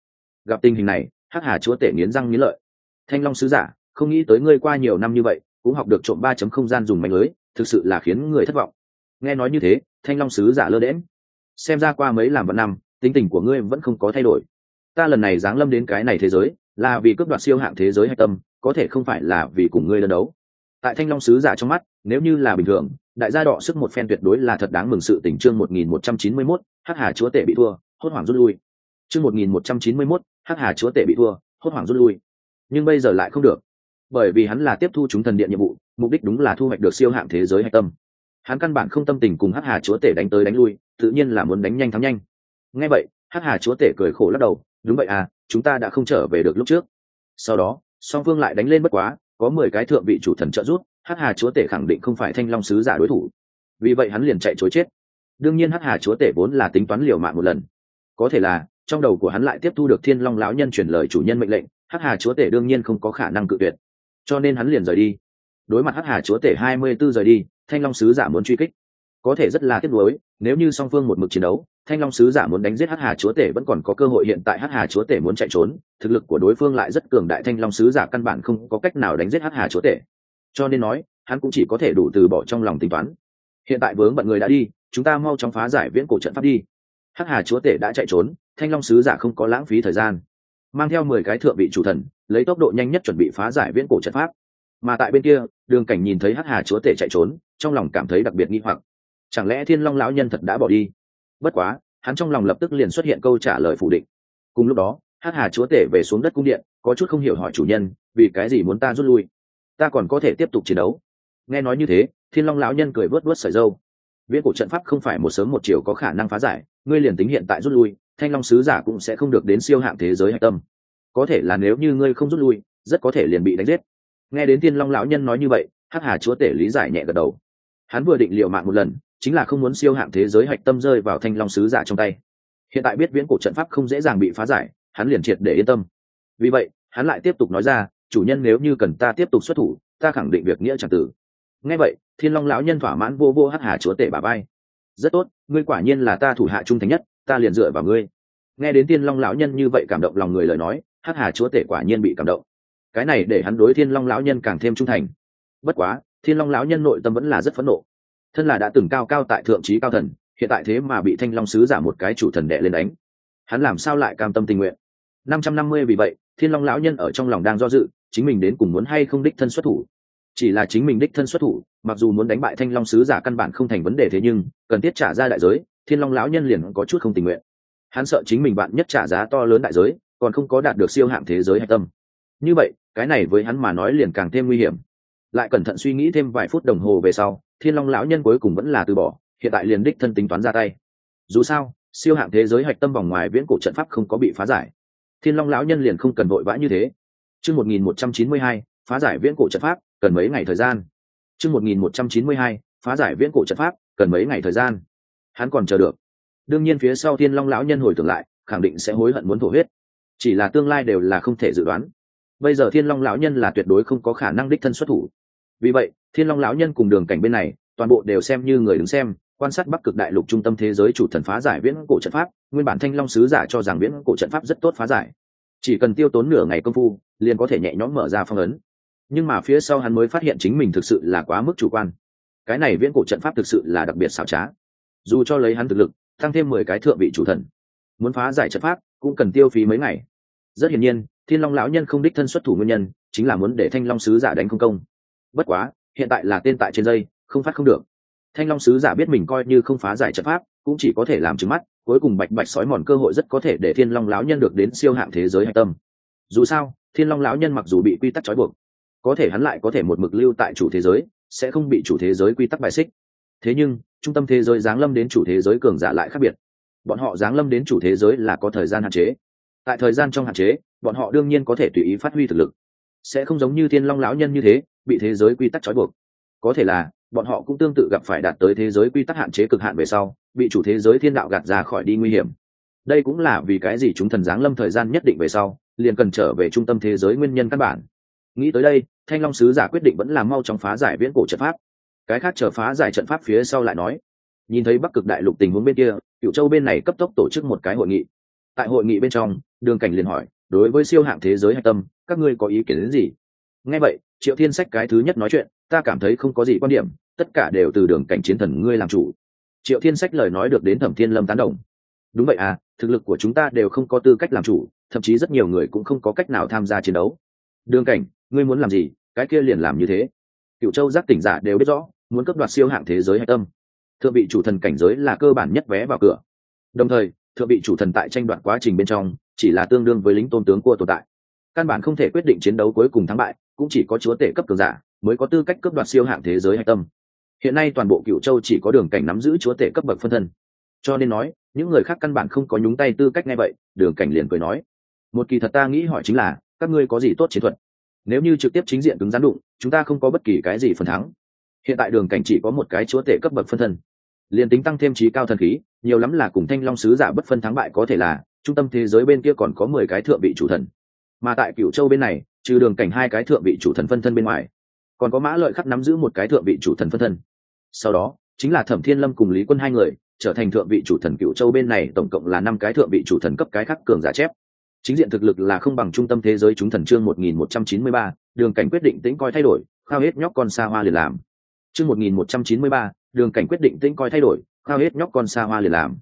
Gặp tình hình này, hắc hà chúa tể nghiến răng nghiến lợi. Thanh long sứ giả, không nghĩ tới ngươi qua nhiều năm như vậy, cũng học được trộm ba chấm không gian dùng mạnh lưới, thực sự là khiến người thất vọng. Nghe nói như thế thanh long sứ giả lơ đễm xem ra qua mấy làm vạn năm, tính tình của ngươi vẫn không có thay đổi. Ta lần này giáng lâm đến cái này thế giới, là vì cướp đoạt siêu hạng thế giới hạch tâm, có thể không phải là vì cùng ngươi đơn đấu. Tại thanh long sứ giả trong mắt, nếu như là bình thường, đại gia đọ sức một phen tuyệt đối là thật đáng mừng sự tỉnh chương một nghìn một trăm chín mươi mốt, hắc hà chúa tể bị thua, hốt hoảng rút lui. Chương một nghìn một trăm chín mươi mốt, hắc hà chúa tể bị thua, hốt hoảng rút lui. Nhưng bây giờ lại không được. Bởi vì hắn là tiếp thu chúng thần điện nhiệm vụ, mục đích đúng là thu hoạch được siêu hạng thế giới hạch tâm hắn căn bản không tâm tình cùng hắc hà chúa tể đánh tới đánh lui, tự nhiên là muốn đánh nhanh thắng nhanh. Nghe vậy, hắc hà chúa tể cười khổ lắc đầu, đúng vậy à chúng ta đã không trở về được lúc trước. Sau đó, song phương lại đánh lên bất quá, có mười cái thượng vị chủ thần trợ giúp, hắc hà chúa tể khẳng định không phải thanh long sứ giả đối thủ. Vì vậy hắn liền chạy chối chết. Đương nhiên hắc hà chúa tể vốn là tính toán liều mạng một lần. Có thể là, trong đầu của hắn lại tiếp thu được thiên long lão nhân truyền lời chủ nhân mệnh lệnh, hắc hà chúa tể đương nhiên không có khả năng cự tuyệt. Cho nên hắn liền rời đi. Đối mặt hắc hà chúa tể hai mươi b ố rời đi thanh long sứ giả muốn truy kích. Có thể rất là tiếc nuối, nếu như song phương một mực chiến đấu, thanh long sứ giả muốn đánh giết hắc hà chúa tể vẫn còn có cơ hội hiện tại hắc hà chúa tể muốn chạy trốn, thực lực của đối phương lại rất cường đại, thanh long sứ giả căn bản không có cách nào đánh giết hắc hà chúa tể. Cho nên nói, hắn cũng chỉ có thể đủ từ bỏ trong lòng tính toán. Hiện tại vướng bận người đã đi, chúng ta mau chóng phá giải viễn cổ trận pháp đi. Hắc hà chúa tể đã chạy trốn, thanh long sứ giả không có lãng phí thời gian. Mang theo mười cái thượng vị chủ thần, lấy tốc độ nhanh nhất chuẩn bị phá giải viễn cổ trận pháp mà tại bên kia, đường cảnh nhìn thấy hắc hà chúa tể chạy trốn, trong lòng cảm thấy đặc biệt nghi hoặc. Chẳng lẽ thiên long lão nhân thật đã bỏ đi? Bất quá, hắn trong lòng lập tức liền xuất hiện câu trả lời phủ định. Cùng lúc đó, hắc hà chúa tể về xuống đất cung điện, có chút không hiểu hỏi chủ nhân, vì cái gì muốn ta rút lui? Ta còn có thể tiếp tục chiến đấu. Nghe nói như thế, thiên long lão nhân cười vớt vớt sợi dâu viễn cổ trận pháp không phải một sớm một chiều có khả năng phá giải, ngươi liền tính hiện tại rút lui, thanh long sứ giả cũng sẽ không được đến siêu hạng thế giới hạch tâm. Có thể là nếu như ngươi không rút lui, rất có thể liền bị đánh giết nghe đến thiên long lão nhân nói như vậy, hắc hà chúa tể lý giải nhẹ gật đầu. Hắn vừa định liệu mạng một lần, chính là không muốn siêu hạng thế giới hạch tâm rơi vào thanh long sứ giả trong tay. Hiện tại biết viễn cổ trận pháp không dễ dàng bị phá giải, hắn liền triệt để yên tâm. Vì vậy, hắn lại tiếp tục nói ra, chủ nhân nếu như cần ta tiếp tục xuất thủ, ta khẳng định việc nghĩa c tử. Nghe vậy, thiên long lão nhân thỏa mãn vô vô hắc hà chúa tể bà bay rất tốt, ngươi quả nhiên là ta thủ hạ trung thành nhất, ta liền dựa vào ngươi. Nghe đến thiên long lão nhân như vậy cảm động lòng người lời nói, hắc hà chúa tể quả nhiên bị cảm động cái này để hắn đối thiên long lão nhân càng thêm trung thành. Bất quá, thiên long lão nhân nội tâm vẫn là rất phẫn nộ. Thân là đã từng cao cao tại thượng trí cao thần, hiện tại thế mà bị thanh long sứ giả một cái chủ thần đệ lên đánh. Hắn làm sao lại cam tâm tình nguyện? Năm trăm năm mươi vì vậy, thiên long lão nhân ở trong lòng đang do dự, chính mình đến cùng muốn hay không đích thân xuất thủ. Chỉ là chính mình đích thân xuất thủ, mặc dù muốn đánh bại thanh long sứ giả căn bản không thành vấn đề thế nhưng, cần thiết trả ra đại giới, thiên long lão nhân liền có chút không tình nguyện. Hắn sợ chính mình bạn nhất trả giá to lớn đại giới, còn không có đạt được siêu hạng thế giới hạch tâm như vậy, cái này với hắn mà nói liền càng thêm nguy hiểm. Lại cẩn thận suy nghĩ thêm vài phút đồng hồ về sau, thiên long lão nhân cuối cùng vẫn là từ bỏ, hiện tại liền đích thân tính toán ra tay. Dù sao, siêu hạng thế giới hạch tâm vòng ngoài viễn cổ trận pháp không có bị phá giải. Thiên long lão nhân liền không cần vội vã như thế. Chương một nghìn một trăm chín mươi hai, phá giải viễn cổ trận pháp, cần mấy ngày thời gian? Chương một nghìn một trăm chín mươi hai, phá giải viễn cổ trận pháp, cần mấy ngày thời gian? Hắn còn chờ được. Đương nhiên phía sau thiên long lão nhân hồi tưởng lại, khẳng định sẽ hối hận muốn thổ huyết. Chỉ là tương lai đều là không thể dự đoán bây giờ thiên long lão nhân là tuyệt đối không có khả năng đích thân xuất thủ. Vì vậy, thiên long lão nhân cùng đường cảnh bên này, toàn bộ đều xem như người đứng xem, quan sát bắc cực đại lục trung tâm thế giới chủ thần phá giải viễn cổ trận pháp, nguyên bản thanh long sứ giả cho rằng viễn cổ trận pháp rất tốt phá giải. Chỉ cần tiêu tốn nửa ngày công phu, liền có thể nhẹ nhõm mở ra phong ấn. Nhưng mà phía sau hắn mới phát hiện chính mình thực sự là quá mức chủ quan. Cái này viễn cổ trận pháp thực sự là đặc biệt xảo trá. Dù cho lấy hắn thực lực, tăng thêm mười cái thượng vị chủ thần, muốn phá giải trận pháp cũng cần tiêu phí mấy ngày. Rất hiển nhiên thiên long lão nhân không đích thân xuất thủ nguyên nhân, chính là muốn để thanh long sứ giả đánh không công. Bất quá, hiện tại là tên tại trên dây, không phát không được. Thanh long sứ giả biết mình coi như không phá giải trận pháp, cũng chỉ có thể làm trứng mắt, cuối cùng bạch bạch sói mòn cơ hội rất có thể để thiên long lão nhân được đến siêu hạng thế giới hạch tâm. Dù sao, thiên long lão nhân mặc dù bị quy tắc trói buộc, có thể hắn lại có thể một mực lưu tại chủ thế giới, sẽ không bị chủ thế giới quy tắc bài xích. Thế nhưng, trung tâm thế giới giáng lâm đến chủ thế giới cường giả lại khác biệt. Bọn họ giáng lâm đến chủ thế giới là có thời gian hạn chế tại thời gian trong hạn chế, bọn họ đương nhiên có thể tùy ý phát huy thực lực. Sẽ không giống như thiên long lão nhân như thế, bị thế giới quy tắc trói buộc. Có thể là, bọn họ cũng tương tự gặp phải đạt tới thế giới quy tắc hạn chế cực hạn về sau, bị chủ thế giới thiên đạo gạt ra khỏi đi nguy hiểm. Đây cũng là vì cái gì chúng thần giáng lâm thời gian nhất định về sau, liền cần trở về trung tâm thế giới nguyên nhân căn bản. Nghĩ tới đây, thanh long sứ giả quyết định vẫn là mau chóng phá giải viễn cổ trận pháp. Cái khác chờ phá giải trận pháp phía sau lại nói. Nhìn thấy bắc cực đại lục tình huống bên kia cựu châu bên này cấp tốc tổ chức một cái hội nghị tại hội nghị bên trong, đường cảnh liền hỏi, đối với siêu hạng thế giới hạch tâm, các ngươi có ý kiến đến gì? Nghe vậy, triệu thiên sách cái thứ nhất nói chuyện, ta cảm thấy không có gì quan điểm, tất cả đều từ đường cảnh chiến thần ngươi làm chủ. Triệu thiên sách lời nói được đến thẩm thiên lâm tán đồng. Đúng vậy à thực lực của chúng ta đều không có tư cách làm chủ, thậm chí rất nhiều người cũng không có cách nào tham gia chiến đấu. Đường cảnh, ngươi muốn làm gì? Cái kia liền làm như thế. Cựu châu giác tỉnh giả đều biết rõ, muốn cấp đoạt siêu hạng thế giới hạch tâm. Thượng vị chủ thần cảnh giới là cơ bản nhất vé vào cửa. Đồng thời thượng vị chủ thần tại tranh đoạt quá trình bên trong, chỉ là tương đương với lính tôn tướng của tồn tại. Căn bản không thể quyết định chiến đấu cuối cùng thắng bại, cũng chỉ có chúa tể cấp cường giả mới có tư cách cấp đoạt siêu hạng thế giới hạch tâm. Hiện nay toàn bộ cựu châu chỉ có đường cảnh nắm giữ chúa tể cấp bậc phân thân. Cho nên nói, những người khác căn bản không có nhúng tay tư cách ngay vậy, đường cảnh liền cười nói. Một kỳ thật ta nghĩ hỏi chính là, các ngươi có gì tốt chiến thuật? Nếu như trực tiếp chính diện cứng rắn đụng, chúng ta không có bất kỳ cái gì phần thắng. Hiện tại đường cảnh chỉ có một cái chúa tể cấp bậc phân thân liền tính tăng thêm trí cao thần khí, nhiều lắm là cùng thanh long sứ giả bất phân thắng bại có thể là, trung tâm thế giới bên kia còn có mười cái thượng vị chủ thần. Mà tại cựu châu bên này, trừ đường cảnh hai cái thượng vị chủ thần phân thân bên ngoài, còn có mã lợi khắc nắm giữ một cái thượng vị chủ thần phân thân. Sau đó, chính là thẩm thiên lâm cùng lý quân hai người, trở thành thượng vị chủ thần cựu châu bên này tổng cộng là năm cái thượng vị chủ thần cấp cái khác cường giả chép. Chính diện thực lực là không bằng trung tâm thế giới chúng thần chương một nghìn một trăm chín mươi ba, đường cảnh quyết định tĩnh coi thay đổi, khao hết nhóc con xa hoa liền làm. Chương một nghìn một trăm chín mươi ba đường cảnh quyết định tĩnh coi thay đổi, khao hết nhóc con xa hoa liền làm.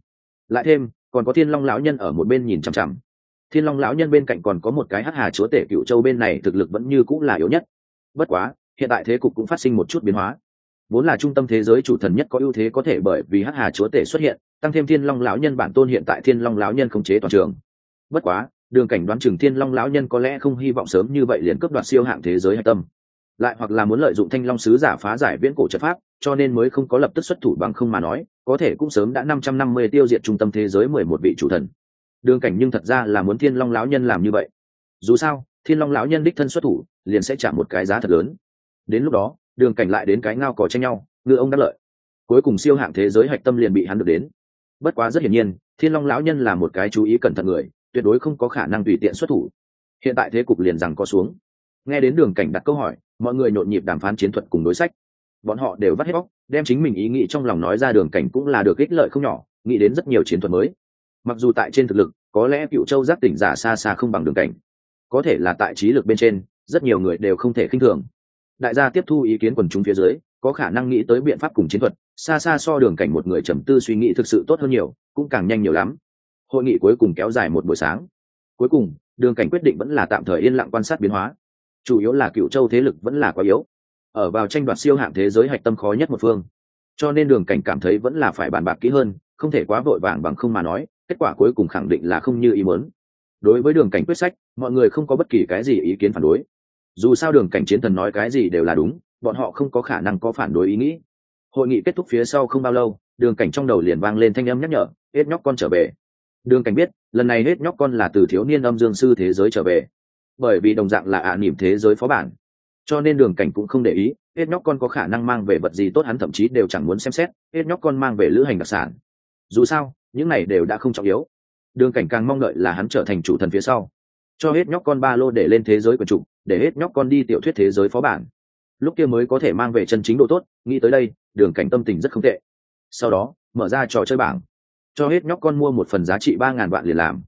Lại thêm, còn có thiên long lão nhân ở một bên nhìn chằm chằm. Thiên long lão nhân bên cạnh còn có một cái hắc hà chúa tể cựu châu bên này thực lực vẫn như cũng là yếu nhất. Bất quá, hiện tại thế cục cũng phát sinh một chút biến hóa. Vốn là trung tâm thế giới chủ thần nhất có ưu thế có thể bởi vì hắc hà chúa tể xuất hiện, tăng thêm thiên long lão nhân bản tôn hiện tại thiên long lão nhân khống chế toàn trường. Bất quá, đường cảnh đoán chừng thiên long lão nhân có lẽ không hy vọng sớm như vậy liền cướp đoạt siêu hạng thế giới hạch tâm lại hoặc là muốn lợi dụng thanh long sứ giả phá giải viễn cổ trận pháp, cho nên mới không có lập tức xuất thủ bằng không mà nói, có thể cũng sớm đã năm trăm năm mươi tiêu diệt trung tâm thế giới mười một vị chủ thần. Đường cảnh nhưng thật ra là muốn thiên long lão nhân làm như vậy. Dù sao, thiên long lão nhân đích thân xuất thủ, liền sẽ trả một cái giá thật lớn. Đến lúc đó, đường cảnh lại đến cái ngao cò tranh nhau, ngư ông đắc lợi. Cuối cùng siêu hạng thế giới hạch tâm liền bị hắn được đến. Bất quá rất hiển nhiên, thiên long lão nhân là một cái chú ý cẩn thận người, tuyệt đối không có khả năng tùy tiện xuất thủ. Hiện tại thế cục liền rằng có xuống. Nghe đến đường cảnh đặt câu hỏi mọi người nhộn nhịp đàm phán chiến thuật cùng đối sách. Bọn họ đều vắt hết bóc đem chính mình ý nghĩ trong lòng nói ra đường cảnh cũng là được ích lợi không nhỏ, nghĩ đến rất nhiều chiến thuật mới. Mặc dù tại trên thực lực, có lẽ cựu châu giác tỉnh giả xa xa không bằng đường cảnh. Có thể là tại trí lực bên trên, rất nhiều người đều không thể khinh thường. Đại gia tiếp thu ý kiến quần chúng phía dưới, có khả năng nghĩ tới biện pháp cùng chiến thuật, xa xa so đường cảnh một người trầm tư suy nghĩ thực sự tốt hơn nhiều, cũng càng nhanh nhiều lắm. Hội nghị cuối cùng kéo dài một buổi sáng. Cuối cùng, đường cảnh quyết định vẫn là tạm thời yên lặng quan sát biến hóa chủ yếu là cựu châu thế lực vẫn là quá yếu. Ở vào tranh đoạt siêu hạng thế giới hạch tâm khó nhất một phương. Cho nên đường cảnh cảm thấy vẫn là phải bàn bạc kỹ hơn, không thể quá vội vàng bằng không mà nói, kết quả cuối cùng khẳng định là không như ý muốn. Đối với đường cảnh quyết sách, mọi người không có bất kỳ cái gì ý kiến phản đối. Dù sao đường cảnh chiến thần nói cái gì đều là đúng, bọn họ không có khả năng có phản đối ý nghĩ. Hội nghị kết thúc phía sau không bao lâu, đường cảnh trong đầu liền vang lên thanh âm nhắc nhở, hết nhóc con trở về. Đường cảnh biết, lần này hết nhóc con là từ thiếu niên âm dương sư thế giới trở về bởi vì đồng dạng là ả à nỉm thế giới phó bản. Cho nên đường cảnh cũng không để ý hết nhóc con có khả năng mang về vật gì tốt hắn thậm chí đều chẳng muốn xem xét hết nhóc con mang về lữ hành đặc sản. Dù sao, những này đều đã không trọng yếu. Đường cảnh càng mong đợi là hắn trở thành chủ thần phía sau. Cho hết nhóc con ba lô để lên thế giới quần trục để hết nhóc con đi tiểu thuyết thế giới phó bản. Lúc kia mới có thể mang về chân chính độ tốt, nghĩ tới đây, đường cảnh tâm tình rất không tệ. Sau đó, mở ra trò chơi bảng. Cho hết nhóc con mua một phần giá trị ba ngàn vạn liền làm.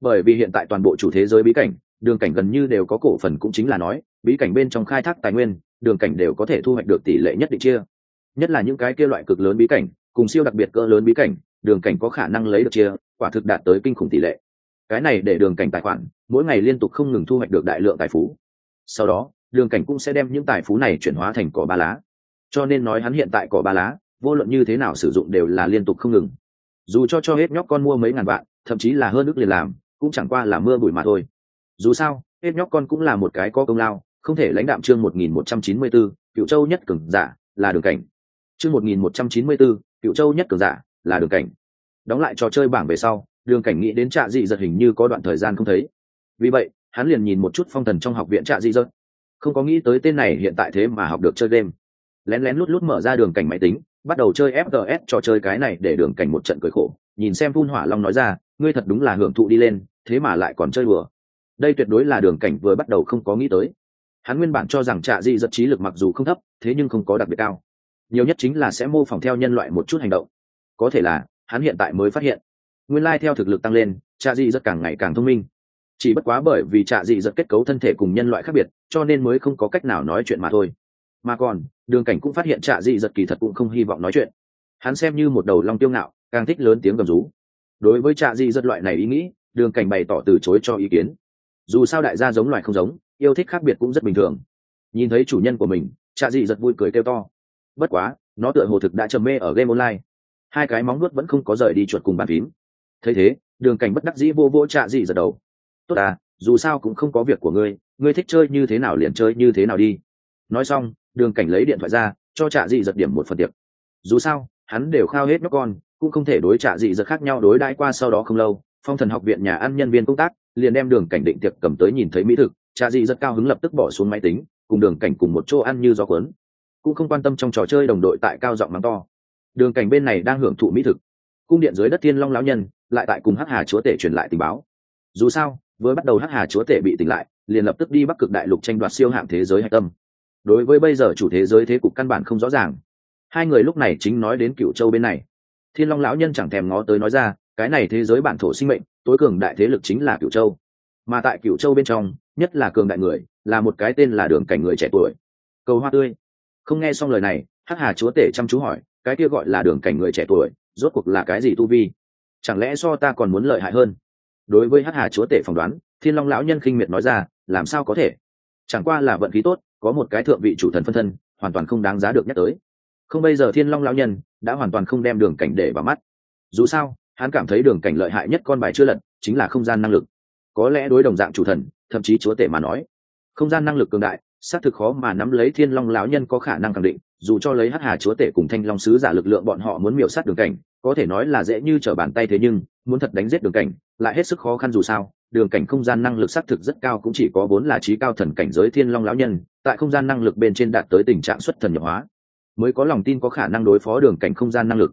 Bởi vì hiện tại toàn bộ chủ thế giới bí cảnh đường cảnh gần như đều có cổ phần cũng chính là nói, bí cảnh bên trong khai thác tài nguyên, đường cảnh đều có thể thu hoạch được tỷ lệ nhất định chia. Nhất là những cái kia loại cực lớn bí cảnh, cùng siêu đặc biệt cỡ lớn bí cảnh, đường cảnh có khả năng lấy được chia, quả thực đạt tới kinh khủng tỷ lệ. Cái này để đường cảnh tài khoản, mỗi ngày liên tục không ngừng thu hoạch được đại lượng tài phú. Sau đó, đường cảnh cũng sẽ đem những tài phú này chuyển hóa thành cỏ ba lá. Cho nên nói hắn hiện tại cỏ ba lá, vô luận như thế nào sử dụng đều là liên tục không ngừng. Dù cho cho hết nhóc con mua mấy ngàn vạn, thậm chí là hơn ước liền làm, cũng chẳng qua là mưa bụi mà thôi dù sao hết nhóc con cũng là một cái có công lao, không thể lãnh đạm chương một nghìn một trăm chín mươi bốn, cựu châu nhất cường giả, là đường cảnh. Chương một nghìn một trăm chín mươi bốn, cựu châu nhất cường giả, là đường cảnh. Đóng lại trò chơi bảng về sau, đường cảnh nghĩ đến trạ dị giật hình như có đoạn thời gian không thấy. Vì vậy, hắn liền nhìn một chút phong thần trong học viện trạ dị giật. Không có nghĩ tới tên này hiện tại thế mà học được chơi game. Lén lén lút lút mở ra đường cảnh máy tính, bắt đầu chơi fgs trò chơi cái này để đường cảnh một trận cười khổ, nhìn xem phun hỏa long nói ra, ngươi thật đúng là hưởng thụ đi lên, thế mà lại còn chơi bừa đây tuyệt đối là đường cảnh vừa bắt đầu không có nghĩ tới. Hắn nguyên bản cho rằng trạ dị giật trí lực mặc dù không thấp, thế nhưng không có đặc biệt cao. Nhiều nhất chính là sẽ mô phỏng theo nhân loại một chút hành động. Có thể là, hắn hiện tại mới phát hiện. Nguyên lai theo thực lực tăng lên, trạ dị giật càng ngày càng thông minh. Chỉ bất quá bởi vì trạ dị giật kết cấu thân thể cùng nhân loại khác biệt, cho nên mới không có cách nào nói chuyện mà thôi. Mà còn, đường cảnh cũng phát hiện trạ dị giật kỳ thật cũng không hy vọng nói chuyện. Hắn xem như một đầu long tiêu ngạo, càng thích lớn tiếng gầm rú. Đối với trạ dị giật loại này ý nghĩ, đường cảnh bày tỏ từ chối cho ý kiến dù sao đại gia giống loài không giống, yêu thích khác biệt cũng rất bình thường. Nhìn thấy chủ nhân của mình cha dị giật vui cười kêu to. Bất quá, nó tựa hồ thực đã trầm mê ở game online. Hai cái móng nuốt vẫn không có rời đi chuột cùng bàn phím. Thấy thế, đường cảnh bất đắc dĩ vô vô cha dị giật đầu. Tốt à dù sao cũng không có việc của ngươi ngươi thích chơi như thế nào liền chơi như thế nào đi. Nói xong, đường cảnh lấy điện thoại ra, cho trạ dị giật điểm một phần tiệc. Dù sao, hắn đều khao hết nhóc con, cũng không thể đối trạ dị giật khác nhau đối đãi qua sau đó không lâu phong thần học viện nhà ăn nhân viên công tác, liền đem đường cảnh định tiệc cầm tới nhìn thấy mỹ thực, cha dị rất cao hứng lập tức bỏ xuống máy tính, cùng đường cảnh cùng một chỗ ăn như gió cuốn. Cũng không quan tâm trong trò chơi đồng đội tại cao giọng mắng to. Đường cảnh bên này đang hưởng thụ mỹ thực. Cung điện dưới đất thiên long lão nhân, lại tại cùng hắc hà chúa tể truyền lại tình báo. Dù sao, vừa bắt đầu hắc hà chúa tể bị tỉnh lại, liền lập tức đi bắc cực đại lục tranh đoạt siêu hạng thế giới hạch tâm. Đối với bây giờ chủ thế giới thế cục căn bản không rõ ràng. Hai người lúc này chính nói đến cựu châu bên này. Thiên long lão nhân chẳng thèm ngó tới nói ra cái này thế giới bản thổ sinh mệnh, tối cường đại thế lực chính là cửu châu. Mà tại cửu châu bên trong, nhất là cường đại người, là một cái tên là đường cảnh người trẻ tuổi. Cầu hoa tươi. Không nghe xong lời này, hắc hà chúa tể chăm chú hỏi, cái kia gọi là đường cảnh người trẻ tuổi, rốt cuộc là cái gì tu vi? Chẳng lẽ so ta còn muốn lợi hại hơn? Đối với hắc hà chúa tể phỏng đoán, thiên long lão nhân khinh miệt nói ra, làm sao có thể? Chẳng qua là vận khí tốt, có một cái thượng vị chủ thần phân thân, hoàn toàn không đáng giá được nhắc tới. Không, bây giờ thiên long lão nhân đã hoàn toàn không đem đường cảnh để vào mắt. Dù sao hắn cảm thấy đường cảnh lợi hại nhất con bài chưa lật, chính là không gian năng lực. Có lẽ đối đồng dạng chủ thần, thậm chí chúa tể mà nói. Không gian năng lực cường đại, xác thực khó mà nắm lấy thiên long lão nhân có khả năng khẳng định, dù cho lấy hắc hà chúa tể cùng thanh long sứ giả lực lượng bọn họ muốn miểu sát đường cảnh, có thể nói là dễ như trở bàn tay thế nhưng, muốn thật đánh giết đường cảnh, lại hết sức khó khăn dù sao. Đường cảnh không gian năng lực xác thực rất cao cũng chỉ có vốn là trí cao thần cảnh giới thiên long lão nhân, tại không gian năng lực bên trên đạt tới tình trạng xuất thần nhập hóa, mới có lòng tin có khả năng đối phó đường cảnh không gian năng lực.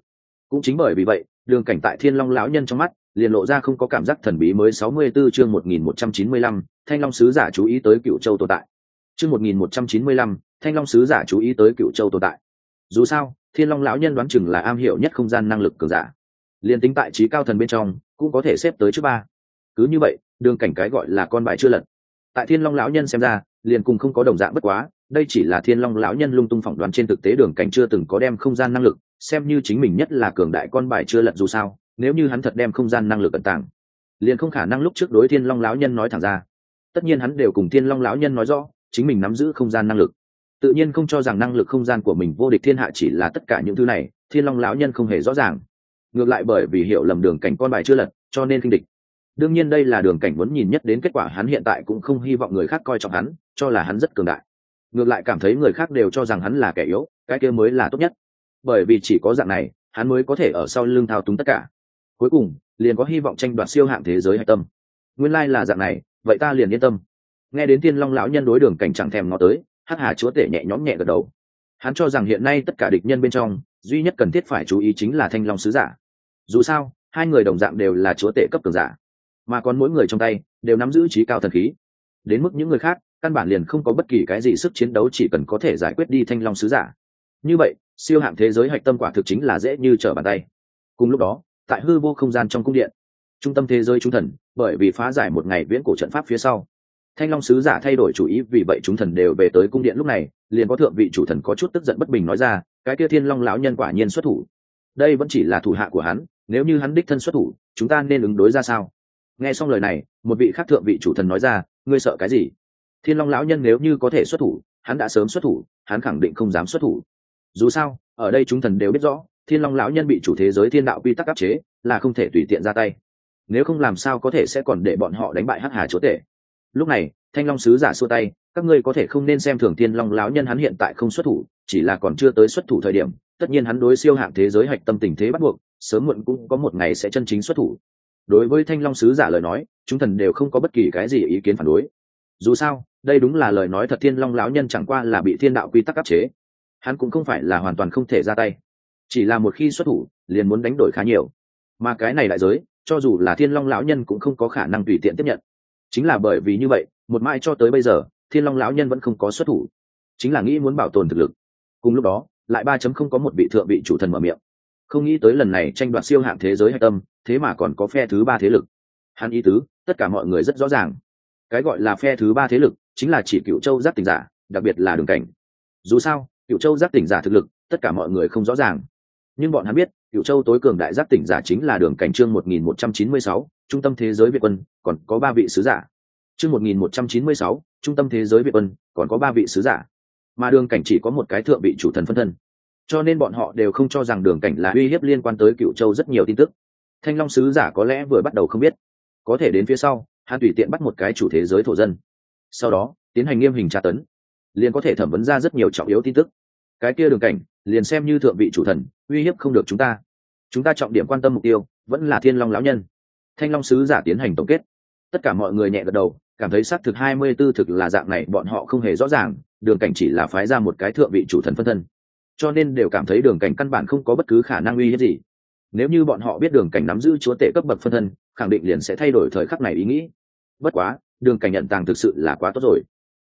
Cũng chính bởi vì vậy đường cảnh tại thiên long lão nhân trong mắt, liền lộ ra không có cảm giác thần bí mới sáu mươi 64 chương một nghìn một trăm chín mươi lăm, thanh long sứ giả chú ý tới cựu châu tồn tại. Chương một nghìn một trăm chín mươi lăm, thanh long sứ giả chú ý tới cựu châu tồn tại. Dù sao, thiên long lão nhân đoán chừng là am hiểu nhất không gian năng lực cường giả. Liền tính tại trí cao thần bên trong, cũng có thể xếp tới trước ba. Cứ như vậy, đường cảnh cái gọi là con bài chưa lật. Tại thiên long lão nhân xem ra, liền cùng không có đồng dạng bất quá, đây chỉ là thiên long lão nhân lung tung phỏng đoán trên thực tế đường cảnh chưa từng có đem không gian năng lực xem như chính mình nhất là cường đại con bài chưa lật dù sao, nếu như hắn thật đem không gian năng lực ẩn tàng, liền không khả năng lúc trước đối thiên long lão nhân nói thẳng ra. Tất nhiên hắn đều cùng thiên long lão nhân nói rõ, chính mình nắm giữ không gian năng lực. Tự nhiên không cho rằng năng lực không gian của mình vô địch thiên hạ chỉ là tất cả những thứ này, thiên long lão nhân không hề rõ ràng. Ngược lại bởi vì hiểu lầm đường cảnh con bài chưa lật, cho nên kinh địch. Đương nhiên đây là đường cảnh muốn nhìn nhất đến kết quả, hắn hiện tại cũng không hy vọng người khác coi trọng hắn, cho là hắn rất cường đại. Ngược lại cảm thấy người khác đều cho rằng hắn là kẻ yếu, cái kia mới là tốt nhất bởi vì chỉ có dạng này, hắn mới có thể ở sau lưng thao túng tất cả. Cuối cùng, liền có hy vọng tranh đoạt siêu hạng thế giới hạch tâm. Nguyên lai、like、là dạng này, vậy ta liền yên tâm. Nghe đến tiên long lão nhân đối đường cảnh chẳng thèm ngó tới, hắc hà chúa tể nhẹ nhõm nhẹ gật đầu. Hắn cho rằng hiện nay tất cả địch nhân bên trong, duy nhất cần thiết phải chú ý chính là thanh long sứ giả. Dù sao, hai người đồng dạng đều là chúa tể cấp cường giả, mà còn mỗi người trong tay đều nắm giữ trí cao thần khí. Đến mức những người khác, căn bản liền không có bất kỳ cái gì sức chiến đấu chỉ cần có thể giải quyết đi thanh long sứ giả. Như vậy siêu hạng thế giới hạch tâm quả thực chính là dễ như trở bàn tay. Cùng lúc đó, tại hư vô không gian trong cung điện, trung tâm thế giới trung thần, bởi vì phá giải một ngày viễn cổ trận pháp phía sau, thanh long sứ giả thay đổi chủ ý, vì vậy chúng thần đều về tới cung điện lúc này, liền có thượng vị chủ thần có chút tức giận bất bình nói ra, cái kia thiên long lão nhân quả nhiên xuất thủ. Đây vẫn chỉ là thủ hạ của hắn, nếu như hắn đích thân xuất thủ, chúng ta nên ứng đối ra sao? Nghe xong lời này, một vị khác thượng vị chủ thần nói ra, ngươi sợ cái gì? Thiên long lão nhân nếu như có thể xuất thủ, hắn đã sớm xuất thủ, hắn khẳng định không dám xuất thủ dù sao, ở đây chúng thần đều biết rõ, thiên long lão nhân bị chủ thế giới thiên đạo quy tắc áp chế, là không thể tùy tiện ra tay. Nếu không làm sao có thể sẽ còn để bọn họ đánh bại hắc hà chúa tể. Lúc này, thanh long sứ giả xua tay, các ngươi có thể không nên xem thường thiên long lão nhân hắn hiện tại không xuất thủ, chỉ là còn chưa tới xuất thủ thời điểm, tất nhiên hắn đối siêu hạng thế giới hạch tâm tình thế bắt buộc, sớm muộn cũng có một ngày sẽ chân chính xuất thủ. Đối với thanh long sứ giả lời nói, chúng thần đều không có bất kỳ cái gì ý kiến phản đối. Dù sao, đây đúng là lời nói thật thiên long lão nhân chẳng qua là bị thiên đạo quy tắc áp chế hắn cũng không phải là hoàn toàn không thể ra tay. Chỉ là một khi xuất thủ, liền muốn đánh đổi khá nhiều. Mà cái này đại giới, cho dù là thiên long lão nhân cũng không có khả năng tùy tiện tiếp nhận. Chính là bởi vì như vậy, một mãi cho tới bây giờ, thiên long lão nhân vẫn không có xuất thủ. Chính là nghĩ muốn bảo tồn thực lực. Cùng lúc đó, lại ba chấm không có một vị thượng vị chủ thần mở miệng. Không nghĩ tới lần này tranh đoạt siêu hạng thế giới hạch tâm, thế mà còn có phe thứ ba thế lực. Hắn ý tứ, tất cả mọi người rất rõ ràng. Cái gọi là phe thứ ba thế lực, chính là chỉ cựu châu giác tình giả, đặc biệt là đường cảnh. Dù sao cựu châu giác tỉnh giả thực lực, tất cả mọi người không rõ ràng. Nhưng bọn hắn biết cựu châu tối cường đại giác tỉnh giả chính là đường cảnh trương một nghìn một trăm chín mươi sáu, trung tâm thế giới việt quân, còn có ba vị sứ giả. Chương một nghìn một trăm chín mươi sáu, trung tâm thế giới việt quân, còn có ba vị sứ giả. Mà đường cảnh chỉ có một cái thượng vị chủ thần phân thân. Cho nên bọn họ đều không cho rằng đường cảnh là uy hiếp liên quan tới cựu châu rất nhiều tin tức. Thanh long sứ giả có lẽ vừa bắt đầu không biết. Có thể đến phía sau, hắn tùy tiện bắt một cái chủ thế giới thổ dân. Sau đó, tiến hành nghiêm hình tra tấn, liền có thể thẩm vấn ra rất nhiều trọng yếu tin tức cái kia đường cảnh, liền xem như thượng vị chủ thần, uy hiếp không được chúng ta. Chúng ta trọng điểm quan tâm mục tiêu, vẫn là thiên long lão nhân. Thanh long sứ giả tiến hành tổng kết. Tất cả mọi người nhẹ gật đầu, cảm thấy xác thực hai mươi tư thực là dạng này, bọn họ không hề rõ ràng, đường cảnh chỉ là phái ra một cái thượng vị chủ thần phân thân. Cho nên đều cảm thấy đường cảnh căn bản không có bất cứ khả năng uy hiếp gì. Nếu như bọn họ biết đường cảnh nắm giữ chúa tể cấp bậc phân thân, khẳng định liền sẽ thay đổi thời khắc này ý nghĩ. Bất quá, đường cảnh nhận tàng thực sự là quá tốt rồi.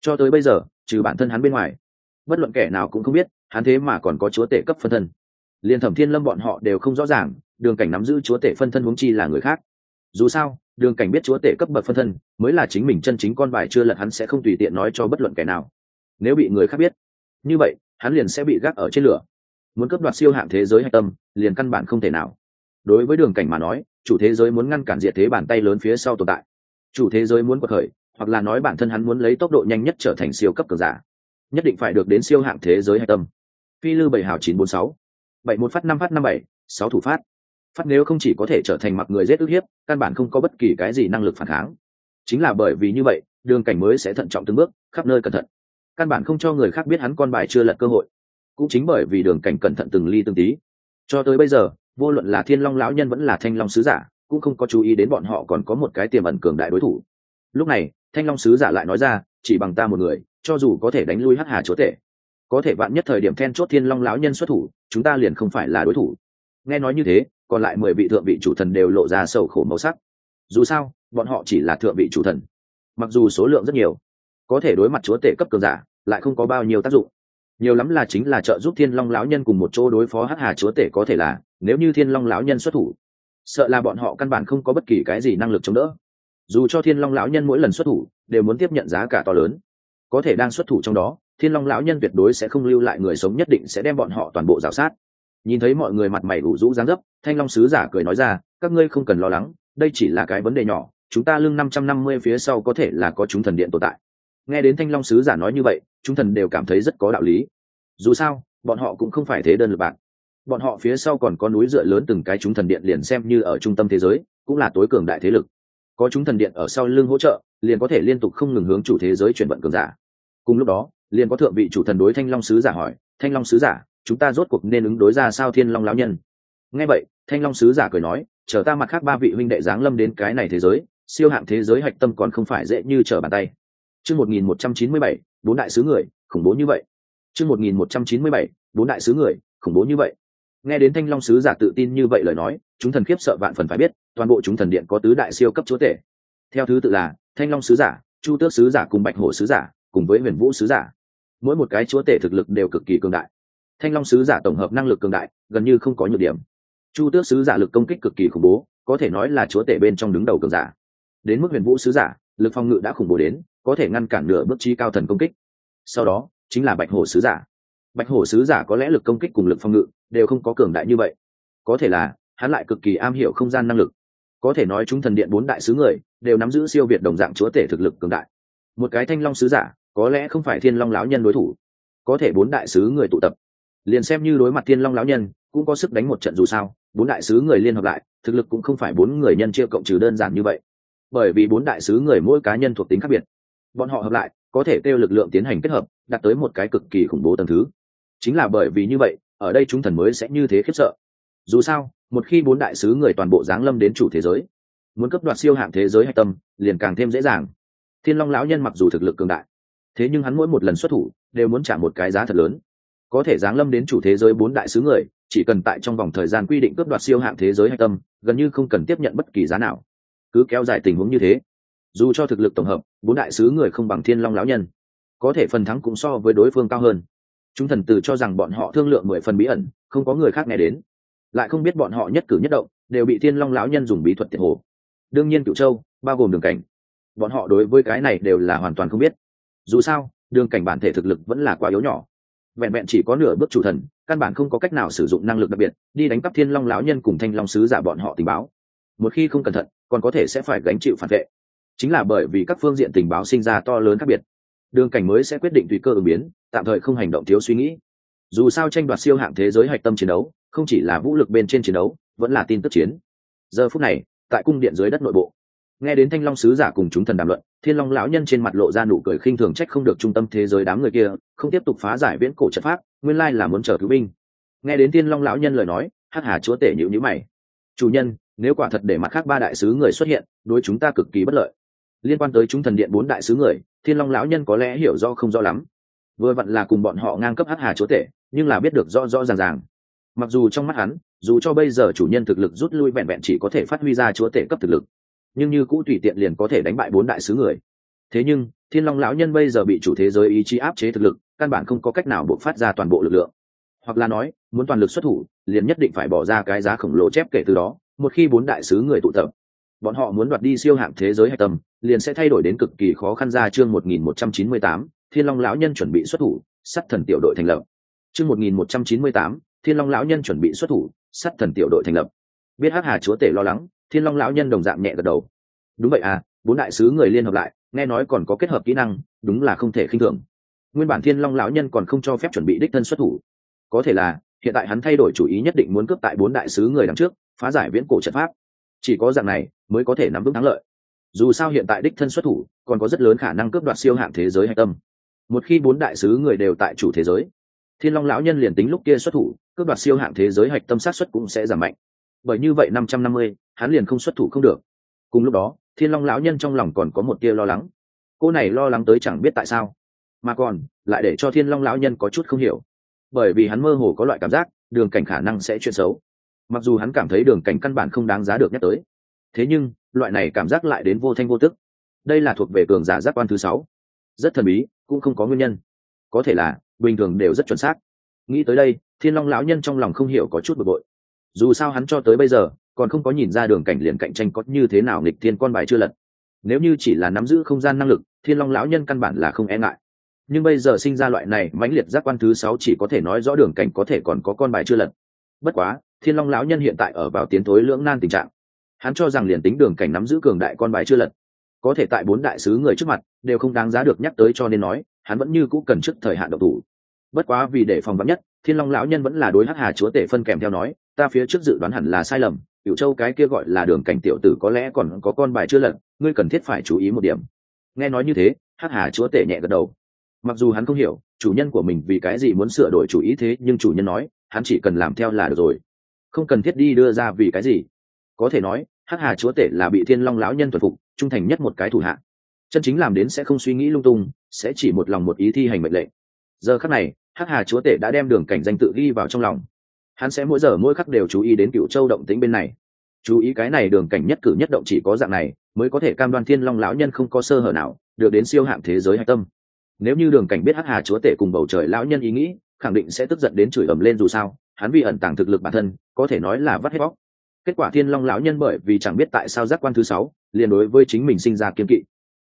Cho tới bây giờ, trừ bản thân hắn bên ngoài bất luận kẻ nào cũng không biết, hắn thế mà còn có chúa tể cấp phân thân. Liền thẩm thiên lâm bọn họ đều không rõ ràng, đường cảnh nắm giữ chúa tể phân thân huống chi là người khác. Dù sao, đường cảnh biết chúa tể cấp bậc phân thân, mới là chính mình chân chính con bài chưa lật hắn sẽ không tùy tiện nói cho bất luận kẻ nào. Nếu bị người khác biết, như vậy, hắn liền sẽ bị gác ở trên lửa. Muốn cấp đoạt siêu hạng thế giới hạch tâm, liền căn bản không thể nào. Đối với đường cảnh mà nói, chủ thế giới muốn ngăn cản diệt thế bàn tay lớn phía sau tồn tại. Chủ thế giới muốn quật khởi, hoặc là nói bản thân hắn muốn lấy tốc độ nhanh nhất trở thành siêu cấp cường giả nhất định phải được đến siêu hạng thế giới hạch tâm. Phi lư bảy hào chín bốn sáu. Bảy một phát năm phát năm bảy. Sáu thủ phát. Phát nếu không chỉ có thể trở thành mặc người giết ức hiếp, căn bản không có bất kỳ cái gì năng lực phản kháng. Chính là bởi vì như vậy, đường cảnh mới sẽ thận trọng từng bước, khắp nơi cẩn thận. Căn bản không cho người khác biết hắn con bài chưa lật cơ hội. Cũng chính bởi vì đường cảnh cẩn thận từng ly từng tí. Cho tới bây giờ, vô luận là thiên long lão nhân vẫn là thanh long sứ giả, cũng không có chú ý đến bọn họ còn có một cái tiềm ẩn cường đại đối thủ. Lúc này, thanh long sứ giả lại nói ra, chỉ bằng ta một người cho dù có thể đánh lui hắc hà chúa tể, có thể bạn nhất thời điểm then chốt thiên long lão nhân xuất thủ, chúng ta liền không phải là đối thủ. Nghe nói như thế, còn lại mười vị thượng vị chủ thần đều lộ ra sầu khổ màu sắc. Dù sao, bọn họ chỉ là thượng vị chủ thần. Mặc dù số lượng rất nhiều, có thể đối mặt chúa tể cấp cường giả, lại không có bao nhiêu tác dụng. Nhiều lắm là chính là trợ giúp thiên long lão nhân cùng một chỗ đối phó hắc hà chúa tể có thể là, nếu như thiên long lão nhân xuất thủ, sợ là bọn họ căn bản không có bất kỳ cái gì năng lực chống đỡ. Dù cho thiên long lão nhân mỗi lần xuất thủ, đều muốn tiếp nhận giá cả to lớn có thể đang xuất thủ trong đó, thiên long lão nhân tuyệt đối sẽ không lưu lại người sống nhất định sẽ đem bọn họ toàn bộ rào sát. Nhìn thấy mọi người mặt mày đủ rũ dáng dấp, thanh long sứ giả cười nói ra, các ngươi không cần lo lắng, đây chỉ là cái vấn đề nhỏ, chúng ta lưng năm trăm năm mươi phía sau có thể là có chúng thần điện tồn tại. Nghe đến thanh long sứ giả nói như vậy, chúng thần đều cảm thấy rất có đạo lý. Dù sao, bọn họ cũng không phải thế đơn lập bạn bọn họ phía sau còn có núi dựa lớn từng cái chúng thần điện liền xem như ở trung tâm thế giới, cũng là tối cường đại thế lực. Có chúng thần điện ở sau lưng hỗ trợ liền có thể liên tục không ngừng hướng chủ thế giới chuyển vận cường giả. Cùng lúc đó, liền có thượng vị chủ thần đối thanh long sứ giả hỏi, thanh long sứ giả, chúng ta rốt cuộc nên ứng đối ra sao thiên long lão nhân? Nghe vậy, thanh long sứ giả cười nói, chờ ta mặt khác ba vị huynh đệ giáng lâm đến cái này thế giới, siêu hạng thế giới hạch tâm còn không phải dễ như trở bàn tay. Chương một nghìn một trăm chín mươi bảy, bốn đại sứ người, khủng bố như vậy. Chương một nghìn một trăm chín mươi bảy, bốn đại sứ người, khủng bố như vậy. Nghe đến thanh long sứ giả tự tin như vậy lời nói, chúng thần khiếp sợ vạn phần phải biết, toàn bộ chúng thần điện có tứ đại siêu cấp chúa tể. Theo thứ tự là thanh long sứ giả, chu tước sứ giả cùng bạch hổ sứ giả, cùng với huyền vũ sứ giả. Mỗi một cái chúa tể thực lực đều cực kỳ cường đại. Thanh long sứ giả tổng hợp năng lực cường đại, gần như không có nhược điểm. Chu tước sứ giả lực công kích cực kỳ khủng bố, có thể nói là chúa tể bên trong đứng đầu cường giả. Đến mức huyền vũ sứ giả, lực phòng ngự đã khủng bố đến, có thể ngăn cản nửa bước chi cao thần công kích. Sau đó, chính là bạch hổ sứ giả. Bạch hổ sứ giả có lẽ lực công kích cùng lực phòng ngự đều không có cường đại như vậy. Có thể là, hắn lại cực kỳ am hiểu không gian năng lực. Có thể nói chúng thần điện bốn đại sứ người đều nắm giữ siêu việt đồng dạng chúa tể thực lực cường đại. Một cái thanh long sứ giả, có lẽ không phải thiên long lão nhân đối thủ, có thể bốn đại sứ người tụ tập. Liền xem như đối mặt thiên long lão nhân, cũng có sức đánh một trận dù sao, bốn đại sứ người liên hợp lại, thực lực cũng không phải bốn người nhân chia cộng trừ đơn giản như vậy. Bởi vì bốn đại sứ người mỗi cá nhân thuộc tính khác biệt, bọn họ hợp lại, có thể kêu lực lượng tiến hành kết hợp, đạt tới một cái cực kỳ khủng bố tầm thứ. Chính là bởi vì như vậy, ở đây chúng thần mới sẽ như thế khiếp sợ. Dù sao, một khi bốn đại sứ người toàn bộ giáng lâm đến chủ thế giới muốn cấp đoạt siêu hạng thế giới hạch tâm, liền càng thêm dễ dàng. Thiên long lão nhân mặc dù thực lực cường đại, thế nhưng hắn mỗi một lần xuất thủ đều muốn trả một cái giá thật lớn. Có thể giáng lâm đến chủ thế giới bốn đại sứ người, chỉ cần tại trong vòng thời gian quy định cướp đoạt siêu hạng thế giới hạch tâm, gần như không cần tiếp nhận bất kỳ giá nào. Cứ kéo dài tình huống như thế, dù cho thực lực tổng hợp, bốn đại sứ người không bằng thiên long lão nhân, có thể phần thắng cũng so với đối phương cao hơn. Chúng thần từ cho rằng bọn họ thương lượng mười phần bí ẩn, không có người khác nghe đến. Lại không biết bọn họ nhất cử nhất động, đều bị thiên long lão nhân dùng bí thuật tiệt hồ đương nhiên cựu châu, bao gồm đường cảnh. Bọn họ đối với cái này đều là hoàn toàn không biết. Dù sao, đường cảnh bản thể thực lực vẫn là quá yếu nhỏ. Vẹn vẹn chỉ có nửa bước chủ thần, căn bản không có cách nào sử dụng năng lực đặc biệt, đi đánh cắp thiên long lão nhân cùng thanh long sứ giả bọn họ tình báo. Một khi không cẩn thận, còn có thể sẽ phải gánh chịu phản vệ. Chính là bởi vì các phương diện tình báo sinh ra to lớn khác biệt. Đường cảnh mới sẽ quyết định tùy cơ ứng biến, tạm thời không hành động thiếu suy nghĩ. Dù sao tranh đoạt siêu hạng thế giới hạch tâm chiến đấu, không chỉ là vũ lực bên trên chiến đấu, vẫn là tin tức chiến. Giờ phút này tại cung điện dưới đất nội bộ. Nghe đến thanh long sứ giả cùng chúng thần đàm luận, thiên long lão nhân trên mặt lộ ra nụ cười khinh thường trách không được trung tâm thế giới đám người kia, không tiếp tục phá giải viễn cổ trận pháp, nguyên lai là muốn chờ cứu binh. Nghe đến thiên long lão nhân lời nói, hắc hà chúa tể nhữ nhữ mày. Chủ nhân, nếu quả thật để mặt khác ba đại sứ người xuất hiện, đối chúng ta cực kỳ bất lợi. Liên quan tới chúng thần điện bốn đại sứ người, thiên long lão nhân có lẽ hiểu do không rõ lắm. Vừa vặn là cùng bọn họ ngang cấp hắc hà chúa tể, nhưng là biết được rõ rõ ràng ràng. Mặc dù trong mắt hắn dù cho bây giờ chủ nhân thực lực rút lui vẹn vẹn chỉ có thể phát huy ra chúa tể cấp thực lực, nhưng như cũ tùy tiện liền có thể đánh bại bốn đại sứ người. Thế nhưng, thiên long lão nhân bây giờ bị chủ thế giới ý chí áp chế thực lực, căn bản không có cách nào buộc phát ra toàn bộ lực lượng. Hoặc là nói, muốn toàn lực xuất thủ, liền nhất định phải bỏ ra cái giá khổng lồ chép kể từ đó, một khi bốn đại sứ người tụ tập, bọn họ muốn đoạt đi siêu hạng thế giới hạch tâm, liền sẽ thay đổi đến cực kỳ khó khăn ra chương một nghìn một trăm chín mươi tám, thiên long lão nhân chuẩn bị xuất thủ sắt thần tiểu đội thành lập. Chương một nghìn một trăm chín mươi tám, thiên long lão nhân chuẩn bị xuất thủ sắt thần tiểu đội thành lập. Biết hắc hà chúa tể lo lắng, thiên long lão nhân đồng dạng nhẹ gật đầu. Đúng vậy à bốn đại sứ người liên hợp lại, nghe nói còn có kết hợp kỹ năng, đúng là không thể khinh thường. Nguyên bản thiên long lão nhân còn không cho phép chuẩn bị đích thân xuất thủ. Có thể là, hiện tại hắn thay đổi chủ ý nhất định muốn cướp tại bốn đại sứ người đằng trước, phá giải viễn cổ trận pháp. Chỉ có dạng này, mới có thể nắm vững thắng lợi. Dù sao hiện tại đích thân xuất thủ, còn có rất lớn khả năng cướp đoạt siêu hạng thế giới hạch tâm. Một khi bốn đại sứ người đều tại chủ thế giới thiên long lão nhân liền tính lúc kia xuất thủ, cướp đoạt siêu hạng thế giới hạch tâm sát xuất cũng sẽ giảm mạnh. Bởi như vậy năm trăm năm mươi, hắn liền không xuất thủ không được. Cùng lúc đó, thiên long lão nhân trong lòng còn có một tia lo lắng. Cô này lo lắng tới chẳng biết tại sao, mà còn lại để cho thiên long lão nhân có chút không hiểu. Bởi vì hắn mơ hồ có loại cảm giác, đường cảnh khả năng sẽ chuyện xấu. Mặc dù hắn cảm thấy đường cảnh căn bản không đáng giá được nhắc tới, thế nhưng loại này cảm giác lại đến vô thanh vô tức. Đây là thuộc về cường giả giác quan thứ sáu. Rất thần bí, cũng không có nguyên nhân. Có thể là bình thường đều rất chuẩn xác. Nghĩ tới đây, thiên long lão nhân trong lòng không hiểu có chút bực bội. Dù sao hắn cho tới bây giờ, còn không có nhìn ra đường cảnh liền cạnh tranh có như thế nào nghịch thiên con bài chưa lật. Nếu như chỉ là nắm giữ không gian năng lực, thiên long lão nhân căn bản là không e ngại. Nhưng bây giờ sinh ra loại này mãnh liệt giác quan thứ sáu chỉ có thể nói rõ đường cảnh có thể còn có con bài chưa lật. Bất quá, thiên long lão nhân hiện tại ở vào tiến thối lưỡng nan tình trạng. Hắn cho rằng liền tính đường cảnh nắm giữ cường đại con bài chưa lật, có thể tại bốn đại sứ người trước mặt, đều không đáng giá được nhắc tới cho nên nói hắn vẫn như cũ cần trước thời hạn độc thủ. Bất quá vì để phòng vắn nhất, thiên long lão nhân vẫn là đối hắc hà chúa tể phân kèm theo nói, ta phía trước dự đoán hẳn là sai lầm cựu châu cái kia gọi là đường cảnh tiểu tử có lẽ còn có con bài chưa lật, ngươi cần thiết phải chú ý một điểm. Nghe nói như thế, hắc hà chúa tể nhẹ gật đầu. Mặc dù hắn không hiểu, chủ nhân của mình vì cái gì muốn sửa đổi chủ ý thế, nhưng chủ nhân nói, hắn chỉ cần làm theo là được rồi. Không cần thiết đi đưa ra vì cái gì. Có thể nói, hắc hà chúa tể là bị thiên long lão nhân thuần phục, trung thành nhất một cái thủ hạ. Chân chính làm đến sẽ không suy nghĩ lung tung sẽ chỉ một lòng một ý thi hành mệnh lệnh. Giờ khắc này, hắc hà chúa tể đã đem đường cảnh danh tự ghi vào trong lòng. Hắn sẽ mỗi giờ mỗi khắc đều chú ý đến cựu châu động tĩnh bên này. Chú ý cái này đường cảnh nhất cử nhất động chỉ có dạng này, mới có thể cam đoan thiên long lão nhân không có sơ hở nào, được đến siêu hạng thế giới hạch tâm. Nếu như đường cảnh biết hắc hà chúa tể cùng bầu trời lão nhân ý nghĩ, khẳng định sẽ tức giận đến chửi ầm lên dù sao, hắn vì ẩn tàng thực lực bản thân, có thể nói là vắt hết bóc. Kết quả thiên long lão nhân bởi vì chẳng biết tại sao giác quan thứ sáu, liền đối với chính mình sinh ra kiên kỵ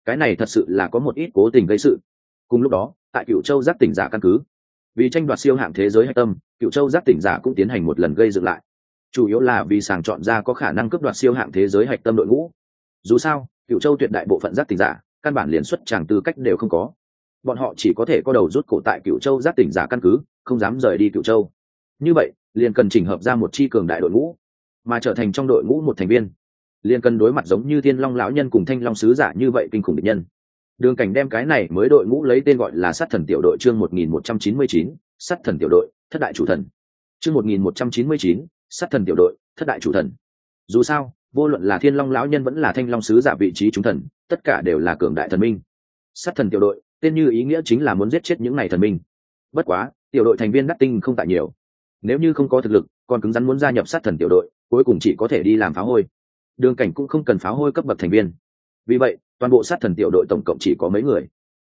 cái này thật sự là có một ít cố tình gây sự. Cùng lúc đó, tại cựu châu giác tỉnh giả căn cứ, vì tranh đoạt siêu hạng thế giới hạch tâm cựu châu giác tỉnh giả cũng tiến hành một lần gây dựng lại. Chủ yếu là vì sàng chọn ra có khả năng cướp đoạt siêu hạng thế giới hạch tâm đội ngũ. Dù sao cựu châu tuyệt đại bộ phận giác tỉnh giả, căn bản liên xuất tràng tư cách đều không có. Bọn họ chỉ có thể có đầu rút cổ tại cựu châu giác tỉnh giả căn cứ, không dám rời đi cựu châu. Như vậy, liền cần chỉnh hợp ra một chi cường đại đội ngũ, mà trở thành trong đội ngũ một thành viên liền cần đối mặt giống như thiên long lão nhân cùng thanh long sứ giả như vậy kinh khủng địch nhân. Đường cảnh đem cái này mới đội ngũ lấy tên gọi là sát thần tiểu đội chương một nghìn một trăm chín mươi chín, sát thần tiểu đội, thất đại chủ thần. Chương một nghìn một trăm chín mươi chín, sát thần tiểu đội, thất đại chủ thần. Dù sao, vô luận là thiên long lão nhân vẫn là thanh long sứ giả vị trí chúng thần, tất cả đều là cường đại thần minh. Sát thần tiểu đội, tên như ý nghĩa chính là muốn giết chết những này thần minh. Bất quá, tiểu đội thành viên đắc tinh không tại nhiều. Nếu như không có thực lực, còn cứng rắn muốn gia nhập sát thần tiểu đội, cuối cùng chỉ có thể đi làm pháo hôi đường cảnh cũng không cần pháo hôi cấp bậc thành viên. Vì vậy, toàn bộ sát thần tiểu đội tổng cộng chỉ có mấy người.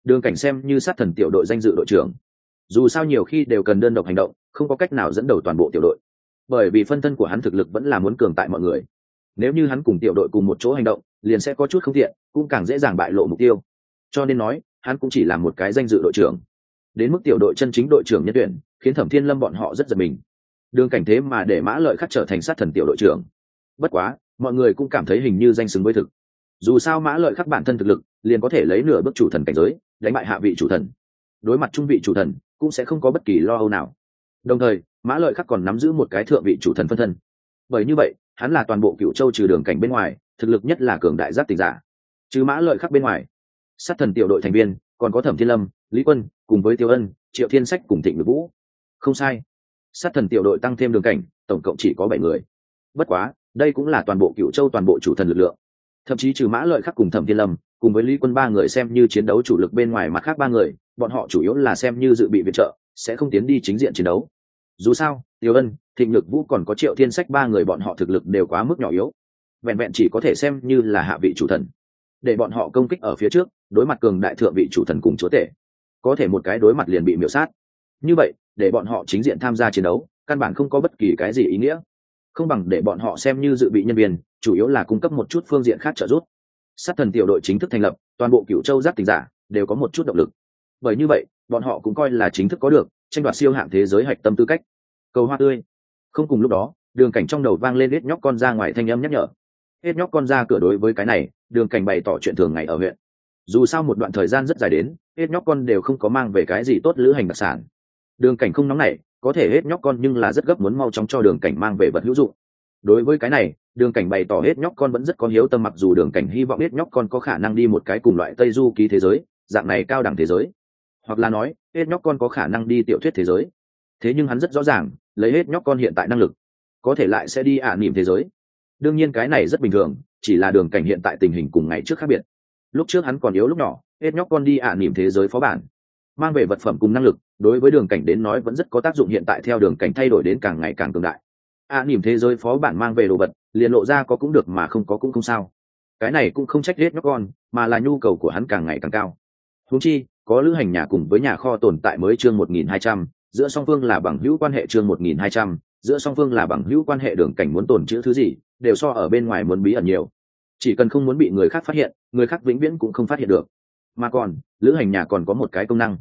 Đường cảnh xem như sát thần tiểu đội danh dự đội trưởng. Dù sao nhiều khi đều cần đơn độc hành động, không có cách nào dẫn đầu toàn bộ tiểu đội. Bởi vì phân thân của hắn thực lực vẫn là muốn cường tại mọi người. Nếu như hắn cùng tiểu đội cùng một chỗ hành động, liền sẽ có chút không tiện, cũng càng dễ dàng bại lộ mục tiêu. Cho nên nói, hắn cũng chỉ là một cái danh dự đội trưởng. Đến mức tiểu đội chân chính đội trưởng nhân tuyển, khiến thẩm thiên lâm bọn họ rất giật mình. Đường cảnh thế mà để mã lợi khắc trở thành sát thần tiểu đội trưởng. Bất quá mọi người cũng cảm thấy hình như danh xứng với thực. Dù sao mã lợi khắc bản thân thực lực, liền có thể lấy nửa bước chủ thần cảnh giới, đánh bại hạ vị chủ thần. Đối mặt trung vị chủ thần, cũng sẽ không có bất kỳ lo âu nào. Đồng thời, mã lợi khắc còn nắm giữ một cái thượng vị chủ thần phân thân. Bởi như vậy, hắn là toàn bộ cựu châu trừ đường cảnh bên ngoài, thực lực nhất là cường đại giác tình giả. Chứ mã lợi khắc bên ngoài, sát thần tiểu đội thành viên, còn có thẩm thiên lâm, lý quân, cùng với tiêu ân, triệu thiên sách cùng thịnh vũ. Không sai. Sát thần tiểu đội tăng thêm đường cảnh, tổng cộng chỉ có bảy người. Bất quá đây cũng là toàn bộ cựu châu toàn bộ chủ thần lực lượng. Thậm chí trừ mã lợi khắc cùng thẩm thiên lâm, cùng với lý quân ba người xem như chiến đấu chủ lực bên ngoài mặt khác ba người, bọn họ chủ yếu là xem như dự bị viện trợ, sẽ không tiến đi chính diện chiến đấu. Dù sao, tiêu ân, thịnh lực vũ còn có triệu thiên sách ba người bọn họ thực lực đều quá mức nhỏ yếu. Vẹn vẹn chỉ có thể xem như là hạ vị chủ thần. Để bọn họ công kích ở phía trước, đối mặt cường đại thượng vị chủ thần cùng chúa tể. Có thể một cái đối mặt liền bị miễu sát. Như vậy, để bọn họ chính diện tham gia chiến đấu, căn bản không có bất kỳ cái gì ý nghĩa không bằng để bọn họ xem như dự bị nhân viên, chủ yếu là cung cấp một chút phương diện khác trợ giúp. Sát thần tiểu đội chính thức thành lập, toàn bộ cựu châu giác tình giả đều có một chút động lực. Bởi như vậy, bọn họ cũng coi là chính thức có được tranh đoạt siêu hạng thế giới hạch tâm tư cách. Cầu hoa tươi. Không cùng lúc đó, đường cảnh trong đầu vang lên hết nhóc con ra ngoài thanh âm nhắc nhở. Hết nhóc con ra cửa đối với cái này, đường cảnh bày tỏ chuyện thường ngày ở huyện. Dù sao một đoạn thời gian rất dài đến, hết nhóc con đều không có mang về cái gì tốt lữ hành đặc sản. Đường cảnh không nóng nảy có thể hết nhóc con nhưng là rất gấp muốn mau chóng cho đường cảnh mang về vật hữu dụng. Đối với cái này, đường cảnh bày tỏ hết nhóc con vẫn rất có hiếu tâm mặc dù đường cảnh hy vọng hết nhóc con có khả năng đi một cái cùng loại tây du ký thế giới, dạng này cao đẳng thế giới. Hoặc là nói, hết nhóc con có khả năng đi tiểu thuyết thế giới. Thế nhưng hắn rất rõ ràng, lấy hết nhóc con hiện tại năng lực, có thể lại sẽ đi ả à nỉm thế giới. Đương nhiên cái này rất bình thường, chỉ là đường cảnh hiện tại tình hình cùng ngày trước khác biệt. Lúc trước hắn còn yếu lúc nhỏ, hết nhóc con đi ả à nỉm thế giới phó bản, mang về vật phẩm cùng năng lực đối với đường cảnh đến nói vẫn rất có tác dụng hiện tại theo đường cảnh thay đổi đến càng ngày càng cường đại. A à nỉm thế giới phó bản mang về đồ vật, liền lộ ra có cũng được mà không có cũng không sao. Cái này cũng không trách hết nhóc con, mà là nhu cầu của hắn càng ngày càng cao. Húng chi, có lữ hành nhà cùng với nhà kho tồn tại mới chương một nghìn hai trăm, giữa song phương là bằng hữu quan hệ chương một nghìn hai trăm, giữa song phương là bằng hữu quan hệ đường cảnh muốn tồn chữ thứ gì, đều so ở bên ngoài muốn bí ẩn nhiều. Chỉ cần không muốn bị người khác phát hiện, người khác vĩnh viễn cũng không phát hiện được. Mà còn, lữ hành nhà còn có một cái công năng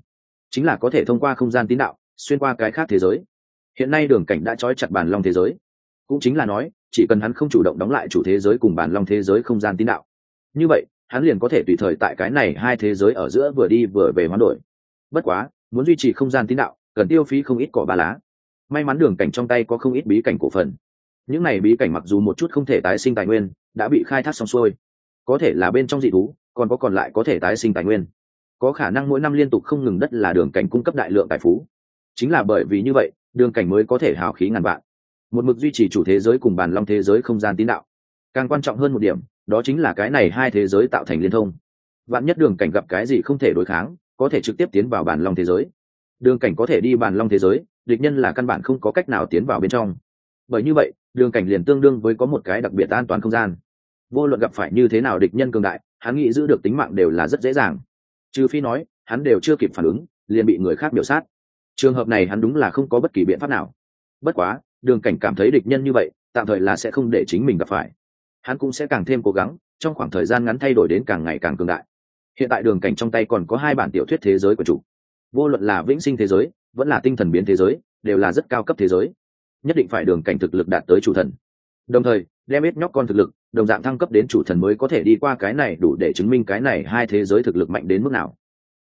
chính là có thể thông qua không gian tín đạo, xuyên qua cái khác thế giới. Hiện nay đường cảnh đã trói chặt bàn long thế giới. Cũng chính là nói, chỉ cần hắn không chủ động đóng lại chủ thế giới cùng bàn long thế giới không gian tín đạo. Như vậy, hắn liền có thể tùy thời tại cái này hai thế giới ở giữa vừa đi vừa về hoán đổi. Bất quá, muốn duy trì không gian tín đạo, cần tiêu phí không ít cỏ ba lá. May mắn đường cảnh trong tay có không ít bí cảnh cổ phần. Những này bí cảnh mặc dù một chút không thể tái sinh tài nguyên, đã bị khai thác xong xuôi. Có thể là bên trong dị thú, còn có còn lại có thể tái sinh tài nguyên có khả năng mỗi năm liên tục không ngừng đất là đường cảnh cung cấp đại lượng tài phú. Chính là bởi vì như vậy, đường cảnh mới có thể hào khí ngàn vạn. Một mực duy trì chủ thế giới cùng bàn long thế giới không gian tín đạo. Càng quan trọng hơn một điểm, đó chính là cái này hai thế giới tạo thành liên thông. Vạn nhất đường cảnh gặp cái gì không thể đối kháng, có thể trực tiếp tiến vào bàn long thế giới. Đường cảnh có thể đi bàn long thế giới, địch nhân là căn bản không có cách nào tiến vào bên trong. Bởi như vậy, đường cảnh liền tương đương với có một cái đặc biệt an toàn không gian. Vô luận gặp phải như thế nào địch nhân cường đại, hắn nghĩ giữ được tính mạng đều là rất dễ dàng trừ phi nói, hắn đều chưa kịp phản ứng, liền bị người khác biểu sát. Trường hợp này hắn đúng là không có bất kỳ biện pháp nào. Bất quá, đường cảnh cảm thấy địch nhân như vậy, tạm thời là sẽ không để chính mình gặp phải. Hắn cũng sẽ càng thêm cố gắng, trong khoảng thời gian ngắn thay đổi đến càng ngày càng cường đại. Hiện tại đường cảnh trong tay còn có hai bản tiểu thuyết thế giới của chủ. Vô luận là vĩnh sinh thế giới, vẫn là tinh thần biến thế giới, đều là rất cao cấp thế giới. Nhất định phải đường cảnh thực lực đạt tới chủ thần đồng thời, đem ít nhóc con thực lực, đồng dạng thăng cấp đến chủ thần mới có thể đi qua cái này đủ để chứng minh cái này hai thế giới thực lực mạnh đến mức nào.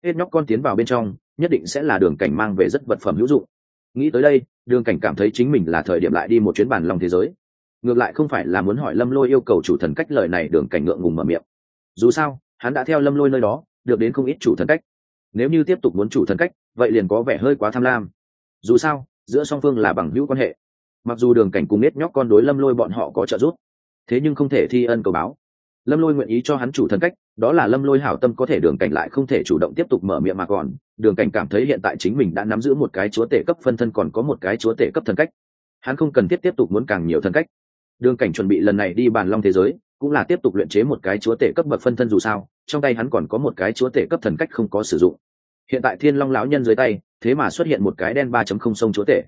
Hết nhóc con tiến vào bên trong, nhất định sẽ là đường cảnh mang về rất vật phẩm hữu dụng. Nghĩ tới đây, đường cảnh cảm thấy chính mình là thời điểm lại đi một chuyến bàn lòng thế giới. Ngược lại không phải là muốn hỏi lâm lôi yêu cầu chủ thần cách lời này đường cảnh ngượng ngùng mở miệng. Dù sao, hắn đã theo lâm lôi nơi đó, được đến không ít chủ thần cách. Nếu như tiếp tục muốn chủ thần cách, vậy liền có vẻ hơi quá tham lam. Dù sao, giữa song phương là bằng hữu quan hệ mặc dù đường cảnh cùng nết nhóc con đối lâm lôi bọn họ có trợ giúp, thế nhưng không thể thi ân cầu báo. Lâm lôi nguyện ý cho hắn chủ thần cách, đó là lâm lôi hảo tâm có thể đường cảnh lại không thể chủ động tiếp tục mở miệng mà còn, đường cảnh cảm thấy hiện tại chính mình đã nắm giữ một cái chúa tể cấp phân thân còn có một cái chúa tể cấp thần cách. Hắn không cần thiết tiếp tục muốn càng nhiều thần cách. Đường cảnh chuẩn bị lần này đi bàn long thế giới, cũng là tiếp tục luyện chế một cái chúa tể cấp bậc phân thân dù sao, trong tay hắn còn có một cái chúa tể cấp thần cách không có sử dụng. Hiện tại thiên long lão nhân dưới tay, thế mà xuất hiện một cái đen ba chấm không sông chúa tể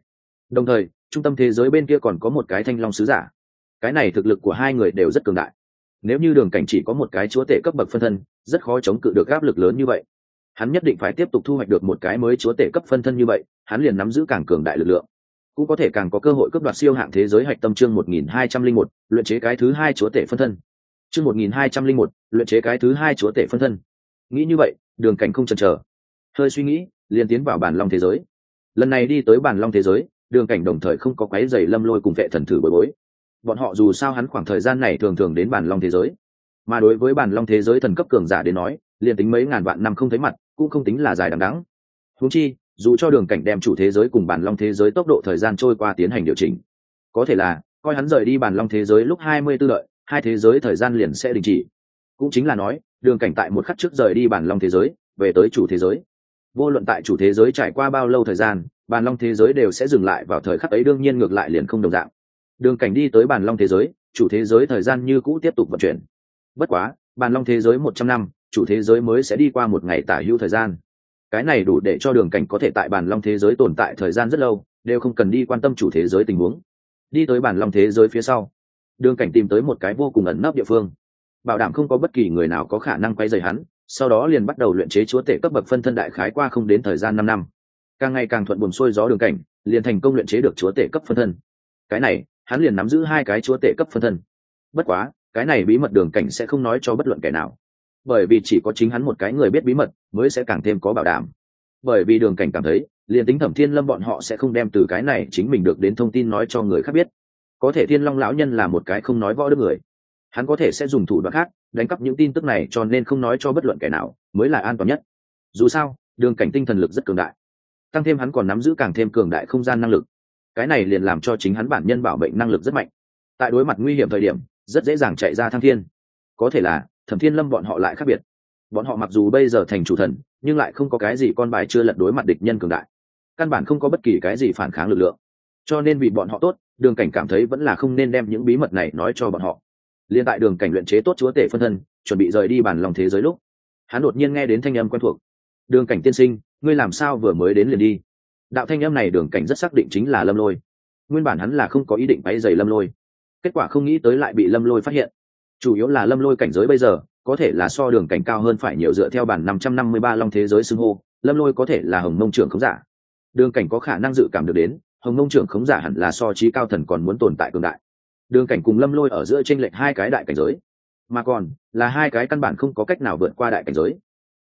đồng thời, trung tâm thế giới bên kia còn có một cái thanh long sứ giả. Cái này thực lực của hai người đều rất cường đại. Nếu như đường cảnh chỉ có một cái chúa tể cấp bậc phân thân, rất khó chống cự được áp lực lớn như vậy. Hắn nhất định phải tiếp tục thu hoạch được một cái mới chúa tể cấp phân thân như vậy, hắn liền nắm giữ càng cường đại lực lượng. Cũng có thể càng có cơ hội cấp đoạt siêu hạng thế giới hạch tâm chương một nghìn hai trăm linh một, luyện chế cái thứ hai chúa tể phân thân. Chương một nghìn hai trăm linh một, luyện chế cái thứ hai chúa tể phân thân. Nghĩ như vậy, đường cảnh không chần chờ. Hơi suy nghĩ, liền tiến vào bản long thế giới. Lần này đi tới bản long thế giới đường cảnh đồng thời không có quái dày lâm lôi cùng vệ thần thử bồi bối. Bọn họ dù sao hắn khoảng thời gian này thường thường đến bản long thế giới. Mà đối với bản long thế giới thần cấp cường giả đến nói liền tính mấy ngàn vạn năm không thấy mặt cũng không tính là dài đằng đắng húng chi dù cho đường cảnh đem chủ thế giới cùng bản long thế giới tốc độ thời gian trôi qua tiến hành điều chỉnh có thể là coi hắn rời đi bản long thế giới lúc hai mươi tư lợi, hai thế giới thời gian liền sẽ đình chỉ. Cũng chính là nói đường cảnh tại một khắc trước rời đi bản long thế giới về tới chủ thế giới. Vô luận tại chủ thế giới trải qua bao lâu thời gian bàn long thế giới đều sẽ dừng lại vào thời khắc ấy, đương nhiên ngược lại liền không đồng dạng. Đường cảnh đi tới bàn long thế giới, chủ thế giới thời gian như cũ tiếp tục vận chuyển. Bất quá, bàn long thế giới một trăm năm, chủ thế giới mới sẽ đi qua một ngày tả hữu thời gian. Cái này đủ để cho đường cảnh có thể tại bàn long thế giới tồn tại thời gian rất lâu, đều không cần đi quan tâm chủ thế giới tình huống. Đi tới bàn long thế giới phía sau, đường cảnh tìm tới một cái vô cùng ẩn nấp địa phương. Bảo đảm không có bất kỳ người nào có khả năng quay dày hắn, sau đó liền bắt đầu luyện chế chúa tể cấp bậc phân thân đại khái qua không đến thời gian năm năm càng ngày càng thuận buồn xuôi gió đường cảnh, liền thành công luyện chế được chúa tể cấp phân thân. Cái này, hắn liền nắm giữ hai cái chúa tể cấp phân thân. Bất quá, cái này bí mật đường cảnh sẽ không nói cho bất luận kẻ nào. Bởi vì chỉ có chính hắn một cái người biết bí mật, mới sẽ càng thêm có bảo đảm. Bởi vì đường cảnh cảm thấy, liền tính thẩm thiên lâm bọn họ sẽ không đem từ cái này chính mình được đến thông tin nói cho người khác biết. Có thể thiên long lão nhân là một cái không nói võ đức người. Hắn có thể sẽ dùng thủ đoạn khác, đánh cắp những tin tức này cho nên không nói cho bất luận kẻ nào, mới là an toàn nhất. Dù sao, đường cảnh tinh thần lực rất cường đại tăng thêm hắn còn nắm giữ càng thêm cường đại không gian năng lực. Cái này liền làm cho chính hắn bản nhân bảo mệnh năng lực rất mạnh. Tại đối mặt nguy hiểm thời điểm, rất dễ dàng chạy ra thăng thiên. Có thể là, thẩm thiên lâm bọn họ lại khác biệt. Bọn họ mặc dù bây giờ thành chủ thần, nhưng lại không có cái gì con bài chưa lật đối mặt địch nhân cường đại. Căn bản không có bất kỳ cái gì phản kháng lực lượng. Cho nên vì bọn họ tốt, đường cảnh cảm thấy vẫn là không nên đem những bí mật này nói cho bọn họ. Liên tại đường cảnh luyện chế tốt chúa tể phân thân, chuẩn bị rời đi bản lòng thế giới lúc, hắn đột nhiên nghe đến thanh âm quen thuộc. Đường cảnh tiên sinh ngươi làm sao vừa mới đến liền đi? Đạo thanh âm này đường cảnh rất xác định chính là lâm lôi. Nguyên bản hắn là không có ý định bay dày lâm lôi. Kết quả không nghĩ tới lại bị lâm lôi phát hiện. Chủ yếu là lâm lôi cảnh giới bây giờ, có thể là so đường cảnh cao hơn phải nhiều dựa theo bản năm trăm năm mươi ba long thế giới xưng hô, lâm lôi có thể là hồng Nông trưởng khống giả. Đường cảnh có khả năng dự cảm được đến, hồng Nông trưởng khống giả hẳn là so trí cao thần còn muốn tồn tại cường đại. Đường cảnh cùng lâm lôi ở giữa tranh lệch hai cái đại cảnh giới. Mà còn, là hai cái căn bản không có cách nào vượt qua đại cảnh giới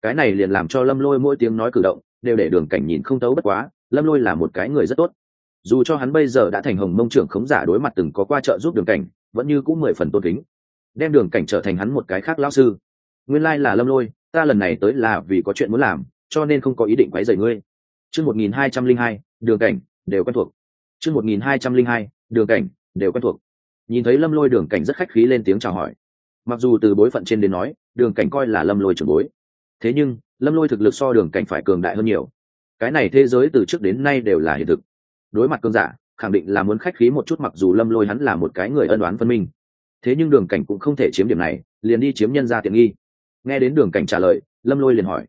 cái này liền làm cho lâm lôi mỗi tiếng nói cử động đều để đường cảnh nhìn không tấu bất quá, lâm lôi là một cái người rất tốt. Dù cho hắn bây giờ đã thành hồng mông trưởng khống giả đối mặt từng có qua trợ giúp đường cảnh, vẫn như cũng mười phần tôn kính. Đem đường cảnh trở thành hắn một cái khác lao sư. Nguyên lai là lâm lôi, ta lần này tới là vì có chuyện muốn làm, cho nên không có ý định quấy rầy ngươi. Chương một nghìn hai trăm linh hai, đường cảnh, đều quen thuộc. Chương một nghìn hai trăm linh hai, đường cảnh, đều quen thuộc. Nhìn thấy lâm lôi đường cảnh rất khách khí lên tiếng chào hỏi. Mặc dù từ bối phận trên đến nói, đường cảnh coi là lâm lôi trưởng bối thế nhưng, lâm lôi thực lực so đường cảnh phải cường đại hơn nhiều. Cái này thế giới từ trước đến nay đều là hiện thực. Đối mặt cơn giả, khẳng định là muốn khách khí một chút mặc dù lâm lôi hắn là một cái người ân đoán phân minh. Thế nhưng đường cảnh cũng không thể chiếm điểm này, liền đi chiếm nhân ra tiện nghi. Nghe đến đường cảnh trả lời, lâm lôi liền hỏi,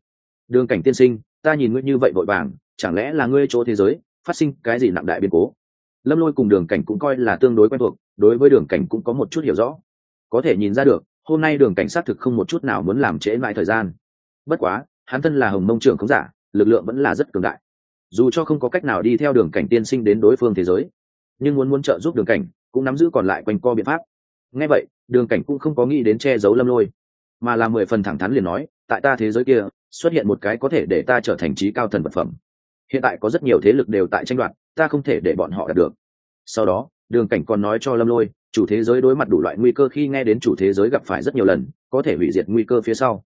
đường cảnh tiên sinh, ta nhìn ngươi như vậy vội vàng, chẳng lẽ là ngươi chỗ thế giới, phát sinh cái gì nặng đại biến cố? Lâm lôi cùng đường cảnh cũng coi là tương đối quen thuộc, đối với đường cảnh cũng có một chút hiểu rõ. Có thể nhìn ra được, hôm nay đường cảnh xác thực không một chút nào muốn làm trễ mãi thời gian bất quá, hắn thân là hồng mông trưởng không giả, lực lượng vẫn là rất cường đại. Dù cho không có cách nào đi theo đường cảnh tiên sinh đến đối phương thế giới, nhưng muốn muốn trợ giúp đường cảnh, cũng nắm giữ còn lại quanh co biện pháp. Ngay vậy, đường cảnh cũng không có nghĩ đến che giấu lâm lôi. Mà là mười phần thẳng thắn liền nói, tại ta thế giới kia, xuất hiện một cái có thể để ta trở thành trí cao thần vật phẩm. Hiện tại có rất nhiều thế lực đều tại tranh đoạt, ta không thể để bọn họ đạt được. Sau đó, đường cảnh còn nói cho lâm lôi, chủ thế giới đối mặt đủ loại nguy cơ khi nghe đến chủ thế giới gặp phải rất nhiều lần, có thể hủy diệt nguy cơ phía sau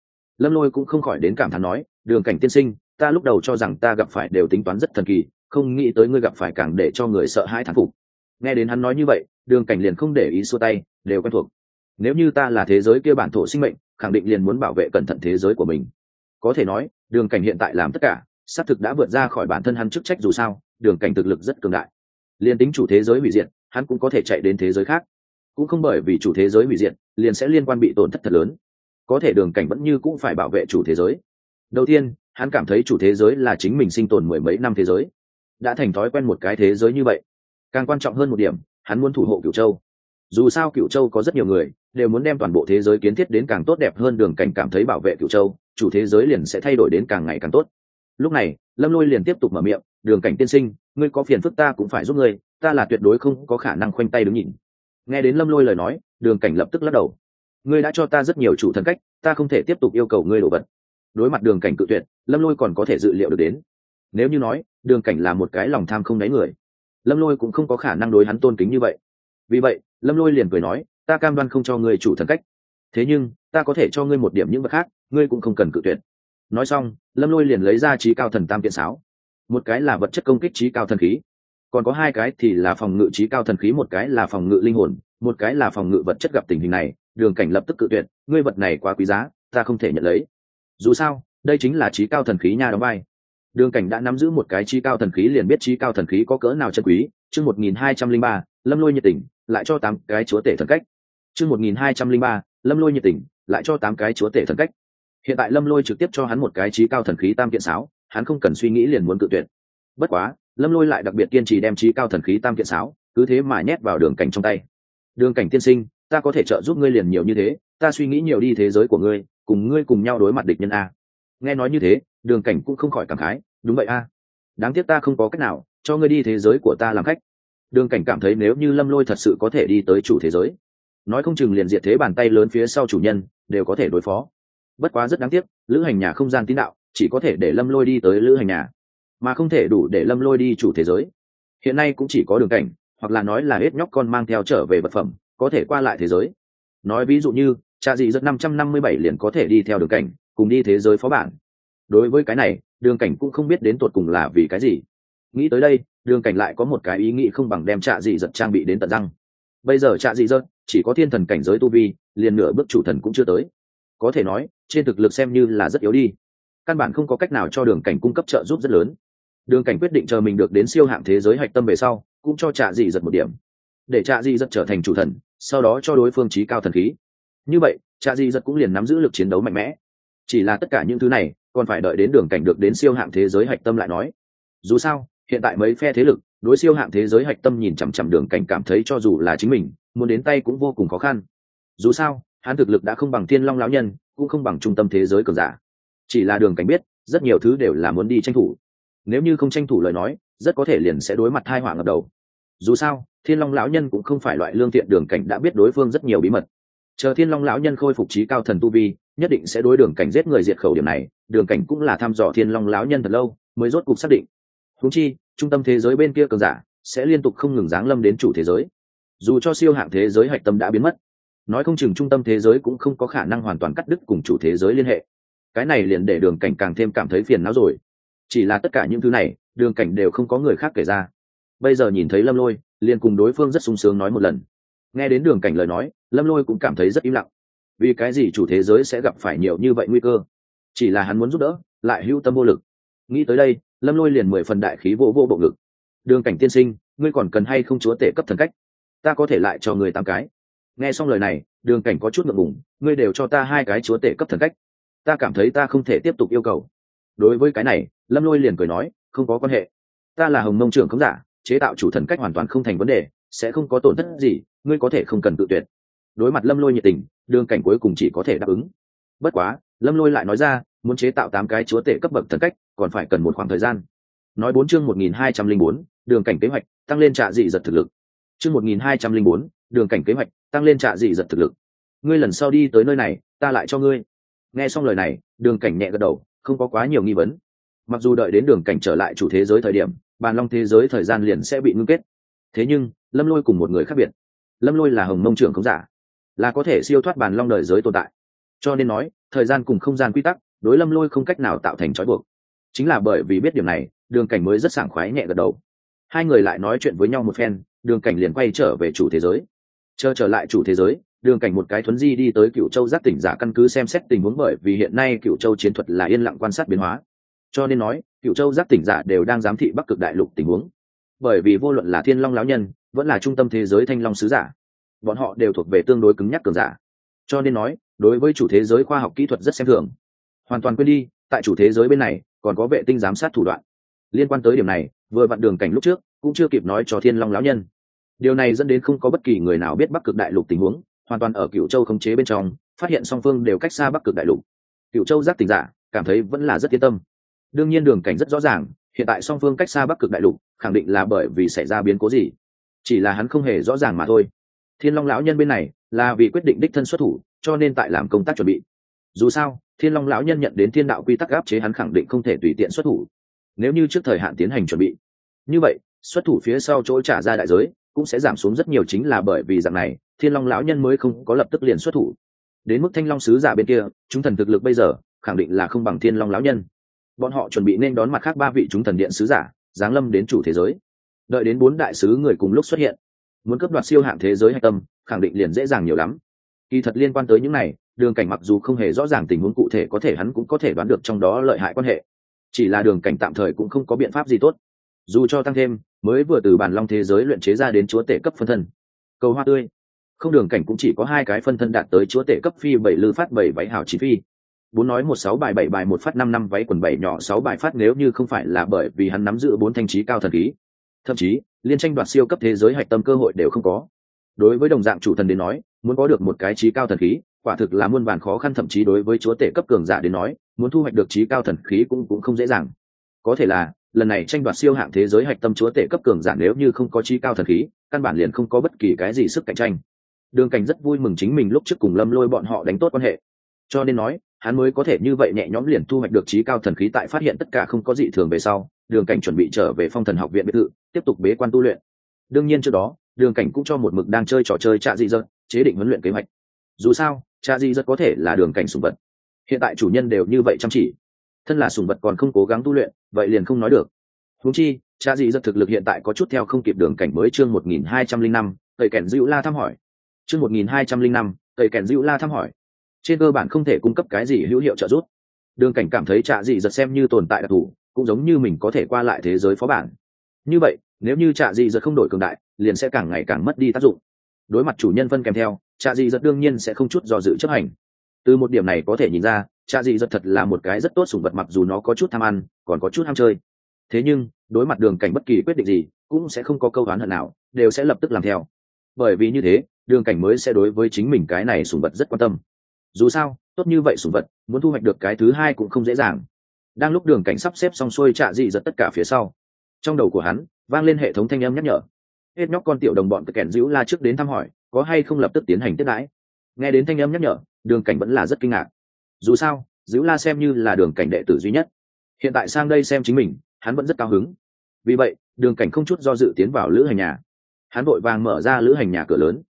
lâm lôi cũng không khỏi đến cảm thán nói, đường cảnh tiên sinh, ta lúc đầu cho rằng ta gặp phải đều tính toán rất thần kỳ, không nghĩ tới ngươi gặp phải càng để cho người sợ hãi thán phục. Nghe đến hắn nói như vậy, đường cảnh liền không để ý xua tay, đều quen thuộc. Nếu như ta là thế giới kia bản thổ sinh mệnh, khẳng định liền muốn bảo vệ cẩn thận thế giới của mình. Có thể nói, đường cảnh hiện tại làm tất cả, xác thực đã vượt ra khỏi bản thân hắn chức trách dù sao, đường cảnh thực lực rất cường đại. Liền tính chủ thế giới hủy diệt, hắn cũng có thể chạy đến thế giới khác. Cũng không bởi vì chủ thế giới hủy diệt, liền sẽ liên quan bị tổn thất thật lớn có thể đường cảnh vẫn như cũng phải bảo vệ chủ thế giới. Đầu tiên, hắn cảm thấy chủ thế giới là chính mình sinh tồn mười mấy năm thế giới. Đã thành thói quen một cái thế giới như vậy, càng quan trọng hơn một điểm, hắn muốn thủ hộ cửu châu. Dù sao cửu châu có rất nhiều người, đều muốn đem toàn bộ thế giới kiến thiết đến càng tốt đẹp hơn đường cảnh cảm thấy bảo vệ cửu châu, chủ thế giới liền sẽ thay đổi đến càng ngày càng tốt. Lúc này, lâm lôi liền tiếp tục mở miệng, đường cảnh tiên sinh, ngươi có phiền phức ta cũng phải giúp ngươi, ta là tuyệt đối không có khả năng khoanh tay đứng nhìn. Nghe đến lâm lôi lời nói, đường cảnh lập tức lắc đầu ngươi đã cho ta rất nhiều chủ thần cách, ta không thể tiếp tục yêu cầu ngươi đổ vật. Đối mặt đường cảnh cự tuyệt, lâm lôi còn có thể dự liệu được đến. Nếu như nói, đường cảnh là một cái lòng tham không đáy người, lâm lôi cũng không có khả năng đối hắn tôn kính như vậy. Vì vậy, lâm lôi liền cười nói, ta cam đoan không cho ngươi chủ thần cách. Thế nhưng, ta có thể cho ngươi một điểm những vật khác, ngươi cũng không cần cự tuyệt. Nói xong, lâm lôi liền lấy ra trí cao thần tam kiện sáo. Một cái là vật chất công kích trí cao thần khí còn có hai cái thì là phòng ngự trí cao thần khí, một cái là phòng ngự linh hồn, một cái là phòng ngự vật chất gặp tình hình này, đường cảnh lập tức cự tuyệt, ngươi vật này quá quý giá, ta không thể nhận lấy. Dù sao, đây chính là trí cao thần khí nha đóng vai. Đường cảnh đã nắm giữ một cái trí cao thần khí, liền biết trí cao thần khí có cỡ nào chân quý. Chương một nghìn hai trăm linh ba, lâm lôi nhiệt tình, lại cho tám cái chúa tể thần cách. Chương một nghìn hai trăm linh ba, lâm lôi nhiệt tình, lại cho tám cái chúa tể thần cách. Hiện tại lâm lôi trực tiếp cho hắn một cái trí cao thần khí tam kiện sáo, hắn không cần suy nghĩ liền muốn cự tuyệt. Bất quá lâm lôi lại đặc biệt kiên trì đem trí cao thần khí tam kiện sáo, cứ thế mà nhét vào đường cảnh trong tay. Đường cảnh tiên sinh, ta có thể trợ giúp ngươi liền nhiều như thế, ta suy nghĩ nhiều đi thế giới của ngươi, cùng ngươi cùng nhau đối mặt địch nhân a. Nghe nói như thế, đường cảnh cũng không khỏi cảm khái, đúng vậy a. Đáng tiếc ta không có cách nào, cho ngươi đi thế giới của ta làm khách. Đường cảnh cảm thấy nếu như lâm lôi thật sự có thể đi tới chủ thế giới, nói không chừng liền diệt thế bàn tay lớn phía sau chủ nhân, đều có thể đối phó. Bất quá rất đáng tiếc, lữ hành nhà không gian tín đạo, chỉ có thể để lâm lôi đi tới lữ hành nhà mà không thể đủ để lâm lôi đi chủ thế giới. Hiện nay cũng chỉ có đường cảnh, hoặc là nói là hết nhóc con mang theo trở về vật phẩm, có thể qua lại thế giới. Nói ví dụ như, cha dị rất năm trăm năm mươi bảy liền có thể đi theo đường cảnh, cùng đi thế giới phó bản. Đối với cái này, đường cảnh cũng không biết đến tột cùng là vì cái gì. Nghĩ tới đây, đường cảnh lại có một cái ý nghĩ không bằng đem trạ dị giật trang bị đến tận răng. Bây giờ trạ dị giật, chỉ có thiên thần cảnh giới tu vi, liền nửa bước chủ thần cũng chưa tới. Có thể nói, trên thực lực xem như là rất yếu đi. Căn bản không có cách nào cho đường cảnh cung cấp trợ giúp rất lớn đường cảnh quyết định chờ mình được đến siêu hạng thế giới hạch tâm về sau, cũng cho trạ dị giật một điểm. Để trạ dị giật trở thành chủ thần, sau đó cho đối phương trí cao thần khí. Như vậy, trạ dị giật cũng liền nắm giữ lực chiến đấu mạnh mẽ. Chỉ là tất cả những thứ này, còn phải đợi đến đường cảnh được đến siêu hạng thế giới hạch tâm lại nói. Dù sao, hiện tại mấy phe thế lực, đối siêu hạng thế giới hạch tâm nhìn chằm chằm đường cảnh cảm thấy cho dù là chính mình, muốn đến tay cũng vô cùng khó khăn. Dù sao, hắn thực lực đã không bằng thiên long lão nhân, cũng không bằng trung tâm thế giới cường giả. Chỉ là đường cảnh biết, rất nhiều thứ đều là muốn đi tranh thủ nếu như không tranh thủ lời nói, rất có thể liền sẽ đối mặt thai họa ngập đầu. Dù sao, thiên long lão nhân cũng không phải loại lương thiện đường cảnh đã biết đối phương rất nhiều bí mật. Chờ thiên long lão nhân khôi phục trí cao thần tu vi, nhất định sẽ đối đường cảnh giết người diệt khẩu điểm này, đường cảnh cũng là thăm dò thiên long lão nhân thật lâu, mới rốt cuộc xác định. Húng chi, trung tâm thế giới bên kia cường giả sẽ liên tục không ngừng giáng lâm đến chủ thế giới. Dù cho siêu hạng thế giới hạch tâm đã biến mất, nói không chừng trung tâm thế giới cũng không có khả năng hoàn toàn cắt đứt cùng chủ thế giới liên hệ. Cái này liền để đường cảnh càng thêm cảm thấy phiền não rồi chỉ là tất cả những thứ này, đường cảnh đều không có người khác kể ra. Bây giờ nhìn thấy lâm lôi, liền cùng đối phương rất sung sướng nói một lần. Nghe đến đường cảnh lời nói, lâm lôi cũng cảm thấy rất im lặng. Vì cái gì chủ thế giới sẽ gặp phải nhiều như vậy nguy cơ? Chỉ là hắn muốn giúp đỡ, lại hữu tâm vô lực. Nghĩ tới đây, lâm lôi liền mười phần đại khí vô vô bộ ngực. Đường cảnh tiên sinh, ngươi còn cần hay không chúa tể cấp thần cách? Ta có thể lại cho người tám cái. Nghe xong lời này, đường cảnh có chút ngượng ngùng, ngươi đều cho ta hai cái chúa tể cấp thần cách. Ta cảm thấy ta không thể tiếp tục yêu cầu. Đối với cái này lâm lôi liền cười nói, không có quan hệ. Ta là hồng mông trưởng không giả, chế tạo chủ thần cách hoàn toàn không thành vấn đề, sẽ không có tổn thất gì, ngươi có thể không cần tự tuyệt. Đối mặt lâm lôi nhiệt tình, đường cảnh cuối cùng chỉ có thể đáp ứng. Bất quá, lâm lôi lại nói ra, muốn chế tạo tám cái chúa tể cấp bậc thần cách, còn phải cần một khoảng thời gian. Nói bốn chương một nghìn hai trăm linh bốn, đường cảnh kế hoạch, tăng lên trạ dị giật thực lực. Chương một nghìn hai trăm linh bốn, đường cảnh kế hoạch, tăng lên trạ dị giật thực lực. Ngươi lần sau đi tới nơi này, ta lại cho ngươi. Nghe xong lời này, đường cảnh nhẹ gật đầu, không có quá nhiều nghi vấn mặc dù đợi đến đường cảnh trở lại chủ thế giới thời điểm, bàn long thế giới thời gian liền sẽ bị ngưng kết. Thế nhưng, lâm lôi cùng một người khác biệt. Lâm lôi là hồng mông trưởng không giả, là có thể siêu thoát bàn long đời giới tồn tại. Cho nên nói, thời gian cùng không gian quy tắc, đối lâm lôi không cách nào tạo thành trói buộc. Chính là bởi vì biết điểm này, đường cảnh mới rất sảng khoái nhẹ gật đầu. Hai người lại nói chuyện với nhau một phen, đường cảnh liền quay trở về chủ thế giới. Chờ trở lại chủ thế giới, đường cảnh một cái thuấn di đi tới cựu châu giác tỉnh giả căn cứ xem xét tình huống bởi vì hiện nay cựu châu chiến thuật là yên lặng quan sát biến hóa cho nên nói cựu châu giác tỉnh giả đều đang giám thị bắc cực đại lục tình huống. Bởi vì vô luận là thiên long lão nhân, vẫn là trung tâm thế giới thanh long sứ giả, bọn họ đều thuộc về tương đối cứng nhắc cường giả. Cho nên nói, đối với chủ thế giới khoa học kỹ thuật rất xem thường. Hoàn toàn quên đi, tại chủ thế giới bên này, còn có vệ tinh giám sát thủ đoạn. Liên quan tới điểm này, vừa vặn đường cảnh lúc trước, cũng chưa kịp nói cho thiên long lão nhân. Điều này dẫn đến không có bất kỳ người nào biết bắc cực đại lục tình huống, hoàn toàn ở cựu châu khống chế bên trong, phát hiện song phương đều cách xa bắc cực đại lục. Cựu châu giác tình giả, cảm thấy vẫn là rất yên tâm đương nhiên đường cảnh rất rõ ràng, hiện tại song phương cách xa bắc cực đại lục, khẳng định là bởi vì xảy ra biến cố gì. Chỉ là hắn không hề rõ ràng mà thôi. Thiên long lão nhân bên này là vì quyết định đích thân xuất thủ, cho nên tại làm công tác chuẩn bị. Dù sao, thiên long lão nhân nhận đến thiên đạo quy tắc áp chế hắn khẳng định không thể tùy tiện xuất thủ. Nếu như trước thời hạn tiến hành chuẩn bị. Như vậy, xuất thủ phía sau chỗ trả ra đại giới cũng sẽ giảm xuống rất nhiều chính là bởi vì dạng này, thiên long lão nhân mới không có lập tức liền xuất thủ. Đến mức thanh long sứ giả bên kia, chúng thần thực lực bây giờ khẳng định là không bằng thiên long lão nhân bọn họ chuẩn bị nên đón mặt khác ba vị chúng thần điện sứ giả, giáng lâm đến chủ thế giới. Đợi đến bốn đại sứ người cùng lúc xuất hiện, muốn cấp đoạt siêu hạng thế giới hạch tâm, khẳng định liền dễ dàng nhiều lắm. Kỳ thật liên quan tới những này, đường cảnh mặc dù không hề rõ ràng tình huống cụ thể có thể hắn cũng có thể đoán được trong đó lợi hại quan hệ. Chỉ là đường cảnh tạm thời cũng không có biện pháp gì tốt. Dù cho tăng thêm, mới vừa từ bản long thế giới luyện chế ra đến chúa tể cấp phân thân. Cầu hoa tươi. Không, đường cảnh cũng chỉ có hai cái phân thân đạt tới chúa tể cấp phi bảy lư phát bảy váy hào chỉ phi bốn nói một sáu bài, bảy bài, một phát năm năm, váy quần bảy nhỏ, sáu bài phát nếu như không phải là bởi vì hắn nắm giữ bốn thanh trí cao thần khí. Thậm chí, liên tranh đoạt siêu cấp thế giới hạch tâm cơ hội đều không có. Đối với đồng dạng chủ thần đến nói, muốn có được một cái trí cao thần khí, quả thực là muôn vàn khó khăn, thậm chí đối với chúa tể cấp cường giả đến nói, muốn thu hoạch được trí cao thần khí cũng cũng không dễ dàng. Có thể là, lần này tranh đoạt siêu hạng thế giới hạch tâm chúa tể cấp cường giả nếu như không có trí cao thần khí, căn bản liền không có bất kỳ cái gì sức cạnh tranh. Đường cảnh rất vui mừng chính mình lúc trước cùng lâm lôi bọn họ đánh tốt quan hệ. Cho nên nói hắn mới có thể như vậy nhẹ nhõm liền thu hoạch được trí cao thần khí tại phát hiện tất cả không có dị thường về sau, đường cảnh chuẩn bị trở về phong thần học viện biệt thự, tiếp tục bế quan tu luyện. Đương nhiên trước đó, đường cảnh cũng cho một mực đang chơi trò chơi trạ dị dật, chế định huấn luyện kế hoạch. Dù sao, trạ dị dật có thể là đường cảnh sùng vật. Hiện tại chủ nhân đều như vậy chăm chỉ. Thân là sùng vật còn không cố gắng tu luyện, vậy liền không nói được. Húng chi, trạ dị dật thực lực hiện tại có chút theo không kịp đường cảnh mới chương một nghìn hai trăm linh năm tẩy kẻn dữ la thăm hỏi. Chương một nghìn hai trăm linh năm tẩy kẻn dữ la thăm hỏi trên cơ bản không thể cung cấp cái gì hữu hiệu trợ giúp. Đường cảnh cảm thấy trạ dị dật xem như tồn tại đặc thù, cũng giống như mình có thể qua lại thế giới phó bản. Như vậy, nếu như trạ dị dật không đổi cường đại, liền sẽ càng ngày càng mất đi tác dụng. Đối mặt chủ nhân phân kèm theo, trạ dị dật đương nhiên sẽ không chút do dự chấp hành. Từ một điểm này có thể nhìn ra, trạ dị dật thật là một cái rất tốt sủng vật mặc dù nó có chút tham ăn, còn có chút ham chơi. Thế nhưng, đối mặt đường cảnh bất kỳ quyết định gì, cũng sẽ không có câu đoán hận nào, đều sẽ lập tức làm theo. Bởi vì như thế, đường cảnh mới sẽ đối với chính mình cái này sủng vật rất quan tâm dù sao, tốt như vậy sủng vật, muốn thu hoạch được cái thứ hai cũng không dễ dàng. Đang lúc đường cảnh sắp xếp xong xuôi trạ dị giật tất cả phía sau. Trong đầu của hắn, vang lên hệ thống thanh âm nhắc nhở. Hết nhóc con tiểu đồng bọn kẻn dữ la trước đến thăm hỏi, có hay không lập tức tiến hành tiếp đãi? Nghe đến thanh âm nhắc nhở, đường cảnh vẫn là rất kinh ngạc. Dù sao dữ la xem như là đường cảnh đệ tử duy nhất. Hiện tại sang đây xem chính mình, hắn vẫn rất cao hứng. Vì vậy, đường cảnh không chút do dự tiến vào lữ hành nhà. Hắn vội vàng mở ra lữ hành nhà cửa lớn.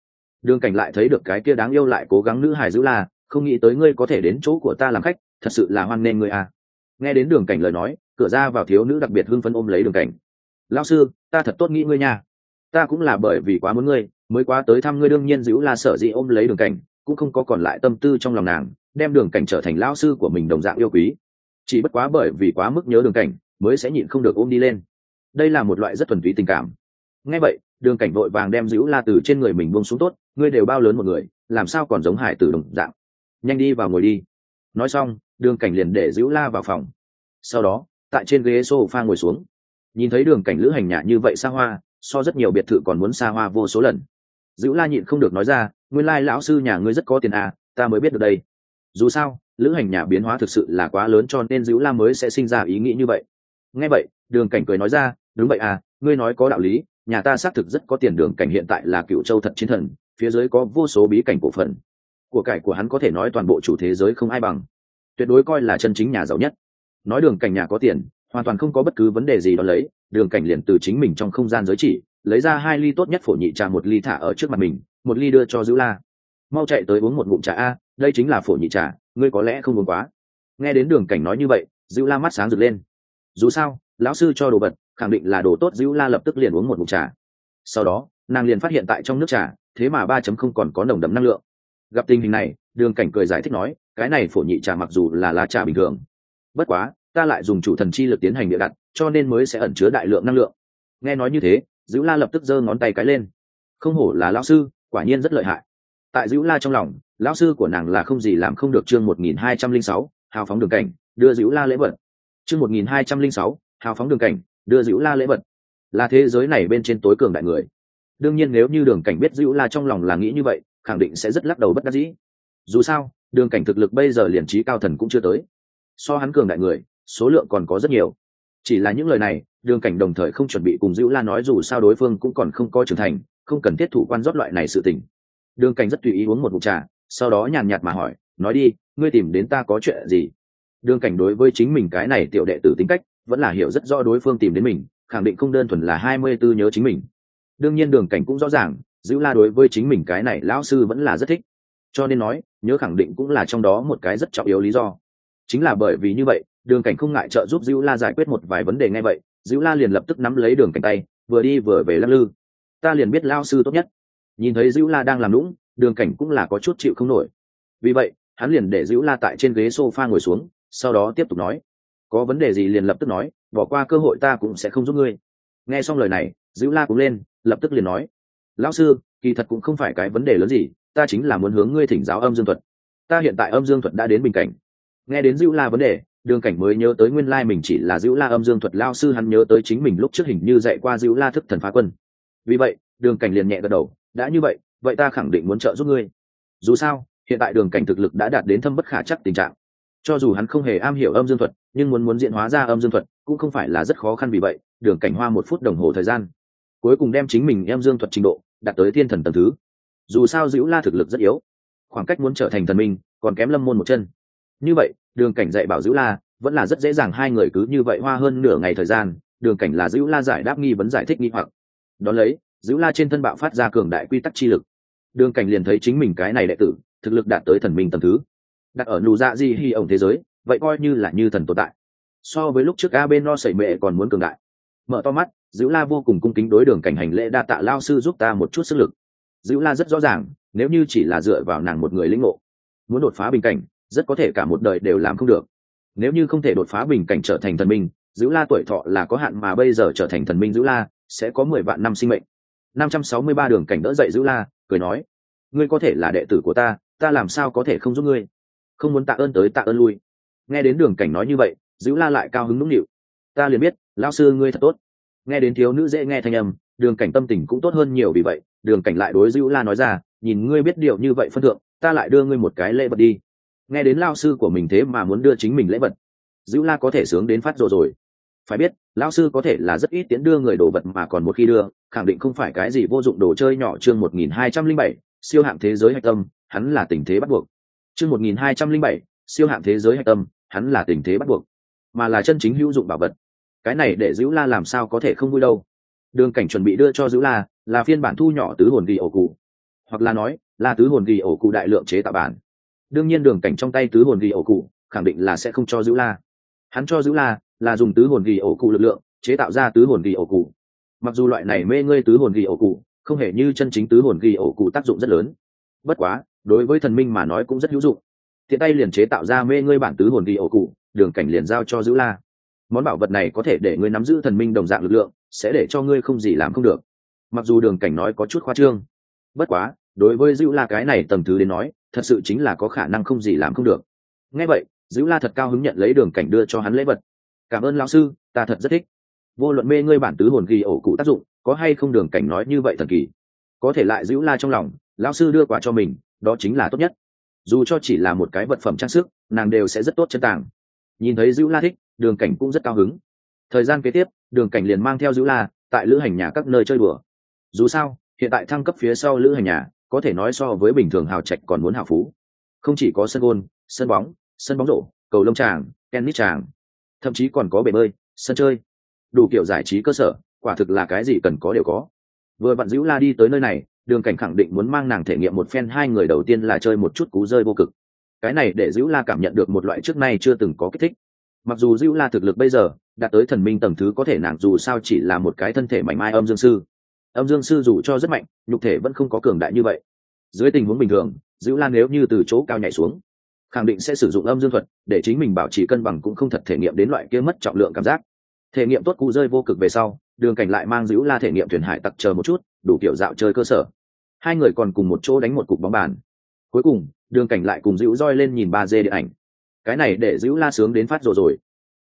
Đường cảnh lại thấy được cái kia đáng yêu lại cố gắng nữ hài dữ la không nghĩ tới ngươi có thể đến chỗ của ta làm khách, thật sự là hoan nghênh ngươi à. Nghe đến đường cảnh lời nói, cửa ra vào thiếu nữ đặc biệt hưng phân ôm lấy đường cảnh. Lao sư, ta thật tốt nghĩ ngươi nha. Ta cũng là bởi vì quá muốn ngươi, mới quá tới thăm ngươi đương nhiên dữ là sở dĩ ôm lấy đường cảnh, cũng không có còn lại tâm tư trong lòng nàng, đem đường cảnh trở thành lao sư của mình đồng dạng yêu quý. Chỉ bất quá bởi vì quá mức nhớ đường cảnh, mới sẽ nhịn không được ôm đi lên. Đây là một loại rất thuần túy tình cảm. Ngay vậy, đường cảnh vội vàng đem dữ la từ trên người mình buông xuống tốt, ngươi đều bao lớn một người, làm sao còn giống hải tử đồng dạng? Nhanh đi vào ngồi đi. Nói xong, đường cảnh liền để giữ la vào phòng. Sau đó, tại trên ghế s o f a ngồi xuống. Nhìn thấy đường cảnh lữ hành nhà như vậy xa hoa, so rất nhiều biệt thự còn muốn xa hoa vô số lần. Giữ la nhịn không được nói ra, nguyên lai lão sư nhà ngươi rất có tiền à ta mới biết được đây. Dù sao, lữ hành nhà biến hóa thực sự là quá lớn cho nên dữ la mới sẽ sinh ra ý nghĩ như vậy. Nghe vậy, đường cảnh cười nói ra, đúng vậy à ngươi nói có đạo lý, nhà ta xác thực rất có tiền, đường cảnh hiện tại là cựu châu thật chiến thần, phía dưới có vô số bí cảnh cổ phần của cải của hắn có thể nói toàn bộ chủ thế giới không ai bằng. Tuyệt đối coi là chân chính nhà giàu nhất. Nói đường cảnh nhà có tiền, hoàn toàn không có bất cứ vấn đề gì đó lấy, đường cảnh liền từ chính mình trong không gian giới chỉ, lấy ra hai ly tốt nhất phổ nhị trà một ly thả ở trước mặt mình, một ly đưa cho dữ la. Mau chạy tới uống một ngụm trà a, đây chính là phổ nhị trà, ngươi có lẽ không uống quá. Nghe đến đường cảnh nói như vậy, dữ la mắt sáng rực lên. Dù sao, lão sư cho đồ vật, khẳng định là đồ tốt, dữ la lập tức liền uống một ngụm trà. Sau đó, nàng liền phát hiện tại trong nước trà, thế mà ba chấm không còn có nồng đậm năng lượng gặp tình hình này, đường cảnh cười giải thích nói, cái này phổ nhị trà mặc dù là lá trà bình thường, bất quá, ta lại dùng chủ thần chi lực tiến hành địa đặt, cho nên mới sẽ ẩn chứa đại lượng năng lượng. Nghe nói như thế dữ la lập tức giơ ngón tay cái lên. Không hổ là lão sư, quả nhiên rất lợi hại. Tại dữ la trong lòng, lão sư của nàng là không gì làm không được chương một nghìn hai trăm linh sáu, hào phóng đường cảnh, đưa dữ la lễ vật. Chương một nghìn hai trăm linh sáu, hào phóng đường cảnh, đưa dữ la lễ vật. Là thế giới này bên trên tối cường đại người. Đương nhiên nếu như đường cảnh biết dữ la trong lòng là nghĩ như vậy khẳng định sẽ rất lắc đầu bất đắc dĩ. Dù sao, đường cảnh thực lực bây giờ liền trí cao thần cũng chưa tới. So hắn cường đại người, số lượng còn có rất nhiều. Chỉ là những lời này, đường cảnh đồng thời không chuẩn bị cùng dữ la nói dù sao đối phương cũng còn không có trưởng thành, không cần thiết thủ quan rót loại này sự tình. Đường cảnh rất tùy ý uống một mục trà, sau đó nhàn nhạt mà hỏi, nói đi, ngươi tìm đến ta có chuyện gì? Đường cảnh đối với chính mình cái này tiểu đệ tử tính cách, vẫn là hiểu rất rõ đối phương tìm đến mình, khẳng định không đơn thuần là hai mươi tư nhớ chính mình. Đương nhiên đường cảnh cũng rõ ràng dữ la đối với chính mình cái này lão sư vẫn là rất thích. Cho nên nói, nhớ khẳng định cũng là trong đó một cái rất trọng yếu lý do. Chính là bởi vì như vậy, đường cảnh không ngại trợ giúp dữ la giải quyết một vài vấn đề ngay vậy, dữ la liền lập tức nắm lấy đường cảnh tay, vừa đi vừa về lắc lư. Ta liền biết lao sư tốt nhất. Nhìn thấy dữ la đang làm lũng đường cảnh cũng là có chút chịu không nổi. Vì vậy, hắn liền để dữ la tại trên ghế s o f a ngồi xuống, sau đó tiếp tục nói, có vấn đề gì liền lập tức nói, bỏ qua cơ hội ta cũng sẽ không giúp ngươi. Nghe xong lời này, dữ la cũng lên, lập tức liền nói lão sư, kỳ thật cũng không phải cái vấn đề lớn gì, ta chính là muốn hướng ngươi thỉnh giáo âm dương thuật. Ta hiện tại âm dương thuật đã đến bình cảnh. Nghe đến dữ la vấn đề, đường cảnh mới nhớ tới nguyên lai mình chỉ là dữ la âm dương thuật lao sư hắn nhớ tới chính mình lúc trước hình như dạy qua dữ la thức thần phá quân. Vì vậy, đường cảnh liền nhẹ gật đầu, đã như vậy vậy ta khẳng định muốn trợ giúp ngươi. Dù sao, hiện tại đường cảnh thực lực đã đạt đến thâm bất khả chắc tình trạng. Cho dù hắn không hề am hiểu âm dương thuật, nhưng muốn muốn diễn hóa ra âm dương thuật cũng không phải là rất khó khăn vì vậy, đường cảnh hoa một phút đồng hồ thời gian, cuối cùng đem chính mình âm dương thuật trình độ đạt tới thiên thần tầm thứ. Dù sao dữ la thực lực rất yếu, khoảng cách muốn trở thành thần minh còn kém lâm môn một chân. Như vậy, đường cảnh dạy bảo dữ la vẫn là rất dễ dàng hai người cứ như vậy hoa hơn nửa ngày thời gian, đường cảnh là dữ la giải đáp nghi vấn giải thích nghi hoặc. Đón lấy dữ la trên thân bạo phát ra cường đại quy tắc chi lực. Đường cảnh liền thấy chính mình cái này đệ tử, thực lực đạt tới thần minh tầm thứ. Đặt ở nụ dạ di hy ổng thế giới, vậy coi như là như thần tồn tại. So với lúc trước a bên no sẩy mệ còn muốn cường đại mở to mắt, dữ la vô cùng cung kính đối đường cảnh hành lễ đa tạ lao sư giúp ta một chút sức lực. Dữ la rất rõ ràng, nếu như chỉ là dựa vào nàng một người lĩnh ngộ, muốn đột phá bình cảnh, rất có thể cả một đời đều làm không được. Nếu như không thể đột phá bình cảnh trở thành thần minh, dữ la tuổi thọ là có hạn mà bây giờ trở thành thần minh dữ la, sẽ có mười vạn năm sinh mệnh. Năm trăm sáu mươi ba đường cảnh đỡ dậy dữ la, cười nói, ngươi có thể là đệ tử của ta ta làm sao có thể không giúp ngươi? Không muốn tạ ơn tới tạ ơn lui. Nghe đến đường cảnh nói như vậy, dữ la lại cao hứng nũng nịu ta liền biết, lão sư ngươi thật tốt. Nghe đến thiếu nữ dễ nghe thanh âm, đường cảnh tâm tình cũng tốt hơn nhiều vì vậy, đường cảnh lại đối dữ la nói ra, nhìn ngươi biết điều như vậy phân thượng, ta lại đưa ngươi một cái lễ vật đi. Nghe đến lao sư của mình thế mà muốn đưa chính mình lễ vật dữ la có thể sướng đến phát rồi rồi. Phải biết lao sư có thể là rất ít tiến đưa người đồ vật mà còn một khi đưa, khẳng định không phải cái gì vô dụng đồ chơi nhỏ. Chương một nghìn hai trăm linh bảy, siêu hạng thế giới hạch tâm, hắn là tình thế bắt buộc. Chương một nghìn hai trăm linh bảy, siêu hạng thế giới hạch tâm, hắn là tình thế bắt buộc mà là chân chính hữu dụng bảo vật. Cái này để dữ la làm sao có thể không vui đâu. Đường cảnh chuẩn bị đưa cho dữ la là phiên bản thu nhỏ tứ hồn ghi ổ cụ. Hoặc là nói, là tứ hồn ghi ổ cụ đại lượng chế tạo bản. Đương nhiên đường cảnh trong tay tứ hồn ghi ổ cụ, khẳng định là sẽ không cho dữ la. Hắn cho dữ la là dùng tứ hồn ghi ổ cụ lực lượng, chế tạo ra tứ hồn ghi ổ cụ. Mặc dù loại này mê ngươi tứ hồn ghi ổ cụ, không hề như chân chính tứ hồn ghi ổ cụ tác dụng rất lớn. Bất quá, đối với thần minh mà nói cũng rất hữu dụng. Thiện tay liền chế tạo ra mê ngươi bản tứ hồn ghi ổ cụ đường cảnh liền giao cho giữ la. Món bảo vật này có thể để ngươi nắm giữ thần minh đồng dạng lực lượng, sẽ để cho ngươi không gì làm không được. Mặc dù đường cảnh nói có chút khoa trương, bất quá, đối với giữ la cái này tầm thứ đến nói, thật sự chính là có khả năng không gì làm không được. Ngay vậy giữ la thật cao hứng nhận lấy đường cảnh đưa cho hắn lễ vật. Cảm ơn lão sư, ta thật rất thích. Vô luận mê ngươi bản tứ hồn ghi ổ cụ tác dụng, có hay không đường cảnh nói như vậy thần kỳ. Có thể lại giữ la trong lòng, lão sư đưa quà cho mình, đó chính là tốt nhất. Dù cho chỉ là một cái vật phẩm trang sức, nàng đều sẽ rất tốt chân tàng nhìn thấy dữ la thích, đường cảnh cũng rất cao hứng. Thời gian kế tiếp, đường cảnh liền mang theo dữ la tại lữ hành nhà các nơi chơi đùa. Dù sao, hiện tại thăng cấp phía sau lữ hành nhà, có thể nói so với bình thường hào trạch còn muốn hào phú. Không chỉ có sân gôn, sân bóng sân bóng rổ, cầu lông tràng, tennis tràng, thậm chí còn có bể bơi, sân chơi. Đủ kiểu giải trí cơ sở, quả thực là cái gì cần có đều có. Vừa vặn dữ la đi tới nơi này, đường cảnh khẳng định muốn mang nàng thể nghiệm một phen hai người đầu tiên là chơi một chút cú rơi vô cực cái này để dữ la cảm nhận được một loại trước nay chưa từng có kích thích. Mặc dù dữ la thực lực bây giờ đạt tới thần minh tầng thứ có thể nàng dù sao chỉ là một cái thân thể mạnh mai âm dương sư. Âm dương sư dù cho rất mạnh, nhục thể vẫn không có cường đại như vậy. Dưới tình huống bình thường dữ la nếu như từ chỗ cao nhảy xuống, khẳng định sẽ sử dụng âm dương thuật để chính mình bảo trì cân bằng cũng không thật thể nghiệm đến loại kia mất trọng lượng cảm giác. Thể nghiệm tốt cụ rơi vô cực về sau, đường cảnh lại mang dữ la thể nghiệm thuyền hải tặc chờ một chút, đủ kiểu dạo chơi cơ sở. Hai người còn cùng một chỗ đánh một cục bóng bàn cuối cùng, đường cảnh lại cùng dữ roi lên nhìn ba d điện ảnh. Cái này để dữ la sướng đến phát rồi rồi.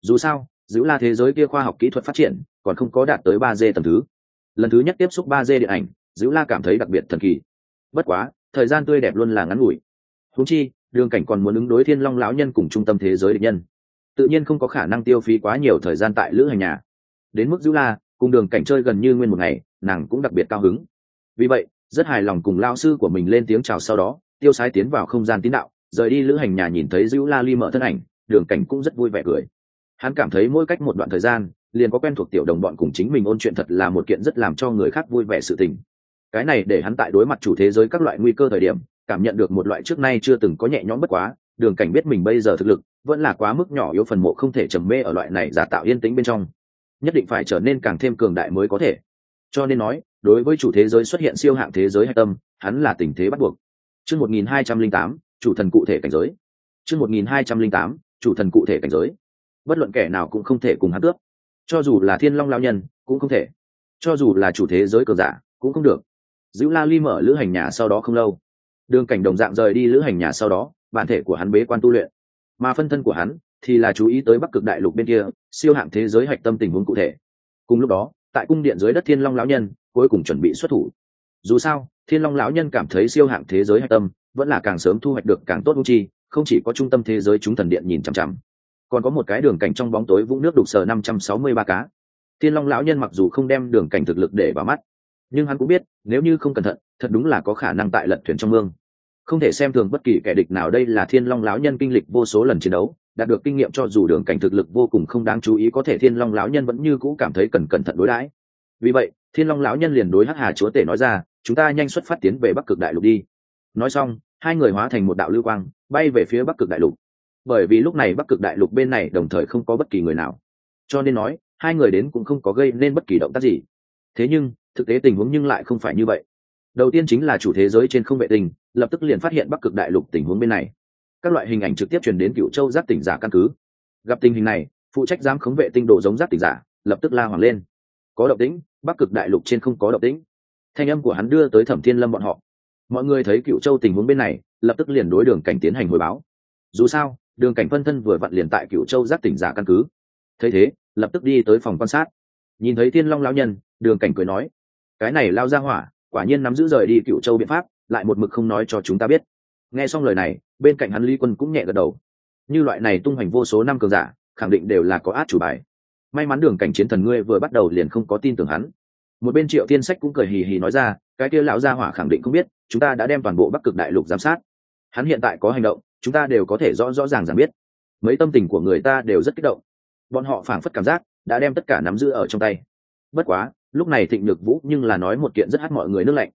Dù sao dữ la thế giới kia khoa học kỹ thuật phát triển, còn không có đạt tới ba d tầm thứ. Lần thứ nhất tiếp xúc ba d điện ảnh dữ la cảm thấy đặc biệt thần kỳ. Bất quá, thời gian tươi đẹp luôn là ngắn ngủi. Húng chi, đường cảnh còn muốn ứng đối thiên long lão nhân cùng trung tâm thế giới định nhân. Tự nhiên không có khả năng tiêu phí quá nhiều thời gian tại lữ hành nhà. Đến mức dữ la, cùng đường cảnh chơi gần như nguyên một ngày, nàng cũng đặc biệt cao hứng. Vì vậy, rất hài lòng cùng lao sư của mình lên tiếng chào sau đó tiêu sái tiến vào không gian tín đạo, rời đi lữ hành nhà nhìn thấy dữ la ly mở thân ảnh, đường cảnh cũng rất vui vẻ cười. Hắn cảm thấy mỗi cách một đoạn thời gian, liền có quen thuộc tiểu đồng bọn cùng chính mình ôn chuyện thật là một kiện rất làm cho người khác vui vẻ sự tình. Cái này để hắn tại đối mặt chủ thế giới các loại nguy cơ thời điểm, cảm nhận được một loại trước nay chưa từng có nhẹ nhõm bất quá, đường cảnh biết mình bây giờ thực lực, vẫn là quá mức nhỏ yếu phần mộ không thể trầm mê ở loại này giả tạo yên tĩnh bên trong. Nhất định phải trở nên càng thêm cường đại mới có thể. Cho nên nói, đối với chủ thế giới xuất hiện siêu hạng thế giới hạch tâm, hắn là tình thế bắt buộc chương một nghìn hai trăm linh tám, chủ thần cụ thể cảnh giới. Chương một nghìn hai trăm linh tám, chủ thần cụ thể cảnh giới. Bất luận kẻ nào cũng không thể cùng hắn cướp. Cho dù là thiên long lao nhân, cũng không thể. Cho dù là chủ thế giới cờ giả, cũng không được. Giữ la ly mở lữ hành nhà sau đó không lâu. Đường cảnh đồng dạng rời đi lữ hành nhà sau đó, bản thể của hắn bế quan tu luyện. Mà phân thân của hắn thì là chú ý tới bắc cực đại lục bên kia, siêu hạng thế giới hạch tâm tình huống cụ thể. Cùng lúc đó, tại cung điện dưới đất thiên long lão nhân cuối cùng chuẩn bị xuất thủ. Dù sao thiên long lão nhân cảm thấy siêu hạng thế giới hạch tâm, vẫn là càng sớm thu hoạch được càng tốt hung chi, không chỉ có trung tâm thế giới chúng thần điện nhìn chằm chằm, còn có một cái đường cảnh trong bóng tối vũng nước đục sờ năm trăm sáu mươi ba cá. Thiên long lão nhân mặc dù không đem đường cảnh thực lực để vào mắt, nhưng hắn cũng biết, nếu như không cẩn thận, thật đúng là có khả năng tại lật thuyền trong mương. Không thể xem thường bất kỳ kẻ địch nào đây là thiên long lão nhân kinh lịch vô số lần chiến đấu, đạt được kinh nghiệm cho dù đường cảnh thực lực vô cùng không đáng chú ý, có thể thiên long lão nhân vẫn như cũ cảm thấy cần cẩn thận đối đãi. Vì vậy, thiên long lão nhân liền đối hắc hà chúa tể nói ra chúng ta nhanh xuất phát tiến về bắc cực đại lục đi. Nói xong, hai người hóa thành một đạo lưu quang, bay về phía bắc cực đại lục. Bởi vì lúc này bắc cực đại lục bên này đồng thời không có bất kỳ người nào. Cho nên nói, hai người đến cũng không có gây nên bất kỳ động tác gì. Thế nhưng, thực tế tình huống nhưng lại không phải như vậy. Đầu tiên chính là chủ thế giới trên không vệ tinh, lập tức liền phát hiện bắc cực đại lục tình huống bên này. Các loại hình ảnh trực tiếp truyền đến cựu châu Giáp tỉnh giả căn cứ. Gặp tình hình này, phụ trách giám khống vệ tinh độ giống Giáp tỉnh giả, lập tức la hoàng lên. Có động tĩnh, bắc cực đại lục trên không có động tĩnh thanh âm của hắn đưa tới thẩm thiên lâm bọn họ. Mọi người thấy cựu châu tình huống bên này, lập tức liền đối đường cảnh tiến hành hồi báo. Dù sao, đường cảnh phân thân vừa vặn liền tại cựu châu giác tỉnh giả căn cứ. Thấy thế, lập tức đi tới phòng quan sát. Nhìn thấy thiên long lão nhân, đường cảnh cười nói, cái này lao ra hỏa, quả nhiên nắm giữ rời đi cựu châu biện pháp, lại một mực không nói cho chúng ta biết. Nghe xong lời này, bên cạnh hắn lý quân cũng nhẹ gật đầu. Như loại này tung hoành vô số năm cường giả, khẳng định đều là có át chủ bài. May mắn đường cảnh chiến thần ngươi vừa bắt đầu liền không có tin tưởng hắn một bên triệu thiên sách cũng cười hì hì nói ra, cái kia lão gia hỏa khẳng định không biết, chúng ta đã đem toàn bộ bắc cực đại lục giám sát. Hắn hiện tại có hành động, chúng ta đều có thể rõ rõ ràng ràng biết. Mấy tâm tình của người ta đều rất kích động. Bọn họ phảng phất cảm giác đã đem tất cả nắm giữ ở trong tay. Bất quá, lúc này thịnh nhược vũ nhưng là nói một kiện rất hắt mọi người nước lạnh.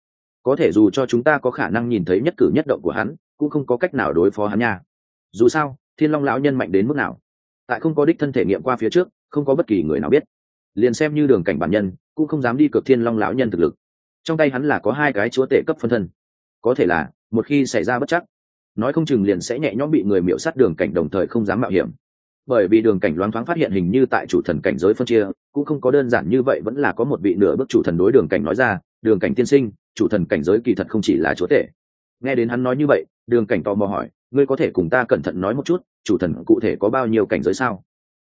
Có thể dù cho chúng ta có khả năng nhìn thấy nhất cử nhất động của hắn, cũng không có cách nào đối phó hắn nha. Dù sao, thiên long lão nhân mạnh đến mức nào? Tại không có đích thân thể nghiệm qua phía trước, không có bất kỳ người nào biết liền xem như đường cảnh bản nhân, cũng không dám đi cược thiên long lão nhân thực lực. Trong tay hắn là có hai cái chúa tể cấp phân thân. Có thể là, một khi xảy ra bất chắc, nói không chừng liền sẽ nhẹ nhõm bị người miễu sát đường cảnh đồng thời không dám mạo hiểm. Bởi vì đường cảnh loáng thoáng phát hiện hình như tại chủ thần cảnh giới phân chia, cũng không có đơn giản như vậy, vẫn là có một vị nửa bước chủ thần đối đường cảnh nói ra, đường cảnh tiên sinh, chủ thần cảnh giới kỳ thật không chỉ là chúa tể. Nghe đến hắn nói như vậy, đường cảnh tò mò hỏi, ngươi có thể cùng ta cẩn thận nói một chút, chủ thần cụ thể có bao nhiêu cảnh giới sao?